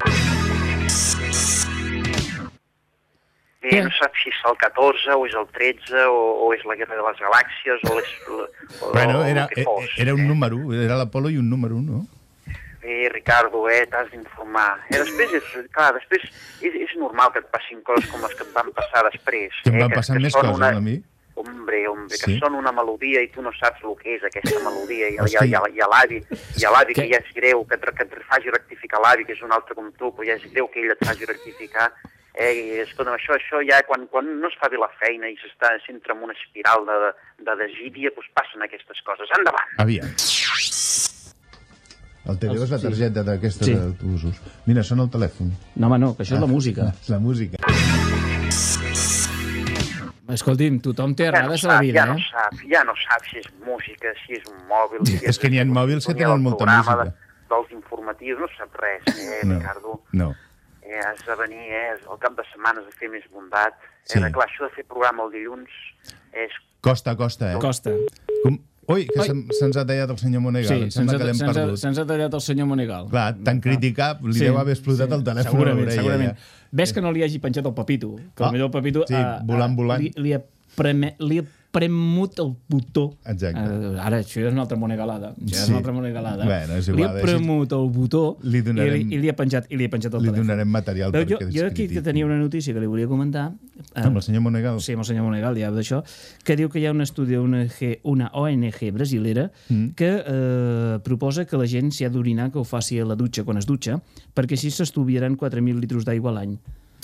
[SPEAKER 12] Bé, no saps si és el 14 o és el 13 o, o és la Guerra de les Galàxies o és... O,
[SPEAKER 2] Bueno,
[SPEAKER 12] o
[SPEAKER 2] era,
[SPEAKER 12] que
[SPEAKER 2] eh,
[SPEAKER 12] fos.
[SPEAKER 2] era un número, era l'Apolo i un número, no?
[SPEAKER 12] Bé, Ricardo, eh, t'has d'informar. Eh, després, és, clar, després és, és normal que et passin coses com les que et van passar després.
[SPEAKER 2] Que em
[SPEAKER 12] eh,
[SPEAKER 2] van passar més
[SPEAKER 12] són
[SPEAKER 2] coses
[SPEAKER 12] una...
[SPEAKER 2] a mi.
[SPEAKER 12] Hombre, hombre,
[SPEAKER 2] Sí.
[SPEAKER 12] que són una melodia i tu no saps el que és aquesta melodia. I, i,
[SPEAKER 2] Hosti.
[SPEAKER 12] i, i l'avi, i l'avi que
[SPEAKER 2] Que-
[SPEAKER 12] ja és greu, que, et- que et faci rectificar l'avi, que és un altre com tu, però ja és greu que ell et faci rectificar. Eh, i escolta'm, això, això ja quan, quan no es fa bé la feina i s'està s'entra en una espiral de, de desídia, doncs passen aquestes coses. Endavant!
[SPEAKER 2] Aviam. El TVO és la
[SPEAKER 1] Sí.
[SPEAKER 2] targeta d'aquestes
[SPEAKER 1] Sí.
[SPEAKER 2] d'autobusos. Mira, sona el telèfon.
[SPEAKER 1] No, home, no, que això és la música.
[SPEAKER 2] És la música.
[SPEAKER 1] Escolti'm, tothom té
[SPEAKER 12] Ja no,
[SPEAKER 1] errades a la
[SPEAKER 12] sap,
[SPEAKER 1] vida,
[SPEAKER 12] ja no
[SPEAKER 1] eh?
[SPEAKER 12] sap, ja no sap si és música, si és un mòbil... Si
[SPEAKER 2] És que n'hi ha mòbils que
[SPEAKER 12] és
[SPEAKER 2] tenen molta
[SPEAKER 12] programa
[SPEAKER 2] música.
[SPEAKER 12] De, dels informatius, no sap res, eh,
[SPEAKER 2] No.
[SPEAKER 12] Ricardo?
[SPEAKER 2] No.
[SPEAKER 12] Eh, has de venir, eh, al cap de setmana has de fer més bondat.
[SPEAKER 2] Sí.
[SPEAKER 12] Eh, clar, això de fer programa el dilluns és...
[SPEAKER 2] Costa, costa, eh?
[SPEAKER 1] Costa.
[SPEAKER 2] Com... Ui, que se'ns ha tallat el senyor Monegal.
[SPEAKER 1] Sí, se'ns ha,
[SPEAKER 2] que
[SPEAKER 1] se'ns ha, se'ns ha tallat el senyor Monegal.
[SPEAKER 2] Clar, tan criticat, li
[SPEAKER 1] Sí,
[SPEAKER 2] deu haver explotat
[SPEAKER 1] sí,
[SPEAKER 2] el telèfon a
[SPEAKER 1] segurament,
[SPEAKER 2] l'orella.
[SPEAKER 1] segurament.
[SPEAKER 2] Ja.
[SPEAKER 1] Ves que no li hagi penjat el papito, que
[SPEAKER 2] Ah,
[SPEAKER 1] potser el papito
[SPEAKER 2] sí, volant, volant.
[SPEAKER 1] Li, li, ha preme, li ha premut el botó.
[SPEAKER 2] Exacte.
[SPEAKER 1] Uh, ara, això ja és una altra monegalada. Això ja és
[SPEAKER 2] Sí.
[SPEAKER 1] una altra monegalada.
[SPEAKER 2] Bueno, és
[SPEAKER 1] li
[SPEAKER 2] igual,
[SPEAKER 1] ha
[SPEAKER 2] eh,
[SPEAKER 1] premut el botó
[SPEAKER 2] Li donarem-
[SPEAKER 1] i, li, i li ha penjat, i li ha penjat el
[SPEAKER 2] Li
[SPEAKER 1] telèfon.
[SPEAKER 2] donarem material
[SPEAKER 1] Però jo,
[SPEAKER 2] perquè
[SPEAKER 1] jo aquí que tenia una notícia que li volia comentar. eh,
[SPEAKER 2] Amb el senyor Monegal?
[SPEAKER 1] Sí, amb el senyor Monegal, ja d'això, que diu que hi ha un estudi una ONG, una ONG brasilera
[SPEAKER 2] Mm.
[SPEAKER 1] que eh, proposa que la gent, si ha d'orinar, que ho faci a la dutxa quan es dutxa, perquè així s'estuviaran 4.000 litres d'aigua a l'any.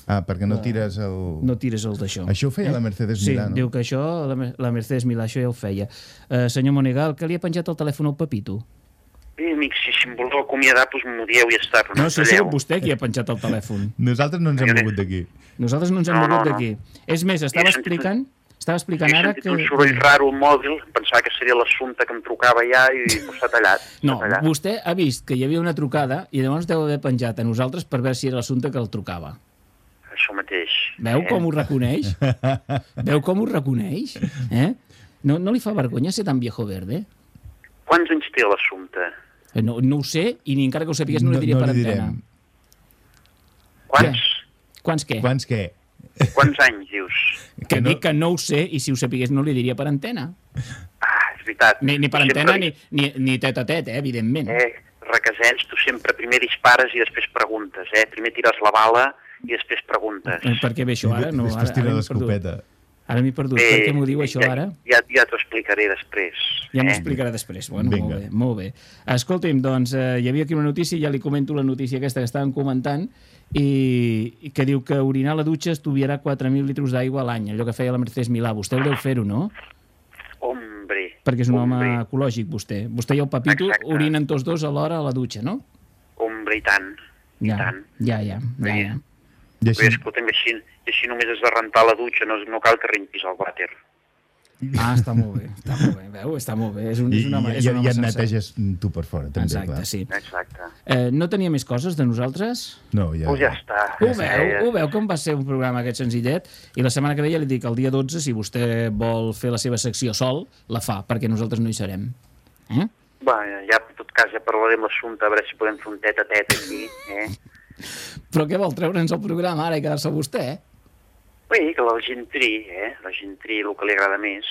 [SPEAKER 2] Ah, perquè no tires el...
[SPEAKER 1] No tires el d'això.
[SPEAKER 2] Això ho feia la Mercedes
[SPEAKER 1] sí,
[SPEAKER 2] Milà, no?
[SPEAKER 1] diu que això, la, Mer- la Mercedes Milà, això ja ho feia. Uh, senyor Monegal, que li ha penjat el telèfon al Pepito?
[SPEAKER 12] Bé, amics, si, si em voleu acomiadar, doncs m'ho dieu i ja està.
[SPEAKER 1] No,
[SPEAKER 12] em
[SPEAKER 1] si ha sigut vostè qui ha penjat el telèfon.
[SPEAKER 2] Nosaltres no ens hem mogut d'aquí.
[SPEAKER 1] Nosaltres no ens hem
[SPEAKER 12] No, no,
[SPEAKER 1] mogut
[SPEAKER 12] no.
[SPEAKER 1] d'aquí. És més, estava
[SPEAKER 12] sentit-
[SPEAKER 1] explicant Estava explicant ara que...
[SPEAKER 12] un soroll raro al mòbil, pensava que seria l'assumpte que em trucava ja i pues, s'ha tallat.
[SPEAKER 1] No,
[SPEAKER 12] tallat.
[SPEAKER 1] vostè ha vist que hi havia una trucada i llavors deu haver penjat a nosaltres per veure si era l'assumpte que el trucava.
[SPEAKER 12] Això mateix.
[SPEAKER 1] Veu com ho reconeix? Veu com ho reconeix? Eh? No, no li fa vergonya ser tan viejo verde?
[SPEAKER 12] Quants anys té l'assumpte?
[SPEAKER 1] Eh, No, no ho sé, i ni encara que ho sapigués no, li diria
[SPEAKER 2] no
[SPEAKER 1] per
[SPEAKER 2] li
[SPEAKER 1] antena.
[SPEAKER 12] Quants?
[SPEAKER 1] Quants què?
[SPEAKER 2] Quants què?
[SPEAKER 12] Quants anys, dius?
[SPEAKER 1] Que dic que no ho sé, i si ho sapigués no li diria per antena.
[SPEAKER 12] Ah, és veritat.
[SPEAKER 1] Ni, ni per
[SPEAKER 12] Sempre
[SPEAKER 1] antena ni, ni, ni tet a tet, eh, evidentment.
[SPEAKER 12] Eh, requesens, tu sempre primer dispares i després preguntes, eh? Primer tires la bala i després preguntes.
[SPEAKER 1] Eh, Per què ve això ara? No, ara, ara m'he perdut.
[SPEAKER 2] l'escopeta.
[SPEAKER 1] Ara m'he perdut. Per què m'ho diu això
[SPEAKER 12] ja,
[SPEAKER 1] ara?
[SPEAKER 12] Ja, ja t'ho explicaré després.
[SPEAKER 1] Ja m'ho
[SPEAKER 12] eh?
[SPEAKER 1] explicarà després. Bueno,
[SPEAKER 2] Vinga.
[SPEAKER 1] molt bé, molt bé. Escolti'm, doncs, eh, hi havia aquí una notícia, ja li comento la notícia aquesta que estàvem comentant, i, i que diu que orinar a la dutxa estuviarà 4.000 litres d'aigua a l'any, allò que feia la Mercedes Milà. Vostè ho deu fer-ho, no?
[SPEAKER 12] Hombre.
[SPEAKER 1] Perquè és un home
[SPEAKER 12] hombre,
[SPEAKER 1] ecològic, vostè. Vostè i el Papito
[SPEAKER 12] Exacte.
[SPEAKER 1] orinen tots dos alhora a la dutxa, no?
[SPEAKER 12] Hombre, i tant.
[SPEAKER 1] Ja,
[SPEAKER 12] tant.
[SPEAKER 1] ja, ja, ja, ja.
[SPEAKER 2] I
[SPEAKER 12] Però, escolta'm, així, així només has de rentar la dutxa, no, no cal que rentis el vàter.
[SPEAKER 1] Ah, està molt bé, està molt bé, veu? Està molt bé. És un,
[SPEAKER 2] I,
[SPEAKER 1] és un home,
[SPEAKER 2] i,
[SPEAKER 1] és
[SPEAKER 2] i,
[SPEAKER 1] un home
[SPEAKER 2] i et neteges tu per fora, també,
[SPEAKER 1] Exacte,
[SPEAKER 2] clar.
[SPEAKER 1] sí.
[SPEAKER 12] Exacte.
[SPEAKER 1] Eh, no tenia més coses de nosaltres?
[SPEAKER 2] No, ja...
[SPEAKER 12] Pues ja està.
[SPEAKER 1] Ho
[SPEAKER 12] Ja
[SPEAKER 1] veu,
[SPEAKER 12] està.
[SPEAKER 1] ho veu com va ser un programa aquest senzillet? I la setmana que ve ja li dic, el dia 12, si vostè vol fer la seva secció sol, la fa, perquè nosaltres no hi serem. Eh?
[SPEAKER 12] Va, ja, en tot cas, ja parlarem l'assumpte, a veure si podem fer un tet a tet aquí, eh?
[SPEAKER 1] Però què vol treure'ns el programa ara i quedar-se vostè? Eh?
[SPEAKER 12] Bé, que la gent triï, eh? La gent triï el que li agrada més.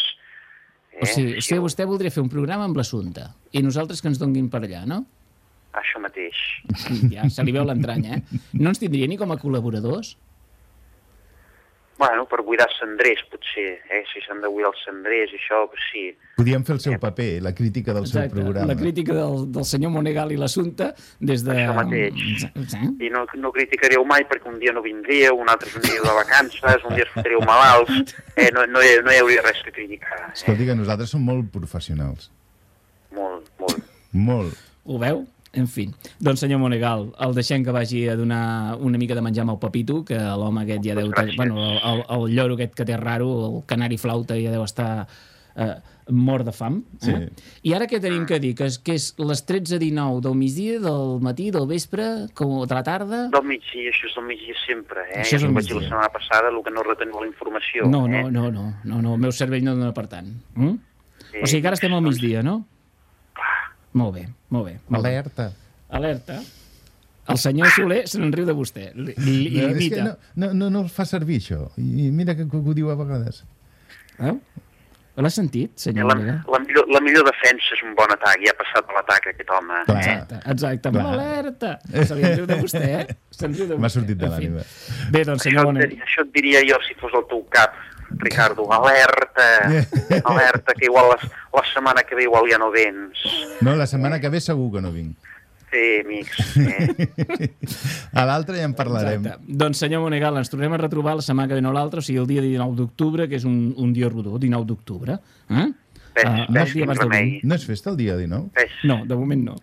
[SPEAKER 12] Eh?
[SPEAKER 1] O sigui, o sigui, vostè voldria fer un programa amb l'assumpte i nosaltres que ens donguin per allà, no?
[SPEAKER 12] Això mateix.
[SPEAKER 1] Ja, se li veu l'entranya, eh? No ens tindria ni com a col·laboradors?
[SPEAKER 12] Bueno, per buidar cendrers, potser, eh? Si s'han de buidar els cendrers i això, pues sí.
[SPEAKER 2] Podíem fer el seu paper, la crítica del seu
[SPEAKER 1] Exacte,
[SPEAKER 2] programa.
[SPEAKER 1] la crítica del, del senyor Monegal i l'assumpte des de...
[SPEAKER 12] Això mateix.
[SPEAKER 1] Sí?
[SPEAKER 12] I no, no criticaríeu mai perquè un dia no vindríeu, un altre vindríeu de vacances, un dia es fotríeu malalts, eh? no, no, hi, no hi hauria res que criticar. Eh?
[SPEAKER 2] Escolti, que nosaltres som molt professionals.
[SPEAKER 12] Molt, molt.
[SPEAKER 2] Molt.
[SPEAKER 1] Ho veu? En fi. Doncs, senyor Monegal, el deixem que vagi a donar una mica de menjar amb el Papito, que l'home aquest ja deu...
[SPEAKER 12] gràcies.
[SPEAKER 1] Bueno, el, el, el lloro aquest que té raro, el canari flauta, ja deu estar eh, mort de fam. Eh?
[SPEAKER 2] Sí.
[SPEAKER 1] I ara què tenim que dir? Que és, que és les 13.19 del migdia, del matí, del vespre, com de la tarda?
[SPEAKER 12] Del migdia, això és del migdia sempre, eh?
[SPEAKER 1] Això és
[SPEAKER 12] Ja
[SPEAKER 1] el
[SPEAKER 12] vaig dir la setmana passada, el que no reteniu la informació.
[SPEAKER 1] No,
[SPEAKER 12] eh?
[SPEAKER 1] no, no, no, no, no, el meu cervell no dona per tant. Mm?
[SPEAKER 12] Sí,
[SPEAKER 1] O sigui que ara estem al migdia, no? Molt bé, molt bé. Molt bé.
[SPEAKER 2] Alerta.
[SPEAKER 1] Alerta. El senyor Soler se n'en riu de vostè. Li, li, li
[SPEAKER 2] No,
[SPEAKER 1] imita.
[SPEAKER 2] no, no, no, no el fa servir, això. I mira que, que ho diu a vegades.
[SPEAKER 1] Eh? L'ha sentit, senyor
[SPEAKER 12] La, la, millor, la millor defensa és un bon atac, ja ha passat per l'atac aquest home. Eh?
[SPEAKER 1] Exacte, exacte.
[SPEAKER 2] Clar.
[SPEAKER 1] Alerta! Se li de vostè, eh? Se'n riu de
[SPEAKER 2] M'ha sortit de l'ànima.
[SPEAKER 1] Bé, doncs, senyor
[SPEAKER 12] Això, et,
[SPEAKER 1] Monegal...
[SPEAKER 12] dir- això et diria jo si fos el teu cap, Ricardo. Alerta, alerta, que igual la, la setmana que ve igual ja no vens.
[SPEAKER 2] No, la setmana que ve segur que no vinc.
[SPEAKER 12] Sí, amics. Eh?
[SPEAKER 2] A l'altre ja en parlarem.
[SPEAKER 1] Exacte. Doncs, senyor Monegal, ens tornem a retrobar la setmana que ve no l'altra, o sigui, el dia 19 d'octubre, que és un, un dia rodó, 19 d'octubre. Eh?
[SPEAKER 12] Ves,
[SPEAKER 1] Ah,
[SPEAKER 12] ves remei.
[SPEAKER 1] vint.
[SPEAKER 2] No és festa el dia 19?
[SPEAKER 12] Ves.
[SPEAKER 1] No, de moment no.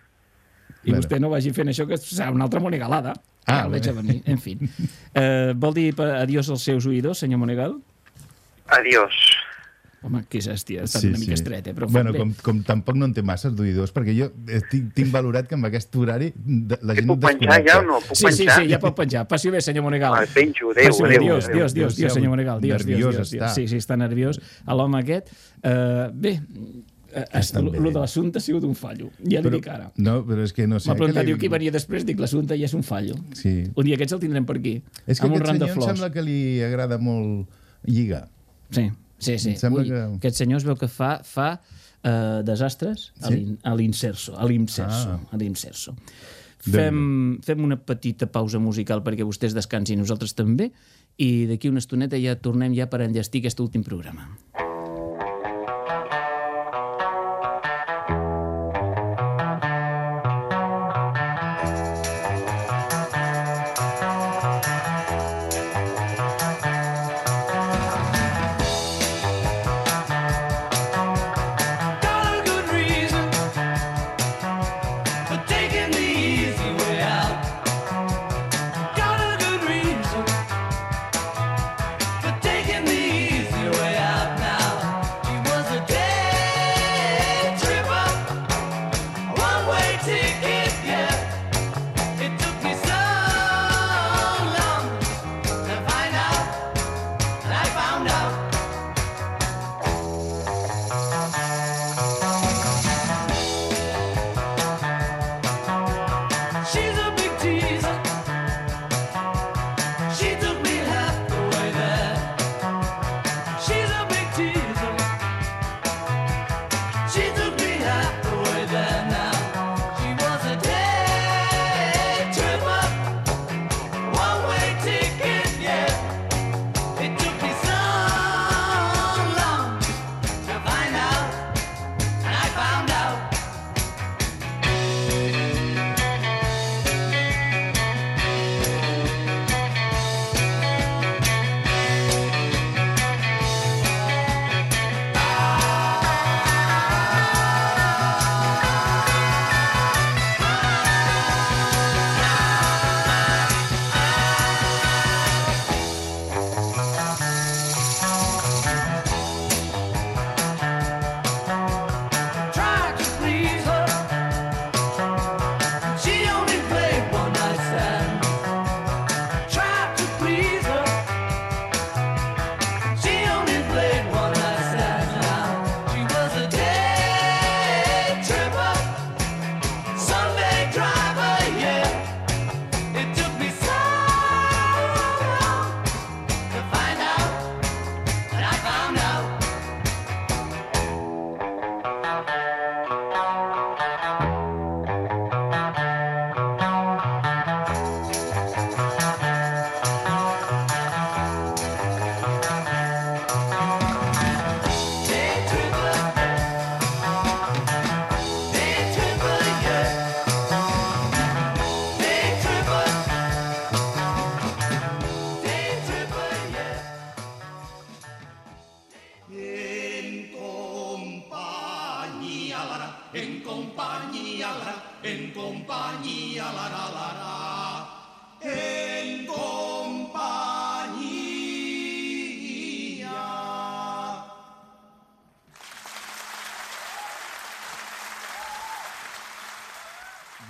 [SPEAKER 1] I
[SPEAKER 2] Bueno.
[SPEAKER 1] vostè no vagi fent això, que serà una altra monegalada.
[SPEAKER 2] Ah,
[SPEAKER 1] ja el veig
[SPEAKER 2] bé.
[SPEAKER 1] a venir. En fi. Eh, vol dir adiós als seus oïdors, senyor Monegal?
[SPEAKER 12] Adiós.
[SPEAKER 1] Home, que és hòstia, ha estat una mica estret, eh? Però
[SPEAKER 2] bueno, com, com tampoc no en té masses d'oïdors, perquè jo eh, tinc, tinc valorat que amb aquest horari de, la gent
[SPEAKER 12] puc penjar ja o no? Puc
[SPEAKER 1] Sí, sí,
[SPEAKER 12] penjar?
[SPEAKER 1] sí, ja pot penjar. Passi bé, senyor Monegal.
[SPEAKER 12] Ah, penjo, adéu,
[SPEAKER 1] Passi
[SPEAKER 12] adéu,
[SPEAKER 1] Dios,
[SPEAKER 12] adéu.
[SPEAKER 1] Dios, Dios, Dios, senyor Monegal. Dios, Dios, Dios,
[SPEAKER 2] està.
[SPEAKER 1] Dios. Sí, sí, està nerviós. A l'home aquest. Uh, bé,
[SPEAKER 2] Està
[SPEAKER 1] el de l'assumpte ha sigut un fallo. Ja li
[SPEAKER 2] Però-
[SPEAKER 1] dic ara.
[SPEAKER 2] No, però és que no sé...
[SPEAKER 1] M'ha preguntat, diu, qui venia després? Dic, l'assumpte ja és un fallo.
[SPEAKER 2] Sí.
[SPEAKER 1] Un dia aquests el tindrem per aquí.
[SPEAKER 2] És que aquest senyor em sembla que li agrada molt lligar.
[SPEAKER 1] Sí, sí, sí. Ui,
[SPEAKER 2] que-
[SPEAKER 1] Aquest senyor es veu que fa, fa uh, desastres
[SPEAKER 2] Sí?
[SPEAKER 1] a l'inserso, a l'imserso,
[SPEAKER 2] Ah.
[SPEAKER 1] a l'imserso. Fem, fem una petita pausa musical perquè vostès descansin, nosaltres també, i d'aquí una estoneta ja tornem ja per enllestir aquest últim programa.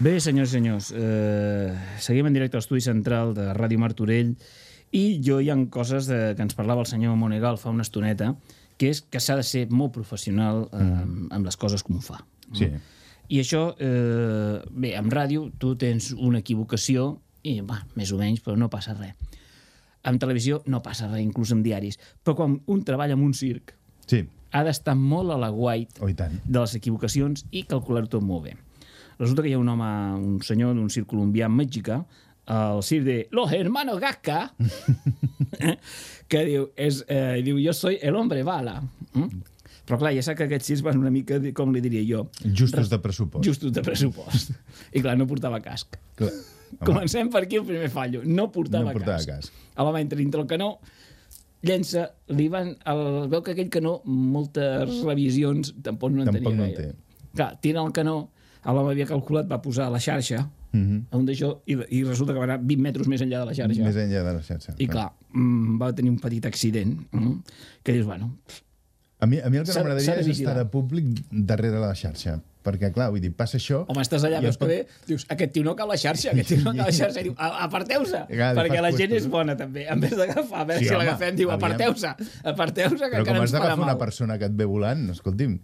[SPEAKER 1] Bé, senyors i senyors, eh, seguim en directe a l'estudi central de Ràdio Martorell i jo hi han coses de, que ens parlava el senyor Monegal fa una estoneta, que és que s'ha de ser molt professional eh, mm. amb les coses com ho fa.
[SPEAKER 2] Sí.
[SPEAKER 1] I això, eh, bé, amb ràdio tu tens una equivocació i, va, més o menys, però no passa res. En televisió no passa res, inclús en diaris. Però quan un treballa en un circ,
[SPEAKER 2] sí.
[SPEAKER 1] ha d'estar molt a la guait
[SPEAKER 2] oh,
[SPEAKER 1] de les equivocacions i calcular-ho tot molt bé. Resulta que hi ha un home, un senyor d'un circ colombià mexicà, el circ de Los Hermanos Gasca, que diu, és, eh, diu, jo soy el hombre bala. Mm? Però clar, ja sap que aquests circs van una mica, com li diria jo...
[SPEAKER 2] Justos de pressupost.
[SPEAKER 1] Justos de pressupost. I clar, no portava casc.
[SPEAKER 2] Clar.
[SPEAKER 1] Comencem per aquí el primer fallo. No portava,
[SPEAKER 2] No portava
[SPEAKER 1] casc.
[SPEAKER 2] casc.
[SPEAKER 1] L'home entra dintre el canó, llença, li van... El, veu que aquell canó, moltes revisions, tampoc no en
[SPEAKER 2] Tampoc
[SPEAKER 1] tenia
[SPEAKER 2] no
[SPEAKER 1] gaire. Clar, tira el canó, l'home havia calculat, va posar la xarxa, a un d'això, i, i resulta que va anar 20 metres més enllà de la xarxa.
[SPEAKER 2] Més enllà de la xarxa.
[SPEAKER 1] I clar, mm, va tenir un petit accident, mm, que dius, bueno,
[SPEAKER 2] A mi, a mi el que m'agradaria és estar de públic darrere la xarxa. Perquè, clar, vull dir, passa això...
[SPEAKER 1] home, estàs allà, veus
[SPEAKER 2] pot-
[SPEAKER 1] que bé, dius, aquest tio no cau a la xarxa, aquest tio no cau la xarxa, i diu, "A- aparteu-se, perquè la gent és bona, també, en vez d'agafar, a veure
[SPEAKER 2] Sí,
[SPEAKER 1] si l'agafem, diu, aparteu-se, aparteu-se, que
[SPEAKER 2] Però
[SPEAKER 1] encara
[SPEAKER 2] com has
[SPEAKER 1] ens farà
[SPEAKER 2] d'agafar una
[SPEAKER 1] mal.
[SPEAKER 2] persona que et ve volant, escolti'm,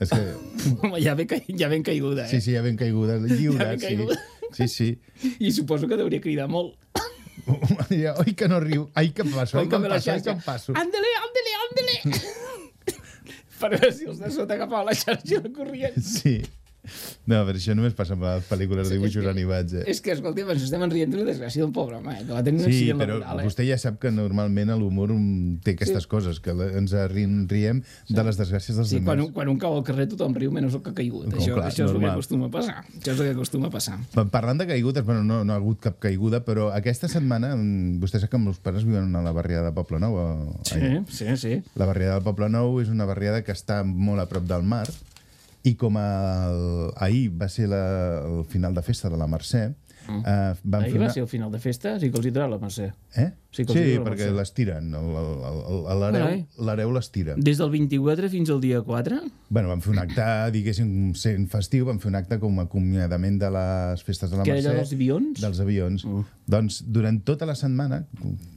[SPEAKER 2] és que...
[SPEAKER 1] Ja ben, ca... ja ben caiguda, eh?
[SPEAKER 2] Sí, sí, ja ben caiguda, lliure,
[SPEAKER 1] Ja ben
[SPEAKER 2] sí.
[SPEAKER 1] caiguda.
[SPEAKER 2] Sí, sí.
[SPEAKER 1] I suposo que hauria cridar molt.
[SPEAKER 2] Ja, oi que no riu, ai que em passo, ai que em passo, ai que em passo.
[SPEAKER 1] Ándele, ándele, ándele! per veure si els de sota agafaven la xarxa i la corrien.
[SPEAKER 2] Sí. No, però això només passa amb les pel·lícules de dibuixos animats, eh?
[SPEAKER 1] És que, escolta, ens estem enrient de la desgràcia del pobre home, eh, que va tenir un
[SPEAKER 2] Sí,
[SPEAKER 1] accident
[SPEAKER 2] però
[SPEAKER 1] laboral, eh?
[SPEAKER 2] vostè ja sap que normalment l'humor mm, té aquestes
[SPEAKER 1] Sí.
[SPEAKER 2] coses, que ens riem de les desgràcies dels
[SPEAKER 1] Sí, quan,
[SPEAKER 2] demés.
[SPEAKER 1] un, quan un cau al carrer tothom riu menys el que ha caigut.
[SPEAKER 2] Com,
[SPEAKER 1] això,
[SPEAKER 2] clar,
[SPEAKER 1] això és el que
[SPEAKER 2] normal.
[SPEAKER 1] acostuma a passar. Això és el que acostuma a passar.
[SPEAKER 2] Pa- Parlant de caigudes, bueno, no, no ha hagut cap caiguda, però aquesta setmana, mm, vostè sap que meus pares viuen a la barriada de Poble Nou. A,
[SPEAKER 1] Sí, sí, sí.
[SPEAKER 2] La barriada del Poble Nou és una barriada que està molt a prop del mar i com el, ahir va ser la, el final de festa de la Mercè,
[SPEAKER 1] Mm.
[SPEAKER 2] eh, van
[SPEAKER 1] Ahir
[SPEAKER 2] fer
[SPEAKER 1] va
[SPEAKER 2] una...
[SPEAKER 1] ser el final de festa, sí que els hi trau la Mercè.
[SPEAKER 2] Eh?
[SPEAKER 1] Sí,
[SPEAKER 2] Sí, perquè
[SPEAKER 1] Mercè.
[SPEAKER 2] les tiren. L'hereu l'hereu les tira.
[SPEAKER 1] Des del 24 fins al dia 4?
[SPEAKER 2] Bueno, vam fer un acte, diguéssim, sent festiu, vam fer un acte com a acomiadament de les festes de la
[SPEAKER 1] Que era
[SPEAKER 2] Mercè.
[SPEAKER 1] dels avions?
[SPEAKER 2] Dels avions. Mm. Doncs durant tota la setmana,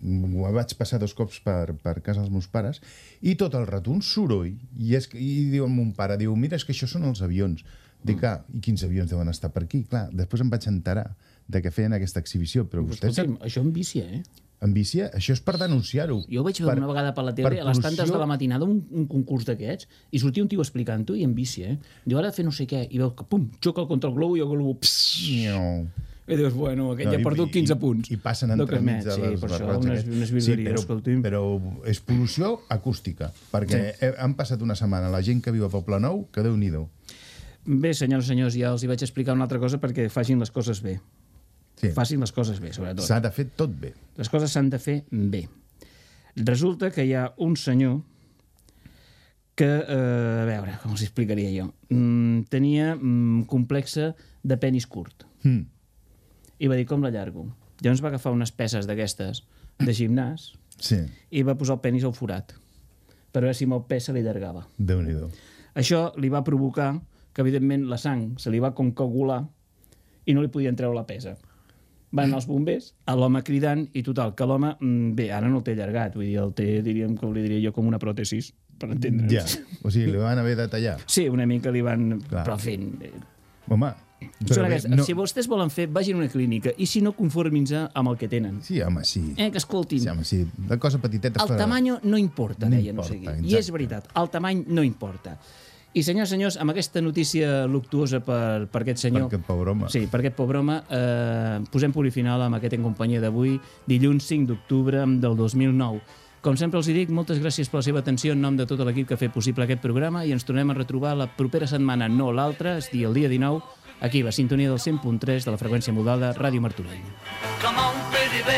[SPEAKER 2] ho vaig passar dos cops per, per casa dels meus pares, i tot el rato un soroll, i, és, i diu mon pare, diu, mira, és que això són els avions. Dic, ah, i quins avions deuen estar per aquí? Clar, després em vaig enterar de que feien aquesta exhibició, però vostè sap...
[SPEAKER 1] Escolti'm, això envicia, eh?
[SPEAKER 2] Envicia? Això és per denunciar-ho.
[SPEAKER 1] Jo vaig veure una vegada per la tele, a les tantes de la matinada, un, un concurs d'aquests, i sortia un tio explicant-ho i envicia, eh? Diu, ara fer no sé què, i veu que, pum, xoca contra el globo i el globo... Psss,
[SPEAKER 2] No.
[SPEAKER 1] I dius, bueno, aquest
[SPEAKER 2] No,
[SPEAKER 1] ja
[SPEAKER 2] i-
[SPEAKER 1] ha perdut 15 punts.
[SPEAKER 2] I passen
[SPEAKER 1] No
[SPEAKER 2] entremig de
[SPEAKER 1] sí,
[SPEAKER 2] les
[SPEAKER 1] per això, unes, unes
[SPEAKER 2] sí, però,
[SPEAKER 1] escolti'm.
[SPEAKER 2] però és pol·lució acústica, perquè
[SPEAKER 1] Sí.
[SPEAKER 2] sí. han passat una setmana la gent que viu a Poble Nou, que déu nhi
[SPEAKER 1] Bé, senyors i senyors, ja els hi vaig explicar una altra cosa perquè facin les coses bé.
[SPEAKER 2] Sí.
[SPEAKER 1] Facin les coses bé, sobretot.
[SPEAKER 2] S'ha de fer tot bé.
[SPEAKER 1] Les coses s'han de fer bé. Resulta que hi ha un senyor que, eh, a veure, com els explicaria jo, mm, tenia mm, complexa de penis curt.
[SPEAKER 2] Mm.
[SPEAKER 1] I va dir, com l'allargo? Llavors va agafar unes peces d'aquestes de gimnàs
[SPEAKER 2] Sí,
[SPEAKER 1] i va posar el penis al forat per veure si amb el pes se li allargava.
[SPEAKER 2] déu nhi
[SPEAKER 1] Això li va provocar que, evidentment, la sang se li va com coagular i no li podien treure la pesa. Van els bombers, a l'home cridant, i total, que l'home, mm, bé, ara no el té allargat, vull dir, el té, diríem, com li diria jo, com una pròtesis, per entendre'ns.
[SPEAKER 2] Ja, o sigui, li van haver de tallar.
[SPEAKER 1] Sí, una mica li van...
[SPEAKER 2] Clar.
[SPEAKER 1] Però, en fi...
[SPEAKER 2] Home,
[SPEAKER 1] Són
[SPEAKER 2] bé,
[SPEAKER 1] aquestes. Si vostès volen fer, vagin a una clínica, i si no, conformin-se amb el que tenen.
[SPEAKER 2] Sí, home, sí.
[SPEAKER 1] Eh, que escoltin,
[SPEAKER 2] Sí, home, sí, de cosa petiteta...
[SPEAKER 1] el
[SPEAKER 2] fa-
[SPEAKER 1] tamaño no importa,
[SPEAKER 2] No
[SPEAKER 1] deia, no sé
[SPEAKER 2] importa.
[SPEAKER 1] I és veritat, el tamany no importa. I senyors, senyors, amb aquesta notícia luctuosa per, per aquest senyor...
[SPEAKER 2] Per aquest pobre home.
[SPEAKER 1] Sí, per aquest pobre home, eh, posem punt final amb aquest en companyia d'avui, dilluns 5 d'octubre del 2009. Com sempre els dic, moltes gràcies per la seva atenció en nom de tot l'equip que ha fet possible aquest programa i ens tornem a retrobar la propera setmana, no l'altra, és dir, el dia 19, aquí, a la sintonia del 100.3 de la freqüència modal de Ràdio Martorell.
[SPEAKER 16] Come on, pretty baby.